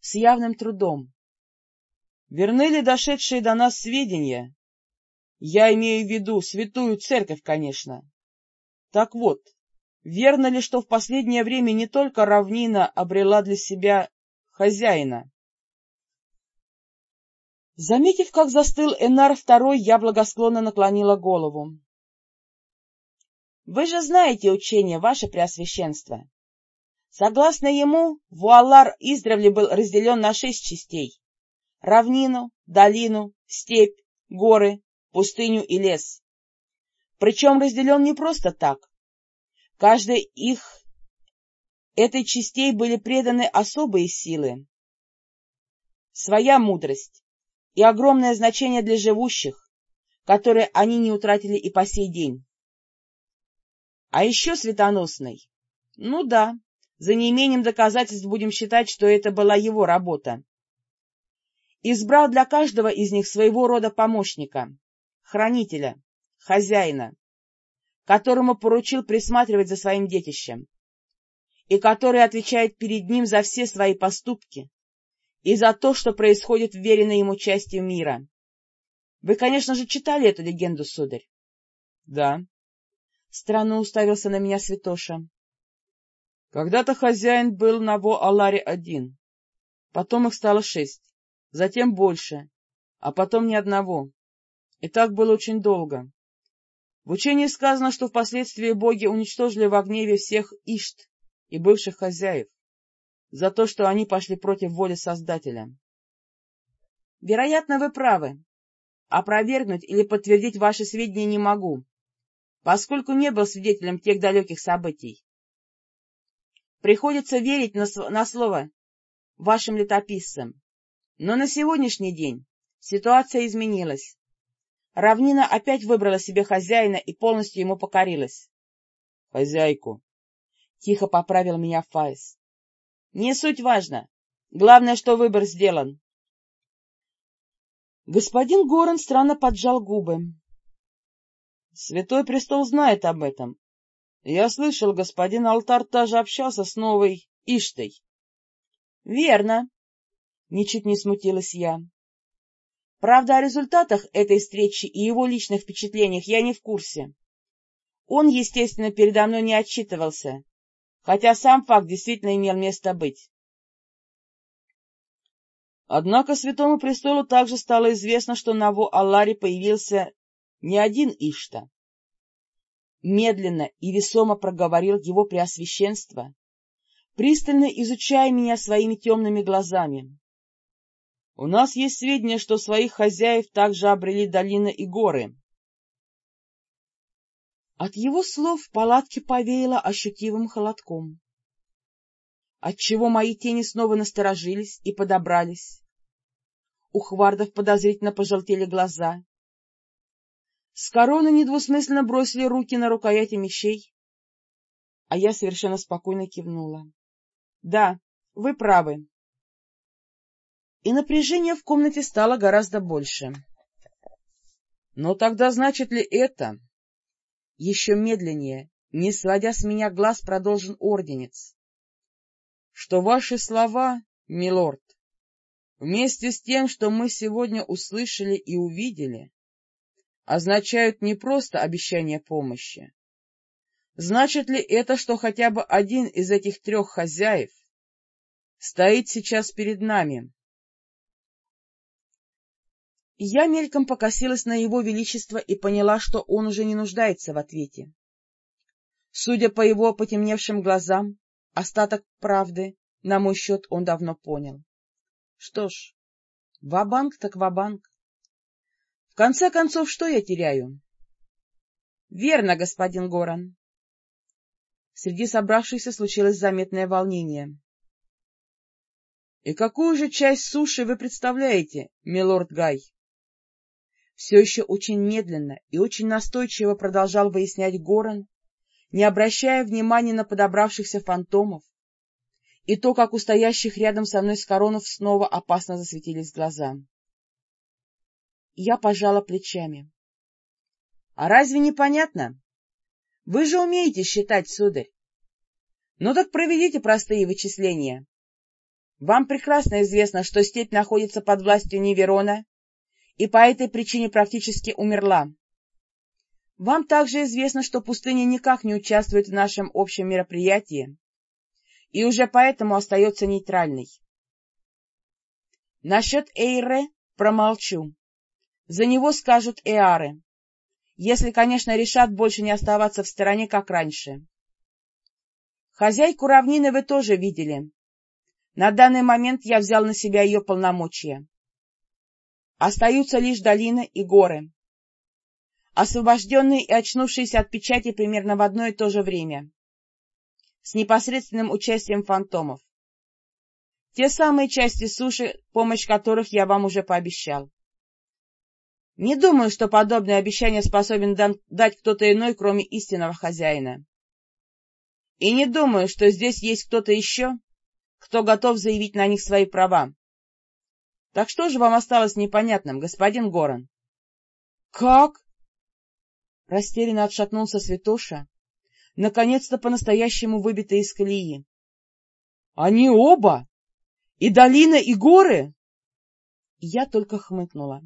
с явным трудом. Верны ли дошедшие до нас сведения? Я имею в виду святую церковь, конечно. Так вот, верно ли, что в последнее время не только равнина обрела для себя хозяина? Заметив, как застыл Энар II, я благосклонно наклонила голову. — Вы же знаете учение, ваше преосвященство. Согласно ему, Вуалар издревле был разделен на шесть частей равнину, долину, степь, горы, пустыню и лес. Причем разделен не просто так. Каждой их этой частей были преданы особые силы, своя мудрость и огромное значение для живущих, которые они не утратили и по сей день. А еще светоносный. Ну да, за неимением доказательств будем считать, что это была его работа избрал для каждого из них своего рода помощника, хранителя, хозяина, которому поручил присматривать за своим детищем, и который отвечает перед ним за все свои поступки и за то, что происходит в веренной ему части мира. Вы, конечно же, читали эту легенду, сударь? — Да. Странно уставился на меня святоша. Когда-то хозяин был на Во-Аларе один, потом их стало шесть затем больше, а потом ни одного. И так было очень долго. В учении сказано, что впоследствии боги уничтожили в гневе всех Ишт и бывших хозяев за то, что они пошли против воли Создателя. Вероятно, вы правы. Опровергнуть или подтвердить ваши сведения не могу, поскольку не был свидетелем тех далеких событий. Приходится верить на, на слово вашим летописцам. Но на сегодняшний день Ситуация изменилась. Равнина опять выбрала себе хозяина и полностью ему покорилась. — Хозяйку. — тихо поправил меня Фаис. — Не суть важно. Главное, что выбор сделан. Господин Горан странно поджал губы. — Святой престол знает об этом. Я слышал, господин Алтар тоже общался с новой Иштой. — Верно. Ничуть не смутилась я. Правда, о результатах этой встречи и его личных впечатлениях я не в курсе. Он, естественно, передо мной не отчитывался, хотя сам факт действительно имел место быть. Однако Святому Престолу также стало известно, что на Во-Алларе появился не один Ишта. Медленно и весомо проговорил его преосвященство, пристально изучая меня своими темными глазами. У нас есть сведения, что своих хозяев также обрели долины и горы. От его слов в палатке повеяло ощутивым холодком, отчего мои тени снова насторожились и подобрались. У хвардов подозрительно пожелтели глаза. С короны недвусмысленно бросили руки на рукояти мечей, а я совершенно спокойно кивнула. — Да, вы правы и напряжение в комнате стало гораздо больше. — Но тогда значит ли это? Еще медленнее, не сводя с меня глаз, продолжен орденец. — Что ваши слова, милорд, вместе с тем, что мы сегодня услышали и увидели, означают не просто обещание помощи. Значит ли это, что хотя бы один из этих трех хозяев стоит сейчас перед нами? Я мельком покосилась на его величество и поняла, что он уже не нуждается в ответе. Судя по его потемневшим глазам, остаток правды, на мой счет, он давно понял. Что ж, ва-банк так ва-банк. В конце концов, что я теряю? — Верно, господин Горан. Среди собравшихся случилось заметное волнение. — И какую же часть суши вы представляете, милорд Гай? Все еще очень медленно и очень настойчиво продолжал выяснять Горан, не обращая внимания на подобравшихся фантомов, и то, как у стоящих рядом со мной с коронов снова опасно засветились глаза. Я пожала плечами. — А разве не понятно? Вы же умеете считать, сударь. Ну так проведите простые вычисления. Вам прекрасно известно, что степь находится под властью Неверона и по этой причине практически умерла. Вам также известно, что пустыня никак не участвует в нашем общем мероприятии и уже поэтому остается нейтральной. Насчет Эйре промолчу. За него скажут Эары, если, конечно, решат больше не оставаться в стороне, как раньше. Хозяйку равнины вы тоже видели. На данный момент я взял на себя ее полномочия. Остаются лишь долины и горы. Освобожденные и очнувшиеся от печати примерно в одно и то же время. С непосредственным участием фантомов. Те самые части суши, помощь которых я вам уже пообещал. Не думаю, что подобное обещание способен дать кто-то иной, кроме истинного хозяина. И не думаю, что здесь есть кто-то еще, кто готов заявить на них свои права. Так что же вам осталось непонятным, господин Горан? — Как? — растерянно отшатнулся Святоша, наконец-то по-настоящему выбитый из колеи. — Они оба? И долина, и горы? Я только хмыкнула.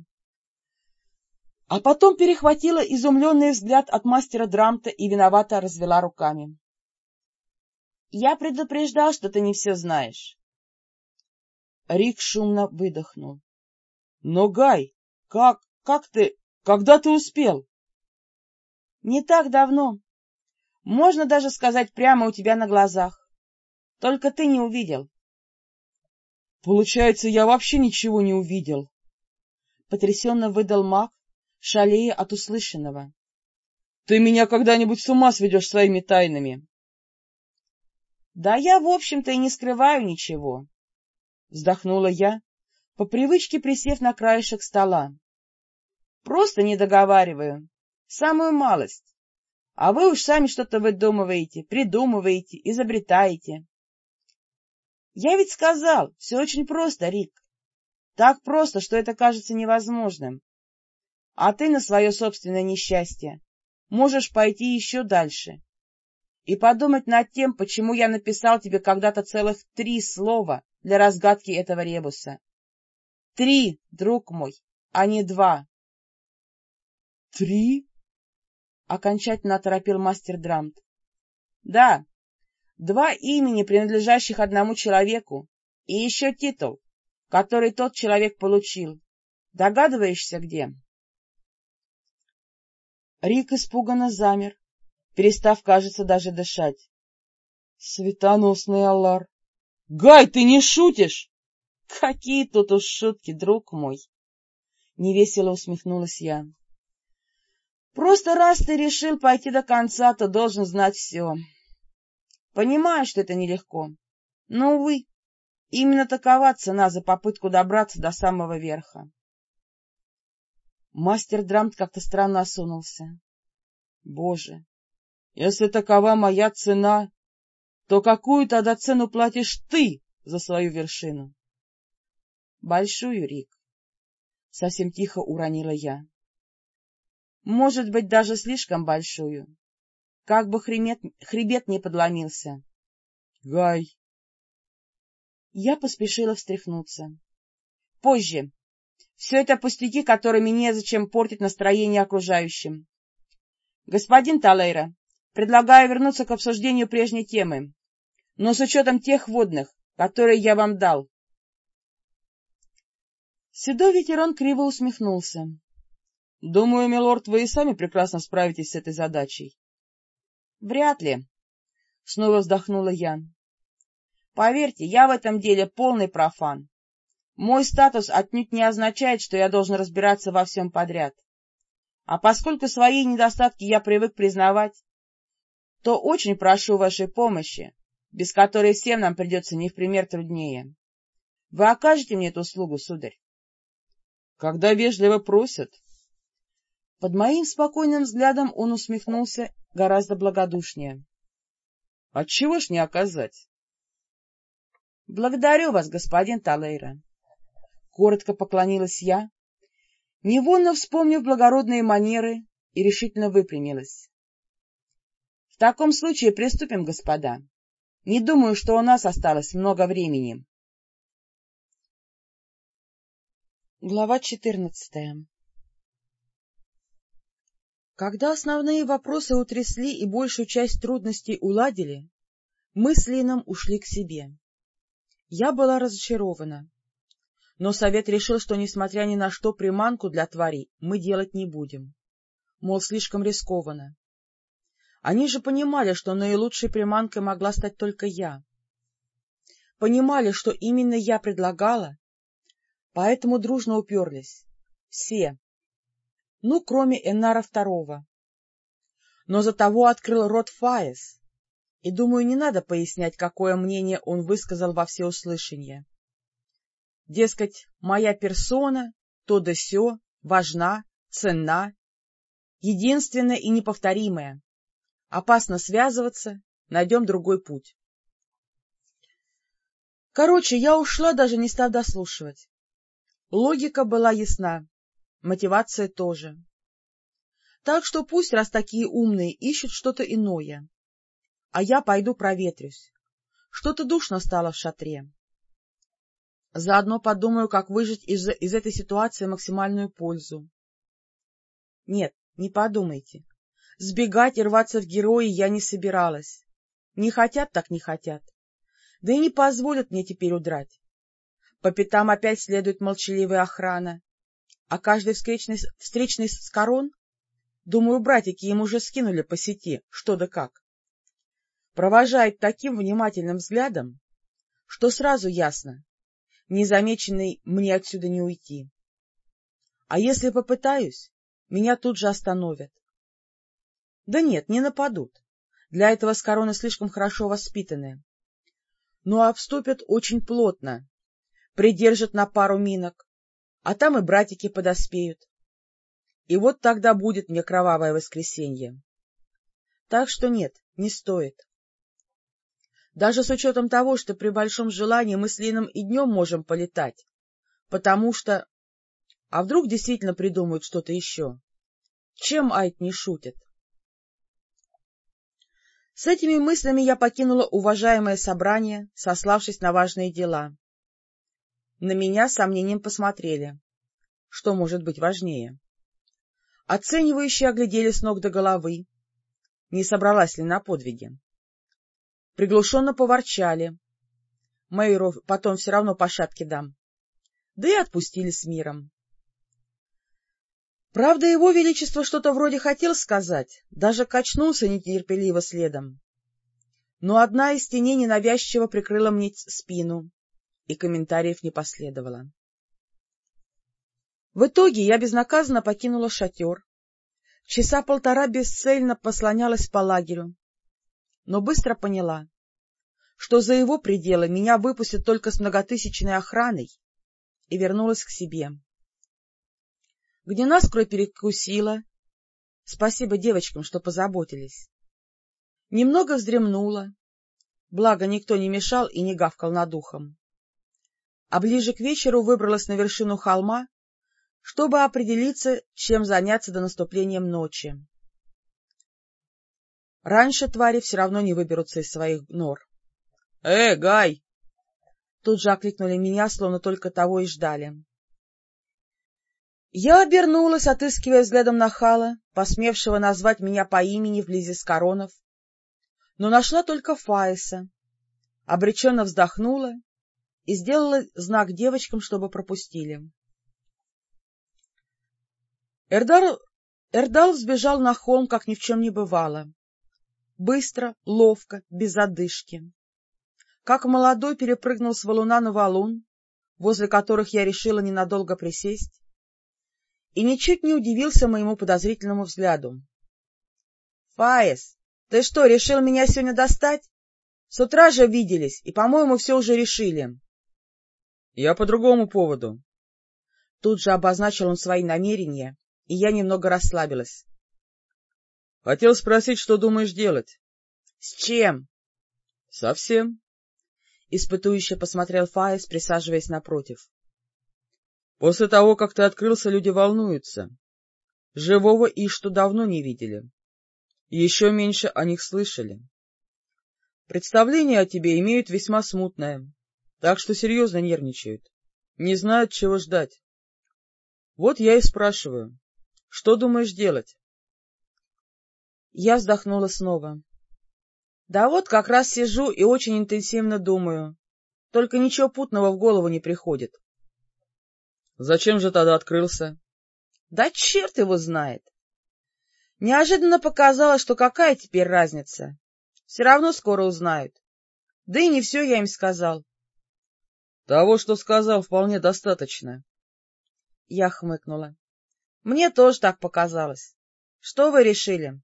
А потом перехватила изумленный взгляд от мастера Драмта и виновато развела руками. — Я предупреждал, что ты не все знаешь. Рик шумно выдохнул. — Но, Гай, как, как ты, когда ты успел? — Не так давно. Можно даже сказать прямо у тебя на глазах. Только ты не увидел. — Получается, я вообще ничего не увидел. Потрясенно выдал маг, шалея от услышанного. — Ты меня когда-нибудь с ума сведешь своими тайнами? — Да я, в общем-то, и не скрываю ничего. Вздохнула я, по привычке присев на краешек стола. — Просто не договариваю. Самую малость. А вы уж сами что-то выдумываете, придумываете, изобретаете. — Я ведь сказал, все очень просто, Рик. Так просто, что это кажется невозможным. А ты на свое собственное несчастье можешь пойти еще дальше и подумать над тем, почему я написал тебе когда-то целых три слова для разгадки этого ребуса. Три, друг мой, а не два. — Три? — окончательно оторопил мастер Драмт. — Да, два имени, принадлежащих одному человеку, и еще титул, который тот человек получил. Догадываешься, где? Рик испуганно замер, перестав, кажется, даже дышать. — Светоносный Аллар! — Гай, ты не шутишь? — Какие тут уж шутки, друг мой! — невесело усмехнулась я. — Просто раз ты решил пойти до конца, то должен знать все. Понимаю, что это нелегко, но, увы, именно такова цена за попытку добраться до самого верха. Мастер Драмт как-то странно осунулся. — Боже, если такова моя цена, то какую тогда цену платишь ты за свою вершину? — Большую, Рик, — совсем тихо уронила я. — Может быть, даже слишком большую. Как бы хребет, хребет не подломился. — Гай! Я поспешила встряхнуться. — Позже. Все это пустяки, которыми незачем портить настроение окружающим. Господин Талейра, предлагаю вернуться к обсуждению прежней темы, но с учетом тех водных, которые я вам дал. Седой ветеран криво усмехнулся. — Думаю, милорд, вы и сами прекрасно справитесь с этой задачей. — Вряд ли, — снова вздохнула я. — Поверьте, я в этом деле полный профан. Мой статус отнюдь не означает, что я должен разбираться во всем подряд. А поскольку свои недостатки я привык признавать, то очень прошу вашей помощи, без которой всем нам придется не в пример труднее. Вы окажете мне эту услугу, сударь? когда вежливо просят. Под моим спокойным взглядом он усмехнулся гораздо благодушнее. — Отчего ж не оказать? — Благодарю вас, господин Талейра. Коротко поклонилась я, невольно вспомнив благородные манеры, и решительно выпрямилась. — таком случае приступим, господа. Не думаю, что у нас осталось много времени. Глава четырнадцатая Когда основные вопросы утрясли и большую часть трудностей уладили, мы с Лином ушли к себе. Я была разочарована, но совет решил, что, несмотря ни на что, приманку для тварей мы делать не будем. Мол, слишком рискованно. Они же понимали, что наилучшей приманкой могла стать только я. Понимали, что именно я предлагала, Поэтому дружно уперлись. Все. Ну, кроме Энара Второго. Но за того открыл рот Фаес, и, думаю, не надо пояснять, какое мнение он высказал во всеуслышание. Дескать, моя персона, то да сё, важна, ценна, единственная и неповторимая. Опасно связываться, найдем другой путь. Короче, я ушла, даже не став дослушивать. Логика была ясна, мотивация тоже. Так что пусть, раз такие умные, ищут что-то иное. А я пойду проветрюсь. Что-то душно стало в шатре. Заодно подумаю, как выжить из, из этой ситуации максимальную пользу. Нет, не подумайте. Сбегать и рваться в герои я не собиралась. Не хотят, так не хотят. Да и не позволят мне теперь удрать. По пятам опять следует молчаливая охрана, а каждый встречный, встречный с корон, думаю, братики им уже скинули по сети, что да как, провожает таким внимательным взглядом, что сразу ясно, незамеченный мне отсюда не уйти. А если попытаюсь, меня тут же остановят. Да нет, не нападут. Для этого с короны слишком хорошо воспитаны. Но обступят очень плотно, придержат на пару минок, а там и братики подоспеют. И вот тогда будет мне кровавое воскресенье. Так что нет, не стоит. Даже с учетом того, что при большом желании мы с Лином и днем можем полетать, потому что... А вдруг действительно придумают что-то еще? Чем Айт не шутит? С этими мыслями я покинула уважаемое собрание, сославшись на важные дела. На меня с сомнением посмотрели. Что может быть важнее? Оценивающие оглядели с ног до головы. Не собралась ли на подвиги? Приглушенно поворчали. Мэйру потом все равно по дам. Да и отпустили с миром. Правда, его величество что-то вроде хотел сказать, даже качнулся нетерпеливо следом. Но одна из теней ненавязчиво прикрыла мне спину, и комментариев не последовало. В итоге я безнаказанно покинула шатер, часа полтора бесцельно послонялась по лагерю, но быстро поняла, что за его пределы меня выпустят только с многотысячной охраной, и вернулась к себе где наскоро перекусила. Спасибо девочкам, что позаботились. Немного вздремнула, благо никто не мешал и не гавкал над ухом. А ближе к вечеру выбралась на вершину холма, чтобы определиться, чем заняться до наступления ночи. Раньше твари все равно не выберутся из своих нор. — Э, Гай! Тут же окликнули меня, словно только того и ждали. Я обернулась, отыскивая взглядом нахала, посмевшего назвать меня по имени вблизи Скоронов, но нашла только Фаиса, обреченно вздохнула и сделала знак девочкам, чтобы пропустили. Эрдар... Эрдал сбежал на холм, как ни в чем не бывало. Быстро, ловко, без одышки. Как молодой перепрыгнул с валуна на валун, возле которых я решила ненадолго присесть, и ничуть не удивился моему подозрительному взгляду. — Фаис, ты что, решил меня сегодня достать? С утра же виделись, и, по-моему, все уже решили. — Я по другому поводу. Тут же обозначил он свои намерения, и я немного расслабилась. — Хотел спросить, что думаешь делать? — С чем? — Совсем. Испытующе посмотрел Фаис, присаживаясь напротив. После того, как ты открылся, люди волнуются. Живого Ишту давно не видели. Еще меньше о них слышали. Представление о тебе имеют весьма смутное, так что серьезно нервничают. Не знают, чего ждать. Вот я и спрашиваю, что думаешь делать? Я вздохнула снова. Да вот как раз сижу и очень интенсивно думаю. Только ничего путного в голову не приходит. Зачем же тогда открылся? Да черт его знает. Неожиданно показалось, что какая теперь разница. Все равно скоро узнают. Да и не все я им сказал. Того, что сказал, вполне достаточно. Я хмыкнула. Мне тоже так показалось. Что вы решили?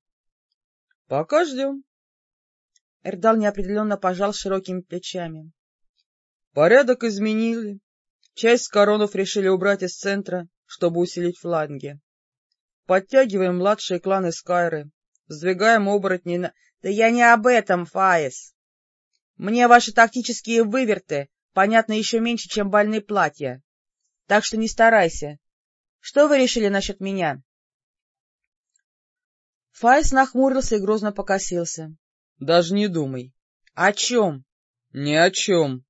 Пока ждем. Эрдал неопределенно пожал широкими плечами. Порядок изменили, Часть коронов решили убрать из центра, чтобы усилить фланги. Подтягиваем младшие кланы Скайры, сдвигаем оборотни на... Да я не об этом, Фаис. Мне ваши тактические выверты понятны еще меньше, чем больные платья. Так что не старайся. Что вы решили насчет меня? Фаис нахмурился и грозно покосился. — Даже не думай. — О чем? — Ни о чем.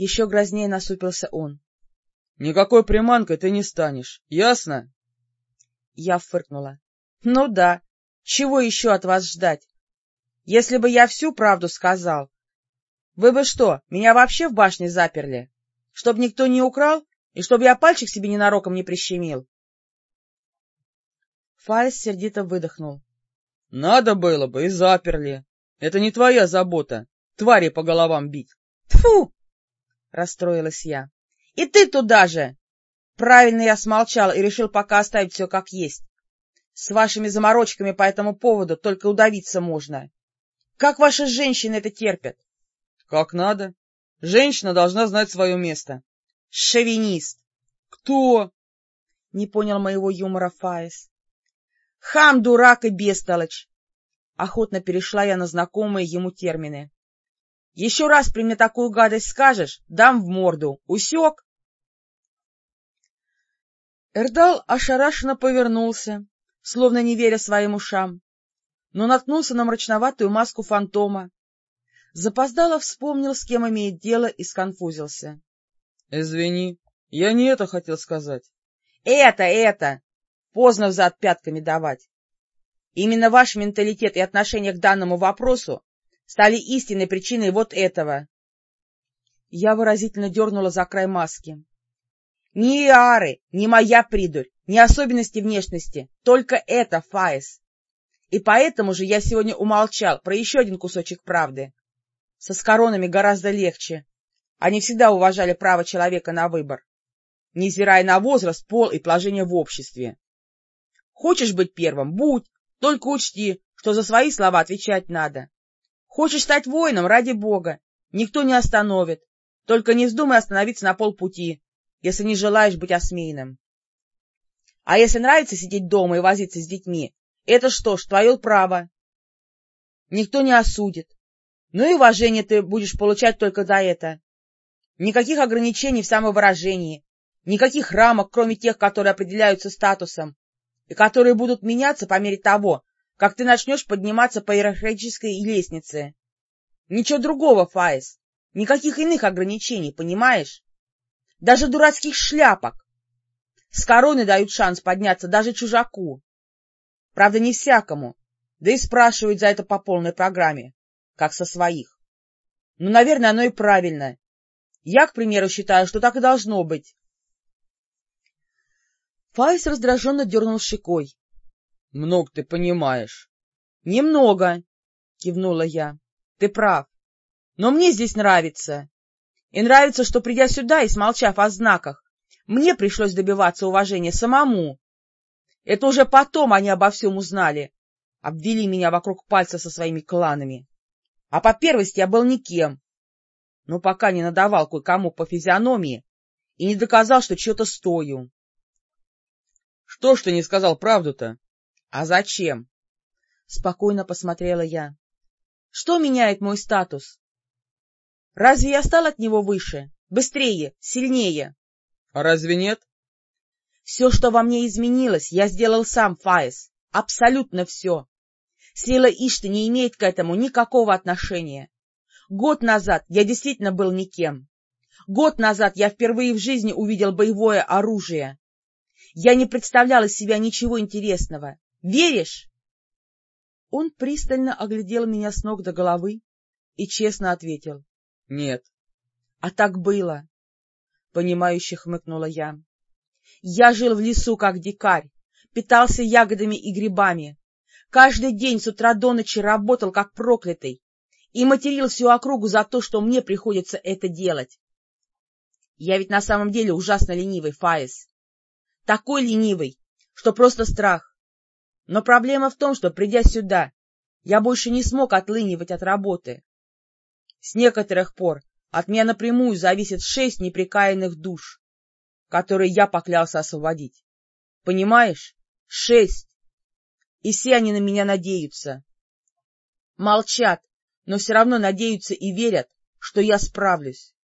Еще грознее насупился он. — Никакой приманкой ты не станешь, ясно? Я фыркнула. — Ну да, чего еще от вас ждать? Если бы я всю правду сказал, вы бы что, меня вообще в башне заперли? Чтоб никто не украл и чтоб я пальчик себе ненароком не прищемил? Фальс сердито выдохнул. — Надо было бы, и заперли. Это не твоя забота, твари по головам бить. — Тфу! — расстроилась я. — И ты туда же! Правильно я смолчал и решил пока оставить все как есть. С вашими заморочками по этому поводу только удавиться можно. Как ваши женщины это терпят? — Как надо. Женщина должна знать свое место. Шовинист. — Кто? — не понял моего юмора Фаис. — Хам, дурак и бестолочь. Охотно перешла я на знакомые ему термины. — Еще раз при мне такую гадость скажешь, дам в морду. Усек? Эрдал ошарашенно повернулся, словно не веря своим ушам, но наткнулся на мрачноватую маску фантома. Запоздало вспомнил, с кем имеет дело, и сконфузился. — Извини, я не это хотел сказать. — Это, это! Поздно взад пятками давать. Именно ваш менталитет и отношение к данному вопросу стали истинной причиной вот этого. Я выразительно дернула за край маски. Ни Иары, ни моя придурь, ни особенности внешности, только это Фаис. И поэтому же я сегодня умолчал про еще один кусочек правды. Со скоронами гораздо легче. Они всегда уважали право человека на выбор, невзирая на возраст, пол и положение в обществе. Хочешь быть первым — будь, только учти, что за свои слова отвечать надо. Хочешь стать воином — ради бога, никто не остановит, только не вздумай остановиться на полпути, если не желаешь быть осмеянным. А если нравится сидеть дома и возиться с детьми, это что ж, твое право. Никто не осудит. Ну и уважение ты будешь получать только за это. Никаких ограничений в самовыражении, никаких рамок, кроме тех, которые определяются статусом, и которые будут меняться по мере того, как ты начнешь подниматься по иерархической лестнице. Ничего другого, Фаис, никаких иных ограничений, понимаешь? даже дурацких шляпок. С короны дают шанс подняться даже чужаку. Правда, не всякому, да и спрашивают за это по полной программе, как со своих. Ну, наверное, оно и правильно. Я, к примеру, считаю, что так и должно быть. Файс раздраженно дернул щекой. — Много ты понимаешь. — Немного, — кивнула я. — Ты прав. Но мне здесь нравится. И нравится, что, придя сюда и смолчав о знаках, мне пришлось добиваться уважения самому. Это уже потом они обо всем узнали, обвели меня вокруг пальца со своими кланами. А по первости я был никем, но пока не надавал кое-кому по физиономии и не доказал, что что-то стою. — Что ж ты не сказал правду-то? — А зачем? — спокойно посмотрела я. — Что меняет мой статус? Разве я стал от него выше, быстрее, сильнее? — А разве нет? — Все, что во мне изменилось, я сделал сам, Фаис. Абсолютно все. Сила Ишты не имеет к этому никакого отношения. Год назад я действительно был никем. Год назад я впервые в жизни увидел боевое оружие. Я не представлял из себя ничего интересного. Веришь? Он пристально оглядел меня с ног до головы и честно ответил. — Нет. — А так было, — понимающе хмыкнула я. Я жил в лесу, как дикарь, питался ягодами и грибами, каждый день с утра до ночи работал, как проклятый, и материл всю округу за то, что мне приходится это делать. Я ведь на самом деле ужасно ленивый, Фаис. Такой ленивый, что просто страх. Но проблема в том, что, придя сюда, я больше не смог отлынивать от работы. С некоторых пор от меня напрямую зависит шесть неприкаянных душ, которые я поклялся освободить. Понимаешь? Шесть. И все они на меня надеются. Молчат, но все равно надеются и верят, что я справлюсь.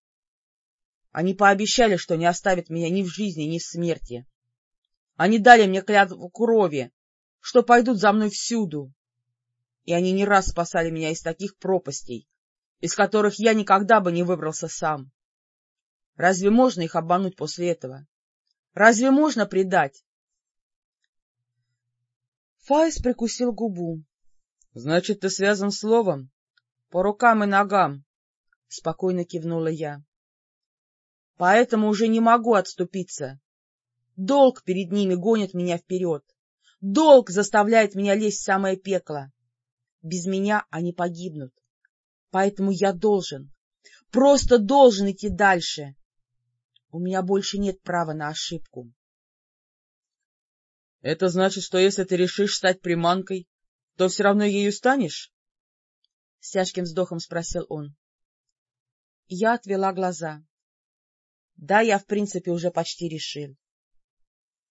Они пообещали, что не оставят меня ни в жизни, ни в смерти. Они дали мне клятву крови, что пойдут за мной всюду. И они не раз спасали меня из таких пропастей, из которых я никогда бы не выбрался сам. Разве можно их обмануть после этого? Разве можно предать? Файс прикусил губу. — Значит, ты связан словом? — По рукам и ногам, — спокойно кивнула я. — Поэтому уже не могу отступиться. Долг перед ними гонит меня вперед. Долг заставляет меня лезть в самое пекло. Без меня они погибнут. Поэтому я должен, просто должен идти дальше. У меня больше нет права на ошибку. — Это значит, что если ты решишь стать приманкой, то все равно ею станешь? — с тяжким вздохом спросил он. Я отвела глаза. Да, я, в принципе, уже почти решил.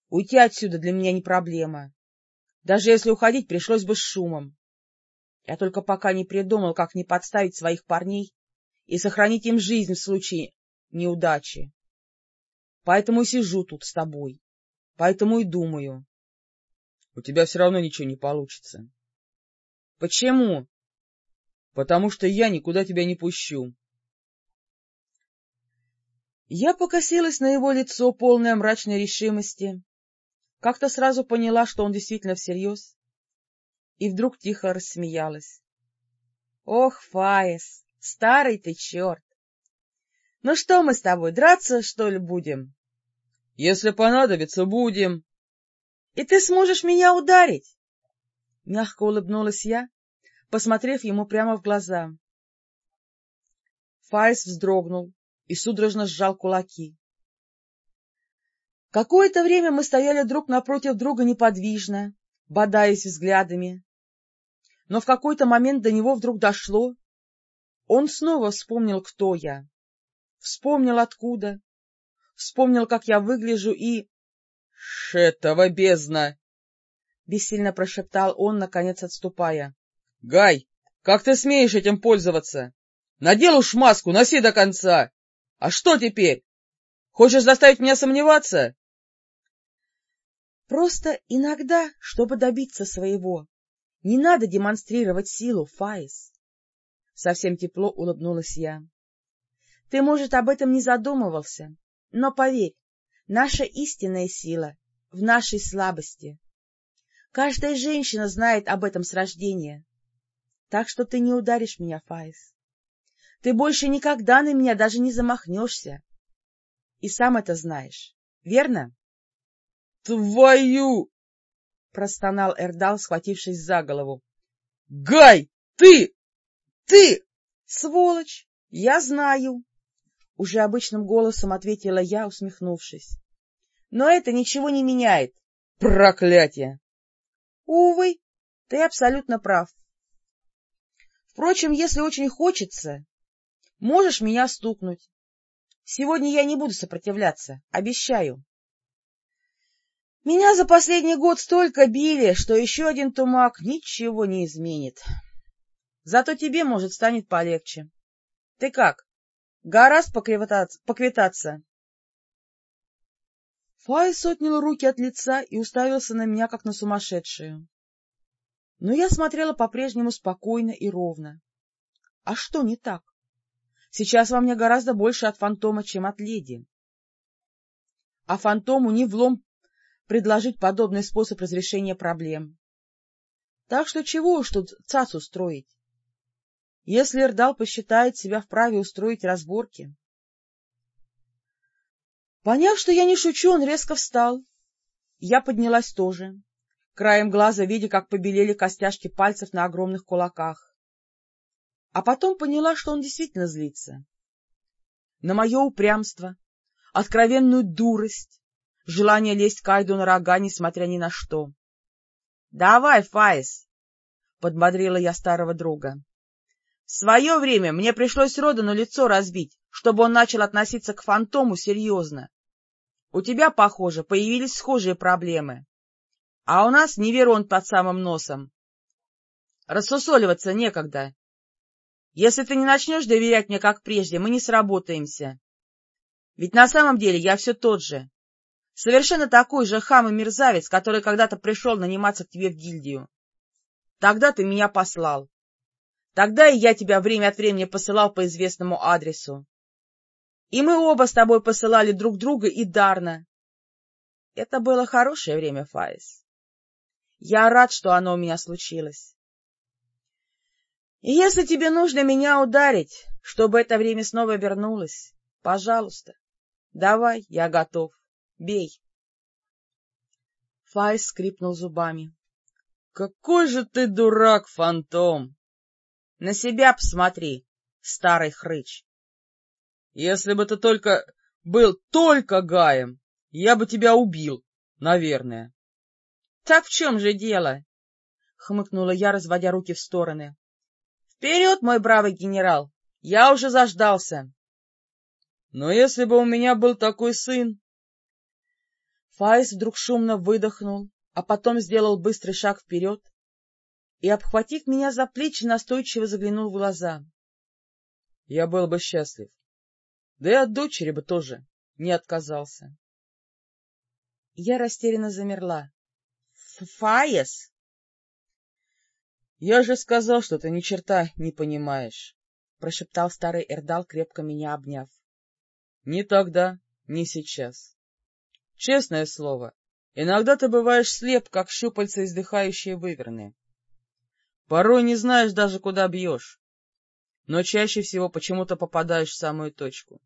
Уйти отсюда для меня не проблема. Даже если уходить, пришлось бы с шумом. Я только пока не придумал, как не подставить своих парней и сохранить им жизнь в случае неудачи. Поэтому и сижу тут с тобой. Поэтому и думаю. — У тебя все равно ничего не получится. — Почему? — Потому что я никуда тебя не пущу. Я покосилась на его лицо, полное мрачной решимости, как-то сразу поняла, что он действительно всерьез, и вдруг тихо рассмеялась. — Ох, Фаис, старый ты черт! Ну что мы с тобой, драться, что ли, будем? — Если понадобится, будем. — И ты сможешь меня ударить? Мягко улыбнулась я, посмотрев ему прямо в глаза. Фаис вздрогнул и судорожно сжал кулаки. Какое-то время мы стояли друг напротив друга неподвижно, бодаясь взглядами. Но в какой-то момент до него вдруг дошло. Он снова вспомнил, кто я. Вспомнил, откуда. Вспомнил, как я выгляжу, и... — Шетова бездна! — бессильно прошептал он, наконец отступая. — Гай, как ты смеешь этим пользоваться? Надел уж маску, носи до конца! А что теперь? Хочешь заставить меня сомневаться? Просто иногда, чтобы добиться своего, не надо демонстрировать силу, Фаис. Совсем тепло улыбнулась я. Ты, может, об этом не задумывался, но поверь, наша истинная сила в нашей слабости. Каждая женщина знает об этом с рождения. Так что ты не ударишь меня, Фаис. Ты больше никогда на меня даже не замахнешься. И сам это знаешь, верно? Твою! — простонал Эрдал, схватившись за голову. — Гай, ты! Ты! — Сволочь! Я знаю! — уже обычным голосом ответила я, усмехнувшись. — Но это ничего не меняет. — Проклятие! — Увы, ты абсолютно прав. Впрочем, если очень хочется, можешь меня стукнуть. Сегодня я не буду сопротивляться, обещаю. Меня за последний год столько били, что еще один тумак ничего не изменит. Зато тебе, может, станет полегче. Ты как, гораздо поквитаться? Файс отнял руки от лица и уставился на меня, как на сумасшедшую. Но я смотрела по-прежнему спокойно и ровно. А что не так? Сейчас во мне гораздо больше от фантома, чем от леди. А фантому не влом предложить подобный способ разрешения проблем. Так что чего уж тут ЦАЦ устроить? Если Эрдал посчитает себя вправе устроить разборки. Поняв, что я не шучу, он резко встал. Я поднялась тоже, краем глаза видя, как побелели костяшки пальцев на огромных кулаках. А потом поняла, что он действительно злится. На мое упрямство, откровенную дурость, желание лезть Кайду на рога, несмотря ни на что. — Давай, Фаис! — подбодрила я старого друга. — В свое время мне пришлось Родану лицо разбить, чтобы он начал относиться к фантому серьезно. У тебя, похоже, появились схожие проблемы. А у нас Неверон под самым носом. Рассусоливаться некогда. Если ты не начнешь доверять мне, как прежде, мы не сработаемся. Ведь на самом деле я все тот же, Совершенно такой же хам и мерзавец, который когда-то пришел наниматься к тебе в гильдию. Тогда ты меня послал. Тогда и я тебя время от времени посылал по известному адресу. И мы оба с тобой посылали друг друга и дарно. Это было хорошее время, Фаис. Я рад, что оно у меня случилось. Если тебе нужно меня ударить, чтобы это время снова вернулось, пожалуйста, давай, я готов. Бей. Файс скрипнул зубами. — Какой же ты дурак, фантом! — На себя посмотри, старый хрыч. — Если бы ты только был только Гаем, я бы тебя убил, наверное. — Так в чем же дело? — хмыкнула я, разводя руки в стороны. — Вперед, мой бравый генерал! Я уже заждался. — Но если бы у меня был такой сын... Фаис вдруг шумно выдохнул, а потом сделал быстрый шаг вперед и, обхватив меня за плечи, настойчиво заглянул в глаза. Я был бы счастлив. Да и от дочери бы тоже не отказался. Я растерянно замерла. — Фаес? — Я же сказал, что ты ни черта не понимаешь, — прошептал старый Эрдал, крепко меня обняв. — Ни тогда, ни сейчас. Честное слово, иногда ты бываешь слеп, как щупальца издыхающие выверны. Порой не знаешь даже, куда бьешь, но чаще всего почему-то попадаешь в самую точку.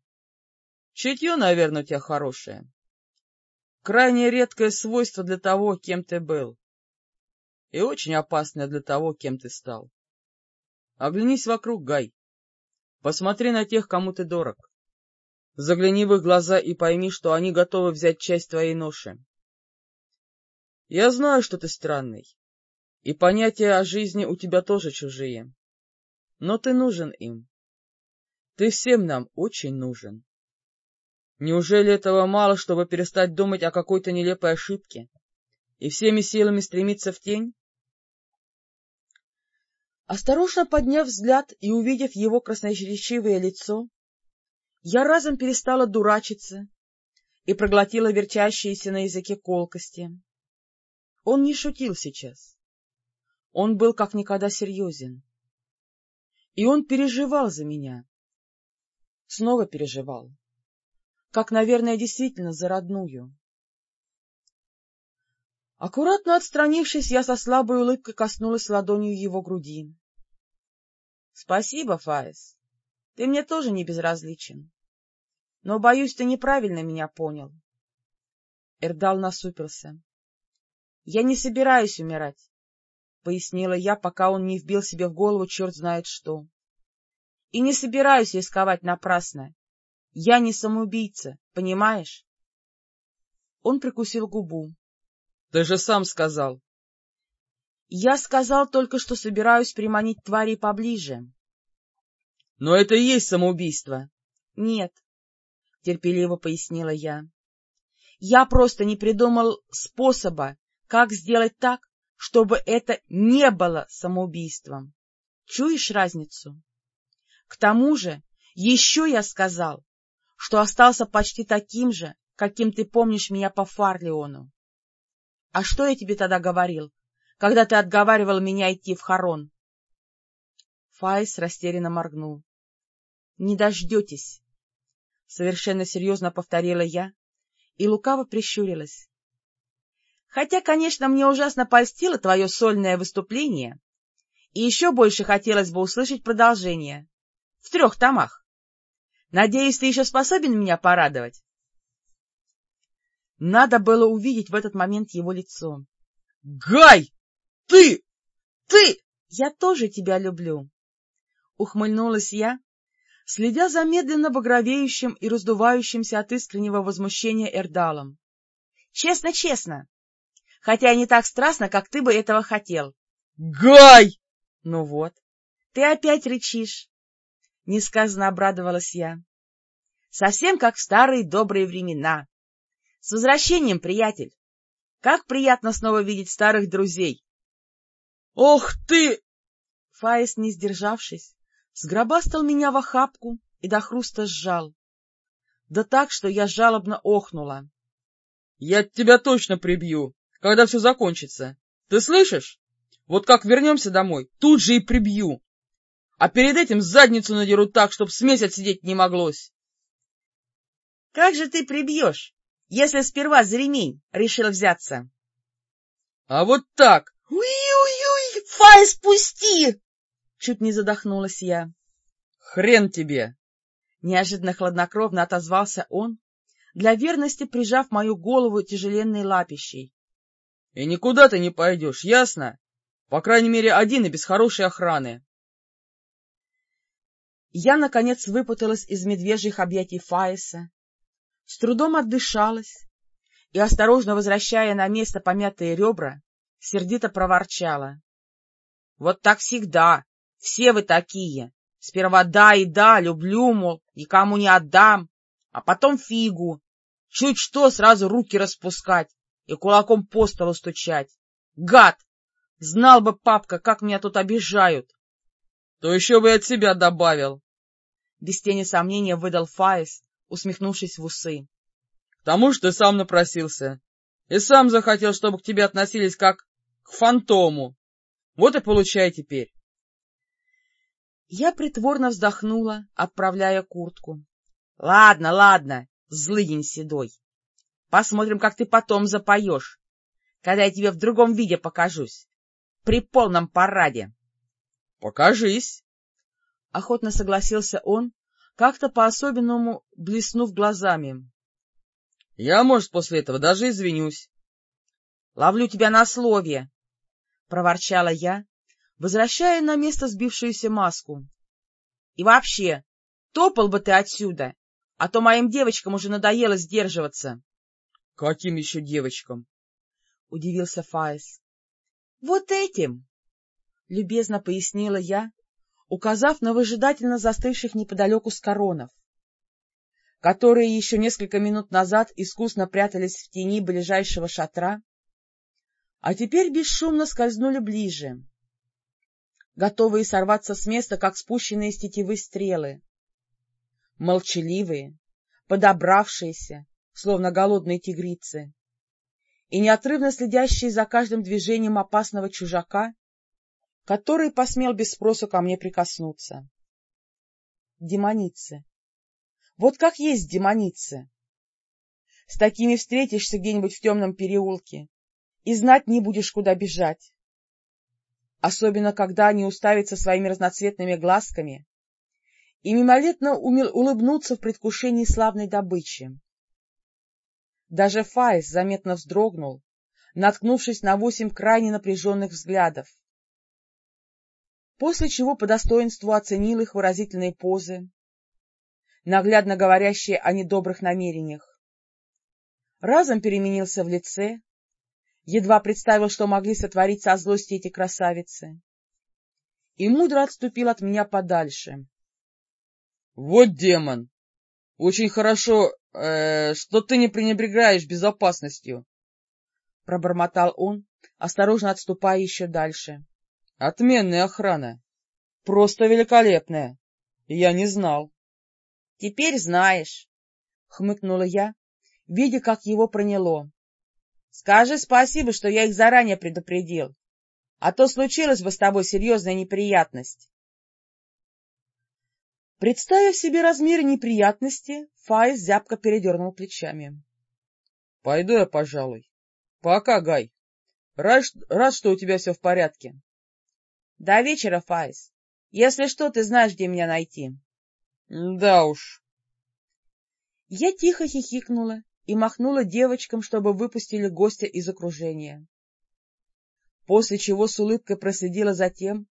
Чутье, наверное, у тебя хорошее. Крайне редкое свойство для того, кем ты был и очень опасная для того, кем ты стал. Оглянись вокруг, Гай. Посмотри на тех, кому ты дорог. Загляни в их глаза и пойми, что они готовы взять часть твоей ноши. Я знаю, что ты странный, и понятия о жизни у тебя тоже чужие, но ты нужен им. Ты всем нам очень нужен. Неужели этого мало, чтобы перестать думать о какой-то нелепой ошибке и всеми силами стремиться в тень? Осторожно подняв взгляд и увидев его красноречивое лицо, я разом перестала дурачиться и проглотила вертящиеся на языке колкости. Он не шутил сейчас. Он был как никогда серьезен. И он переживал за меня. Снова переживал. Как, наверное, действительно за родную. Аккуратно отстранившись, я со слабой улыбкой коснулась ладонью его груди. — Спасибо, Фаис. Ты мне тоже не безразличен. Но, боюсь, ты неправильно меня понял. Эрдал насупился. — Я не собираюсь умирать, — пояснила я, пока он не вбил себе в голову черт знает что. — И не собираюсь рисковать напрасно. Я не самоубийца, понимаешь? Он прикусил губу. — Ты же сам сказал. Я сказал только, что собираюсь приманить тварей поближе. — Но это и есть самоубийство. — Нет, — терпеливо пояснила я. — Я просто не придумал способа, как сделать так, чтобы это не было самоубийством. Чуешь разницу? К тому же еще я сказал, что остался почти таким же, каким ты помнишь меня по Фарлеону. А что я тебе тогда говорил? когда ты отговаривал меня идти в Харон. Файс растерянно моргнул. — Не дождетесь, — совершенно серьезно повторила я и лукаво прищурилась. — Хотя, конечно, мне ужасно польстило твое сольное выступление, и еще больше хотелось бы услышать продолжение. В трех томах. Надеюсь, ты еще способен меня порадовать? Надо было увидеть в этот момент его лицо. — Гай! Ты! Ты! Я тоже тебя люблю! Ухмыльнулась я, следя за медленно багровеющим и раздувающимся от искреннего возмущения Эрдалом. Честно, честно. Хотя не так страстно, как ты бы этого хотел. Гай! Ну вот, ты опять рычишь. Несказанно обрадовалась я. Совсем как в старые добрые времена. С возвращением, приятель! Как приятно снова видеть старых друзей! «Ох ты!» Фаис, не сдержавшись, сгробастал меня в охапку и до хруста сжал. Да так, что я жалобно охнула. — Я тебя точно прибью, когда все закончится. Ты слышишь? Вот как вернемся домой, тут же и прибью. А перед этим задницу надеру так, чтоб с месяц сидеть не моглось. — Как же ты прибьешь, если сперва за ремень решила взяться? — А вот так! Уй-уй-уй! Фай, спусти! Чуть не задохнулась я. Хрен тебе! Неожиданно хладнокровно отозвался он, для верности прижав мою голову тяжеленной лапищей. — И никуда ты не пойдешь, ясно? По крайней мере, один и без хорошей охраны. Я, наконец, выпуталась из медвежьих объятий Фаиса, с трудом отдышалась и, осторожно возвращая на место помятые ребра, сердито проворчала. — Вот так всегда, все вы такие. Сперва да и да, люблю, мол, никому не отдам, а потом фигу. Чуть что, сразу руки распускать и кулаком по столу стучать. Гад! Знал бы папка, как меня тут обижают. — То еще бы от себя добавил. Без тени сомнения выдал Фаис, усмехнувшись в усы. — К тому же ты сам напросился. И сам захотел, чтобы к тебе относились как к фантому. Вот и получай теперь. Я притворно вздохнула, отправляя куртку. — Ладно, ладно, злыдень седой. Посмотрим, как ты потом запоешь, когда я тебе в другом виде покажусь, при полном параде. — Покажись. Охотно согласился он, как-то по-особенному блеснув глазами. — Я, может, после этого даже извинюсь. — Ловлю тебя на слове, — проворчала я, возвращая на место сбившуюся маску. — И вообще, топал бы ты отсюда, а то моим девочкам уже надоело сдерживаться. — Каким еще девочкам? — удивился Фаис. — Вот этим, — любезно пояснила я, указав на выжидательно застывших неподалеку скоронов, которые еще несколько минут назад искусно прятались в тени ближайшего шатра, а теперь бесшумно скользнули ближе готовые сорваться с места, как спущенные с тетивы стрелы. Молчаливые, подобравшиеся, словно голодные тигрицы, и неотрывно следящие за каждым движением опасного чужака, который посмел без спроса ко мне прикоснуться. Демоницы. Вот как есть демоницы. С такими встретишься где-нибудь в темном переулке, и знать не будешь, куда бежать особенно когда они уставятся своими разноцветными глазками и мимолетно улыбнутся в предвкушении славной добычи. Даже Файс заметно вздрогнул, наткнувшись на восемь крайне напряженных взглядов, после чего по достоинству оценил их выразительные позы, наглядно говорящие о недобрых намерениях. Разом переменился в лице, едва представил, что могли сотворить со злости эти красавицы, и мудро отступил от меня подальше. — Вот демон! Очень хорошо, э, что ты не пренебрегаешь безопасностью, — пробормотал он, осторожно отступая еще дальше. — Отменная охрана. Просто великолепная. Я не знал. — Теперь знаешь, — хмыкнула я, видя, как его проняло. Скажи спасибо, что я их заранее предупредил, а то случилась бы с тобой серьезная неприятность. Представив себе размеры неприятности, Файс зябко передернул плечами. — Пойду я, пожалуй. Пока, Гай. Рад, рад, что у тебя все в порядке. — До вечера, Файс. Если что, ты знаешь, где меня найти. — Да уж. Я тихо хихикнула и махнула девочкам, чтобы выпустили гостя из окружения. После чего с улыбкой проследила за тем,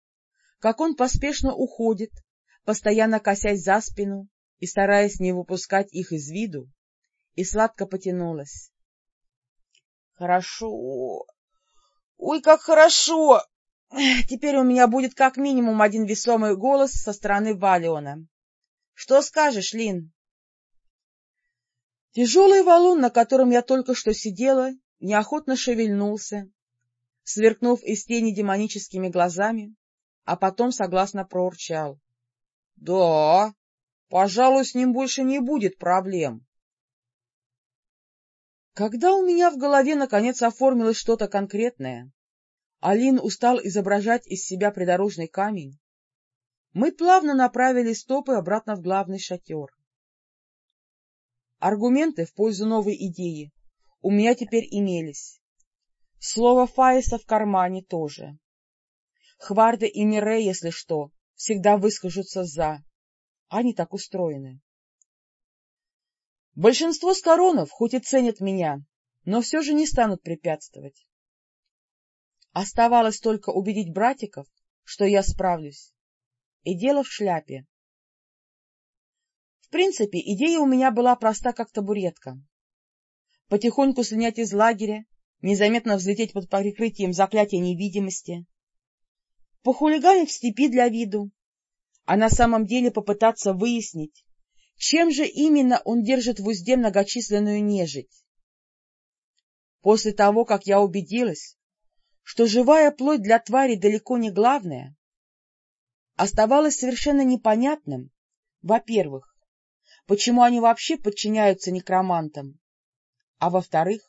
как он поспешно уходит, постоянно косясь за спину и стараясь не выпускать их из виду, и сладко потянулась. — Хорошо. Ой, как хорошо! Теперь у меня будет как минимум один весомый голос со стороны Валиона. Что скажешь, Лин? Тяжелый валун, на котором я только что сидела, неохотно шевельнулся, сверкнув из тени демоническими глазами, а потом согласно проурчал. — Да, пожалуй, с ним больше не будет проблем. Когда у меня в голове наконец оформилось что-то конкретное, Алин устал изображать из себя придорожный камень, мы плавно направили стопы обратно в главный шатер. Аргументы в пользу новой идеи у меня теперь имелись. Слово Фаиса в кармане тоже. Хварда и Мире, если что, всегда выскажутся «за». Они так устроены. Большинство скоронов хоть и ценят меня, но все же не станут препятствовать. Оставалось только убедить братиков, что я справлюсь. И дело в шляпе принципе, идея у меня была проста, как табуретка. Потихоньку слинять из лагеря, незаметно взлететь под прикрытием заклятия невидимости, похулиганить в степи для виду, а на самом деле попытаться выяснить, чем же именно он держит в узде многочисленную нежить? После того, как я убедилась, что живая плоть для твари далеко не главное, оставалось совершенно непонятным, во-первых, почему они вообще подчиняются некромантам, а во-вторых,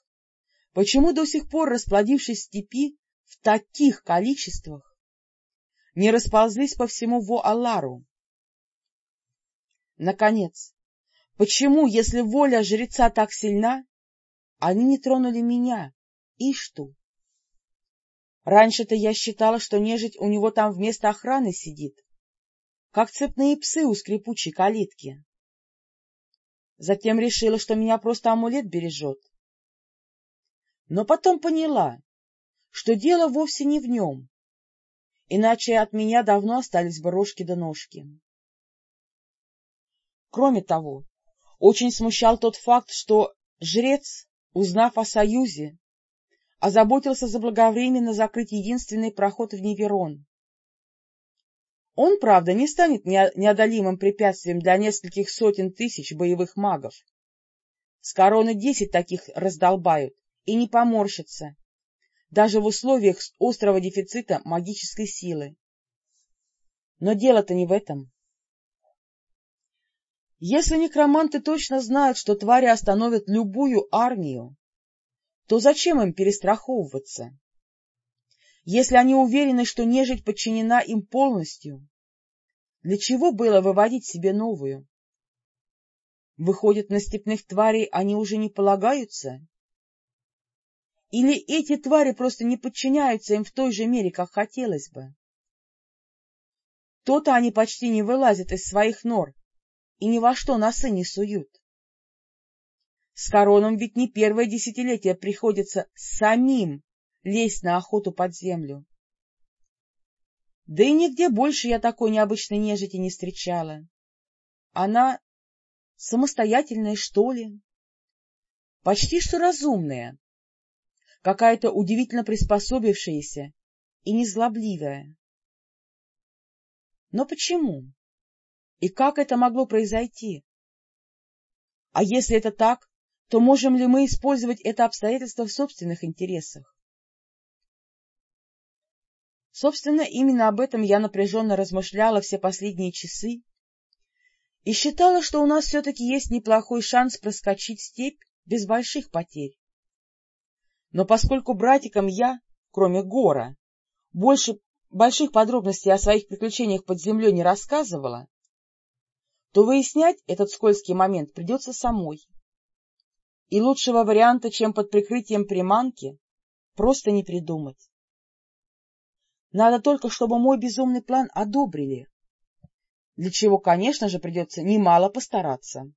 почему до сих пор, расплодившись в степи в таких количествах, не расползлись по всему Во-Аллару. Наконец, почему, если воля жреца так сильна, они не тронули меня, Ишту? Раньше-то я считала, что нежить у него там вместо охраны сидит, как цепные псы у скрипучей калитки. Затем решила, что меня просто амулет бережет. Но потом поняла, что дело вовсе не в нем, иначе от меня давно остались бы рожки да ножки. Кроме того, очень смущал тот факт, что жрец, узнав о союзе, озаботился заблаговременно закрыть единственный проход в Неверон. Он, правда, не станет неодолимым препятствием для нескольких сотен тысяч боевых магов. С короны десять таких раздолбают и не поморщатся, даже в условиях острого дефицита магической силы. Но дело-то не в этом. Если некроманты точно знают, что твари остановят любую армию, то зачем им перестраховываться? Если они уверены, что нежить подчинена им полностью, для чего было выводить себе новую? Выходит, на степных тварей они уже не полагаются? Или эти твари просто не подчиняются им в той же мере, как хотелось бы? То-то они почти не вылазят из своих нор и ни во что носы не суют. С короном ведь не первое десятилетие приходится самим лезть на охоту под землю. Да и нигде больше я такой необычной нежити не встречала. Она самостоятельная, что ли? Почти что разумная, какая-то удивительно приспособившаяся и незлобливая. Но почему? И как это могло произойти? А если это так, то можем ли мы использовать это обстоятельство в собственных интересах? Собственно, именно об этом я напряженно размышляла все последние часы и считала, что у нас все-таки есть неплохой шанс проскочить степь без больших потерь. Но поскольку братикам я, кроме Гора, больше больших подробностей о своих приключениях под землей не рассказывала, то выяснять этот скользкий момент придется самой. И лучшего варианта, чем под прикрытием приманки, просто не придумать. Надо только, чтобы мой безумный план одобрили, для чего, конечно же, придется немало постараться.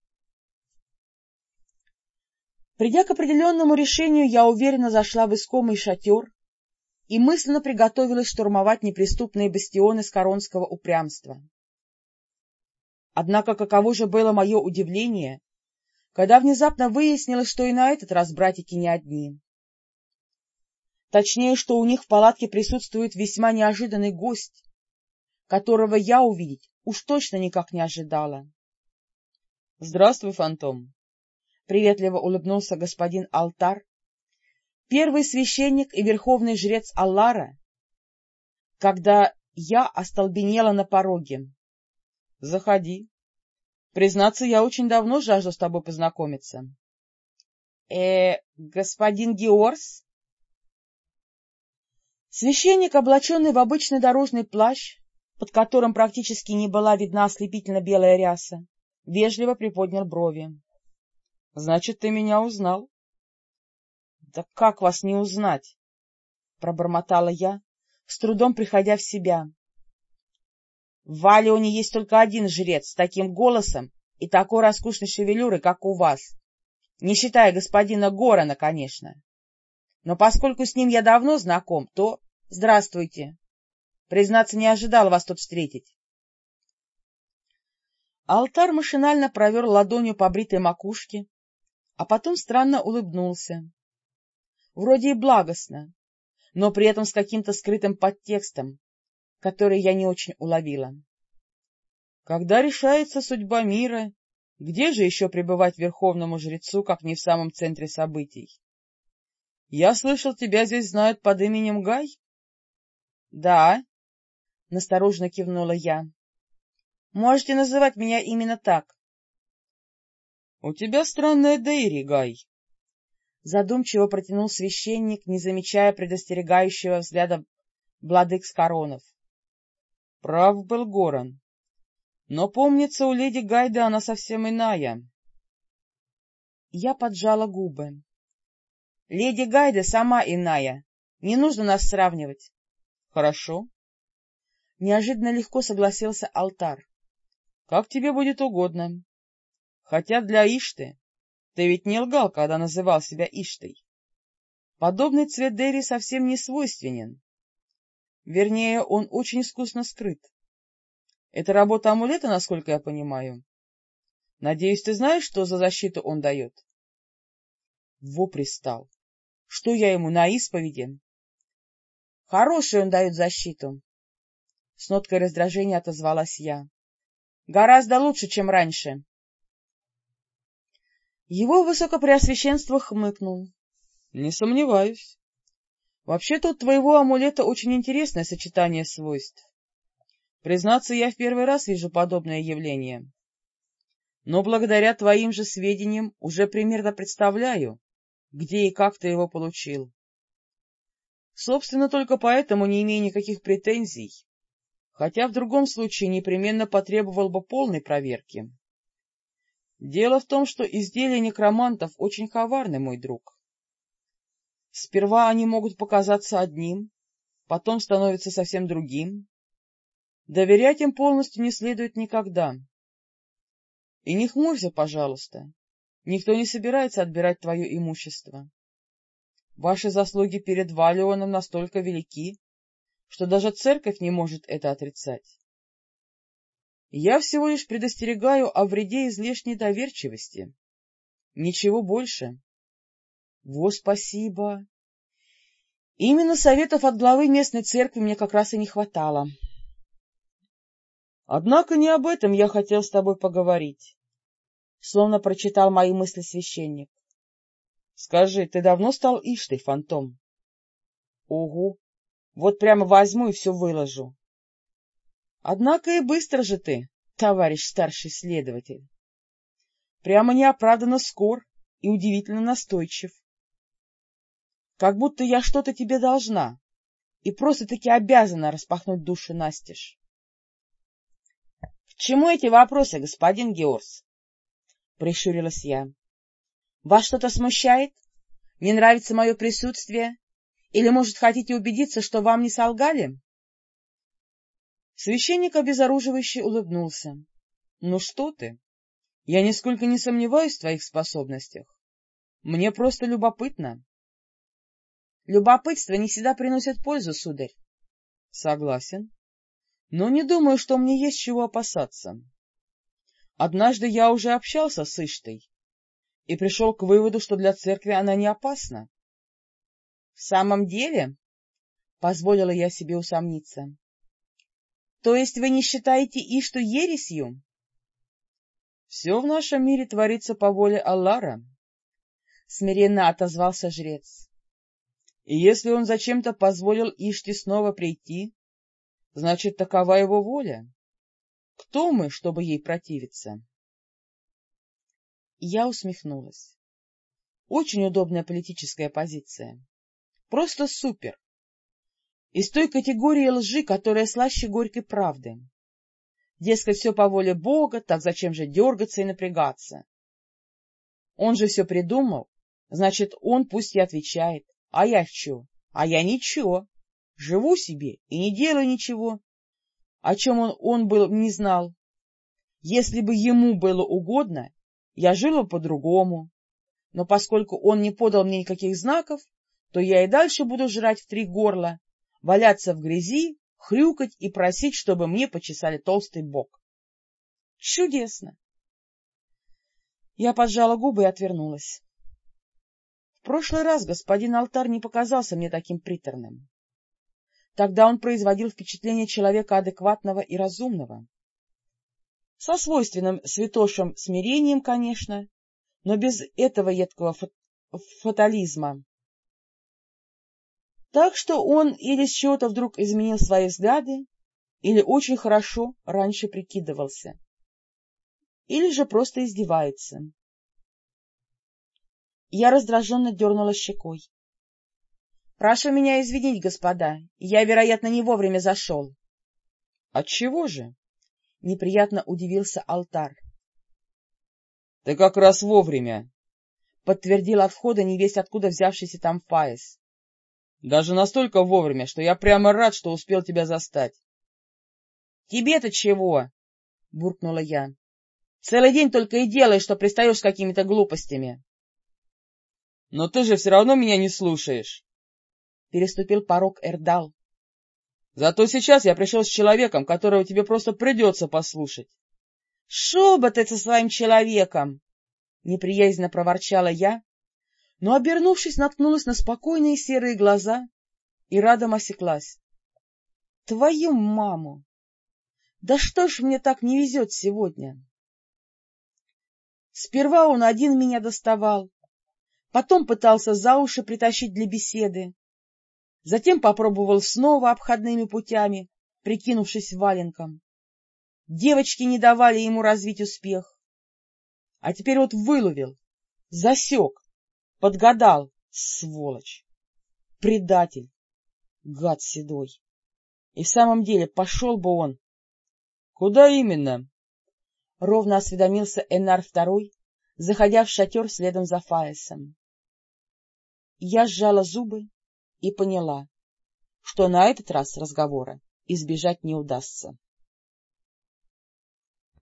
Придя к определенному решению, я уверенно зашла в искомый шатер и мысленно приготовилась штурмовать неприступные бастионы скоронского упрямства. Однако каково же было мое удивление, когда внезапно выяснилось, что и на этот раз братики не одни. Точнее, что у них в палатке присутствует весьма неожиданный гость, которого я увидеть уж точно никак не ожидала. — Здравствуй, фантом! приветливо улыбнулся господин Алтар, первый священник и верховный жрец Аллара, когда я остолбенела на пороге. — Заходи. Признаться, я очень давно жажду с тобой познакомиться. Э, — господин Георс? Священник, облаченный в обычный дорожный плащ, под которым практически не была видна ослепительно белая ряса, вежливо приподнял брови. — Значит, ты меня узнал? — Да как вас не узнать? — пробормотала я, с трудом приходя в себя. — В Валионе есть только один жрец с таким голосом и такой роскошной шевелюрой, как у вас, не считая господина Горана, конечно. Но поскольку с ним я давно знаком, то здравствуйте. Признаться, не ожидал вас тут встретить. Алтар машинально провер ладонью по бритой макушке, а потом странно улыбнулся. Вроде и благостно, но при этом с каким-то скрытым подтекстом, который я не очень уловила. Когда решается судьба мира, Где же еще пребывать верховному жрецу, как не в самом центре событий? Я слышал, тебя здесь знают под именем Гай? — Да, — настороженно кивнула я. — Можете называть меня именно так. — У тебя странная Дейри, Гай. Задумчиво протянул священник, не замечая предостерегающего взгляда владык с коронов. Прав был Горан. Но, помнится, у леди Гайда она совсем иная. Я поджала губы. Леди Гайда сама иная. Не нужно нас сравнивать. — Хорошо. Неожиданно легко согласился алтар. — Как тебе будет угодно. Хотя для Ишты ты ведь не лгал, когда называл себя Иштой. Подобный цвет Дерри совсем не свойственен. Вернее, он очень искусно скрыт. Это работа амулета, насколько я понимаю. Надеюсь, ты знаешь, что за защиту он дает? Во пристал. Что я ему на исповеди? Хороший он дает защиту. С ноткой раздражения отозвалась я. Гораздо лучше, чем раньше. Его высокопреосвященство хмыкнул. — Не сомневаюсь. Вообще-то у твоего амулета очень интересное сочетание свойств. Признаться, я в первый раз вижу подобное явление. Но благодаря твоим же сведениям уже примерно представляю, где и как ты его получил. Собственно, только поэтому не имею никаких претензий, хотя в другом случае непременно потребовал бы полной проверки. Дело в том, что изделия некромантов очень коварны, мой друг. Сперва они могут показаться одним, потом становятся совсем другим. Доверять им полностью не следует никогда. И не хмурься, пожалуйста, никто не собирается отбирать твое имущество. Ваши заслуги перед Валионом настолько велики, что даже церковь не может это отрицать. Я всего лишь предостерегаю о вреде излишней доверчивости. Ничего больше. Во спасибо. Именно советов от главы местной церкви мне как раз и не хватало. Однако не об этом я хотел с тобой поговорить. Словно прочитал мои мысли священник. Скажи, ты давно стал Иштой, фантом? Угу. Вот прямо возьму и все выложу. Однако и быстро же ты, товарищ старший следователь. Прямо неоправданно скор и удивительно настойчив. Как будто я что-то тебе должна и просто-таки обязана распахнуть душу настежь. — К чему эти вопросы, господин Георс? — прищурилась я. — Вас что-то смущает? Не нравится мое присутствие? Или, может, хотите убедиться, что вам не солгали? Священник обезоруживающе улыбнулся. — Ну что ты? Я нисколько не сомневаюсь в твоих способностях. Мне просто любопытно. — Любопытство не всегда приносит пользу, сударь. — Согласен. Но не думаю, что мне есть чего опасаться. Однажды я уже общался с Иштой и пришел к выводу, что для церкви она не опасна. — В самом деле? — позволила я себе усомниться. — То есть вы не считаете Ишту ересью? — Все в нашем мире творится по воле Аллара, — смиренно отозвался жрец. — И если он зачем-то позволил Иште снова прийти, значит, такова его воля. Кто мы, чтобы ей противиться? Я усмехнулась. Очень удобная политическая позиция. Просто супер. Из той категории лжи, которая слаще горькой правды. Дескать, все по воле Бога, так зачем же дергаться и напрягаться? Он же все придумал, значит, он пусть и отвечает. А я что? А я ничего. Живу себе и не делаю ничего. О чем он, он был не знал. Если бы ему было угодно, я жила по-другому. Но поскольку он не подал мне никаких знаков, то я и дальше буду жрать в три горла, валяться в грязи, хрюкать и просить, чтобы мне почесали толстый бок. Чудесно! Я поджала губы и отвернулась. В прошлый раз господин Алтар не показался мне таким приторным. Тогда он производил впечатление человека адекватного и разумного. Со свойственным святошем смирением, конечно, но без этого едкого фатализма. Так что он или с чего-то вдруг изменил свои взгляды, или очень хорошо раньше прикидывался, или же просто издевается. Я раздраженно дернула щекой. — Прошу меня извинить, господа, я, вероятно, не вовремя зашел. — Отчего же? — неприятно удивился алтар. — Ты как раз вовремя, — подтвердил от входа невесть откуда взявшийся там Фаис. — Даже настолько вовремя, что я прямо рад, что успел тебя застать. — Тебе-то чего? — буркнула я. — Целый день только и делаешь, что пристаешь с какими-то глупостями. — Но ты же все равно меня не слушаешь переступил порог Эрдал. — Зато сейчас я пришел с человеком, которого тебе просто придется послушать. — Шел бы ты со своим человеком! — неприязненно проворчала я, но, обернувшись, наткнулась на спокойные серые глаза и радом осеклась. — Твою маму! Да что ж мне так не везет сегодня? Сперва он один меня доставал, потом пытался за уши притащить для беседы, Затем попробовал снова обходными путями, прикинувшись валенком. Девочки не давали ему развить успех. А теперь вот выловил, засек, подгадал, сволочь, предатель, гад седой. И в самом деле пошел бы он. — Куда именно? — ровно осведомился Энар Второй, заходя в шатер следом за Фаесом. Я сжала зубы и поняла, что на этот раз разговора избежать не удастся.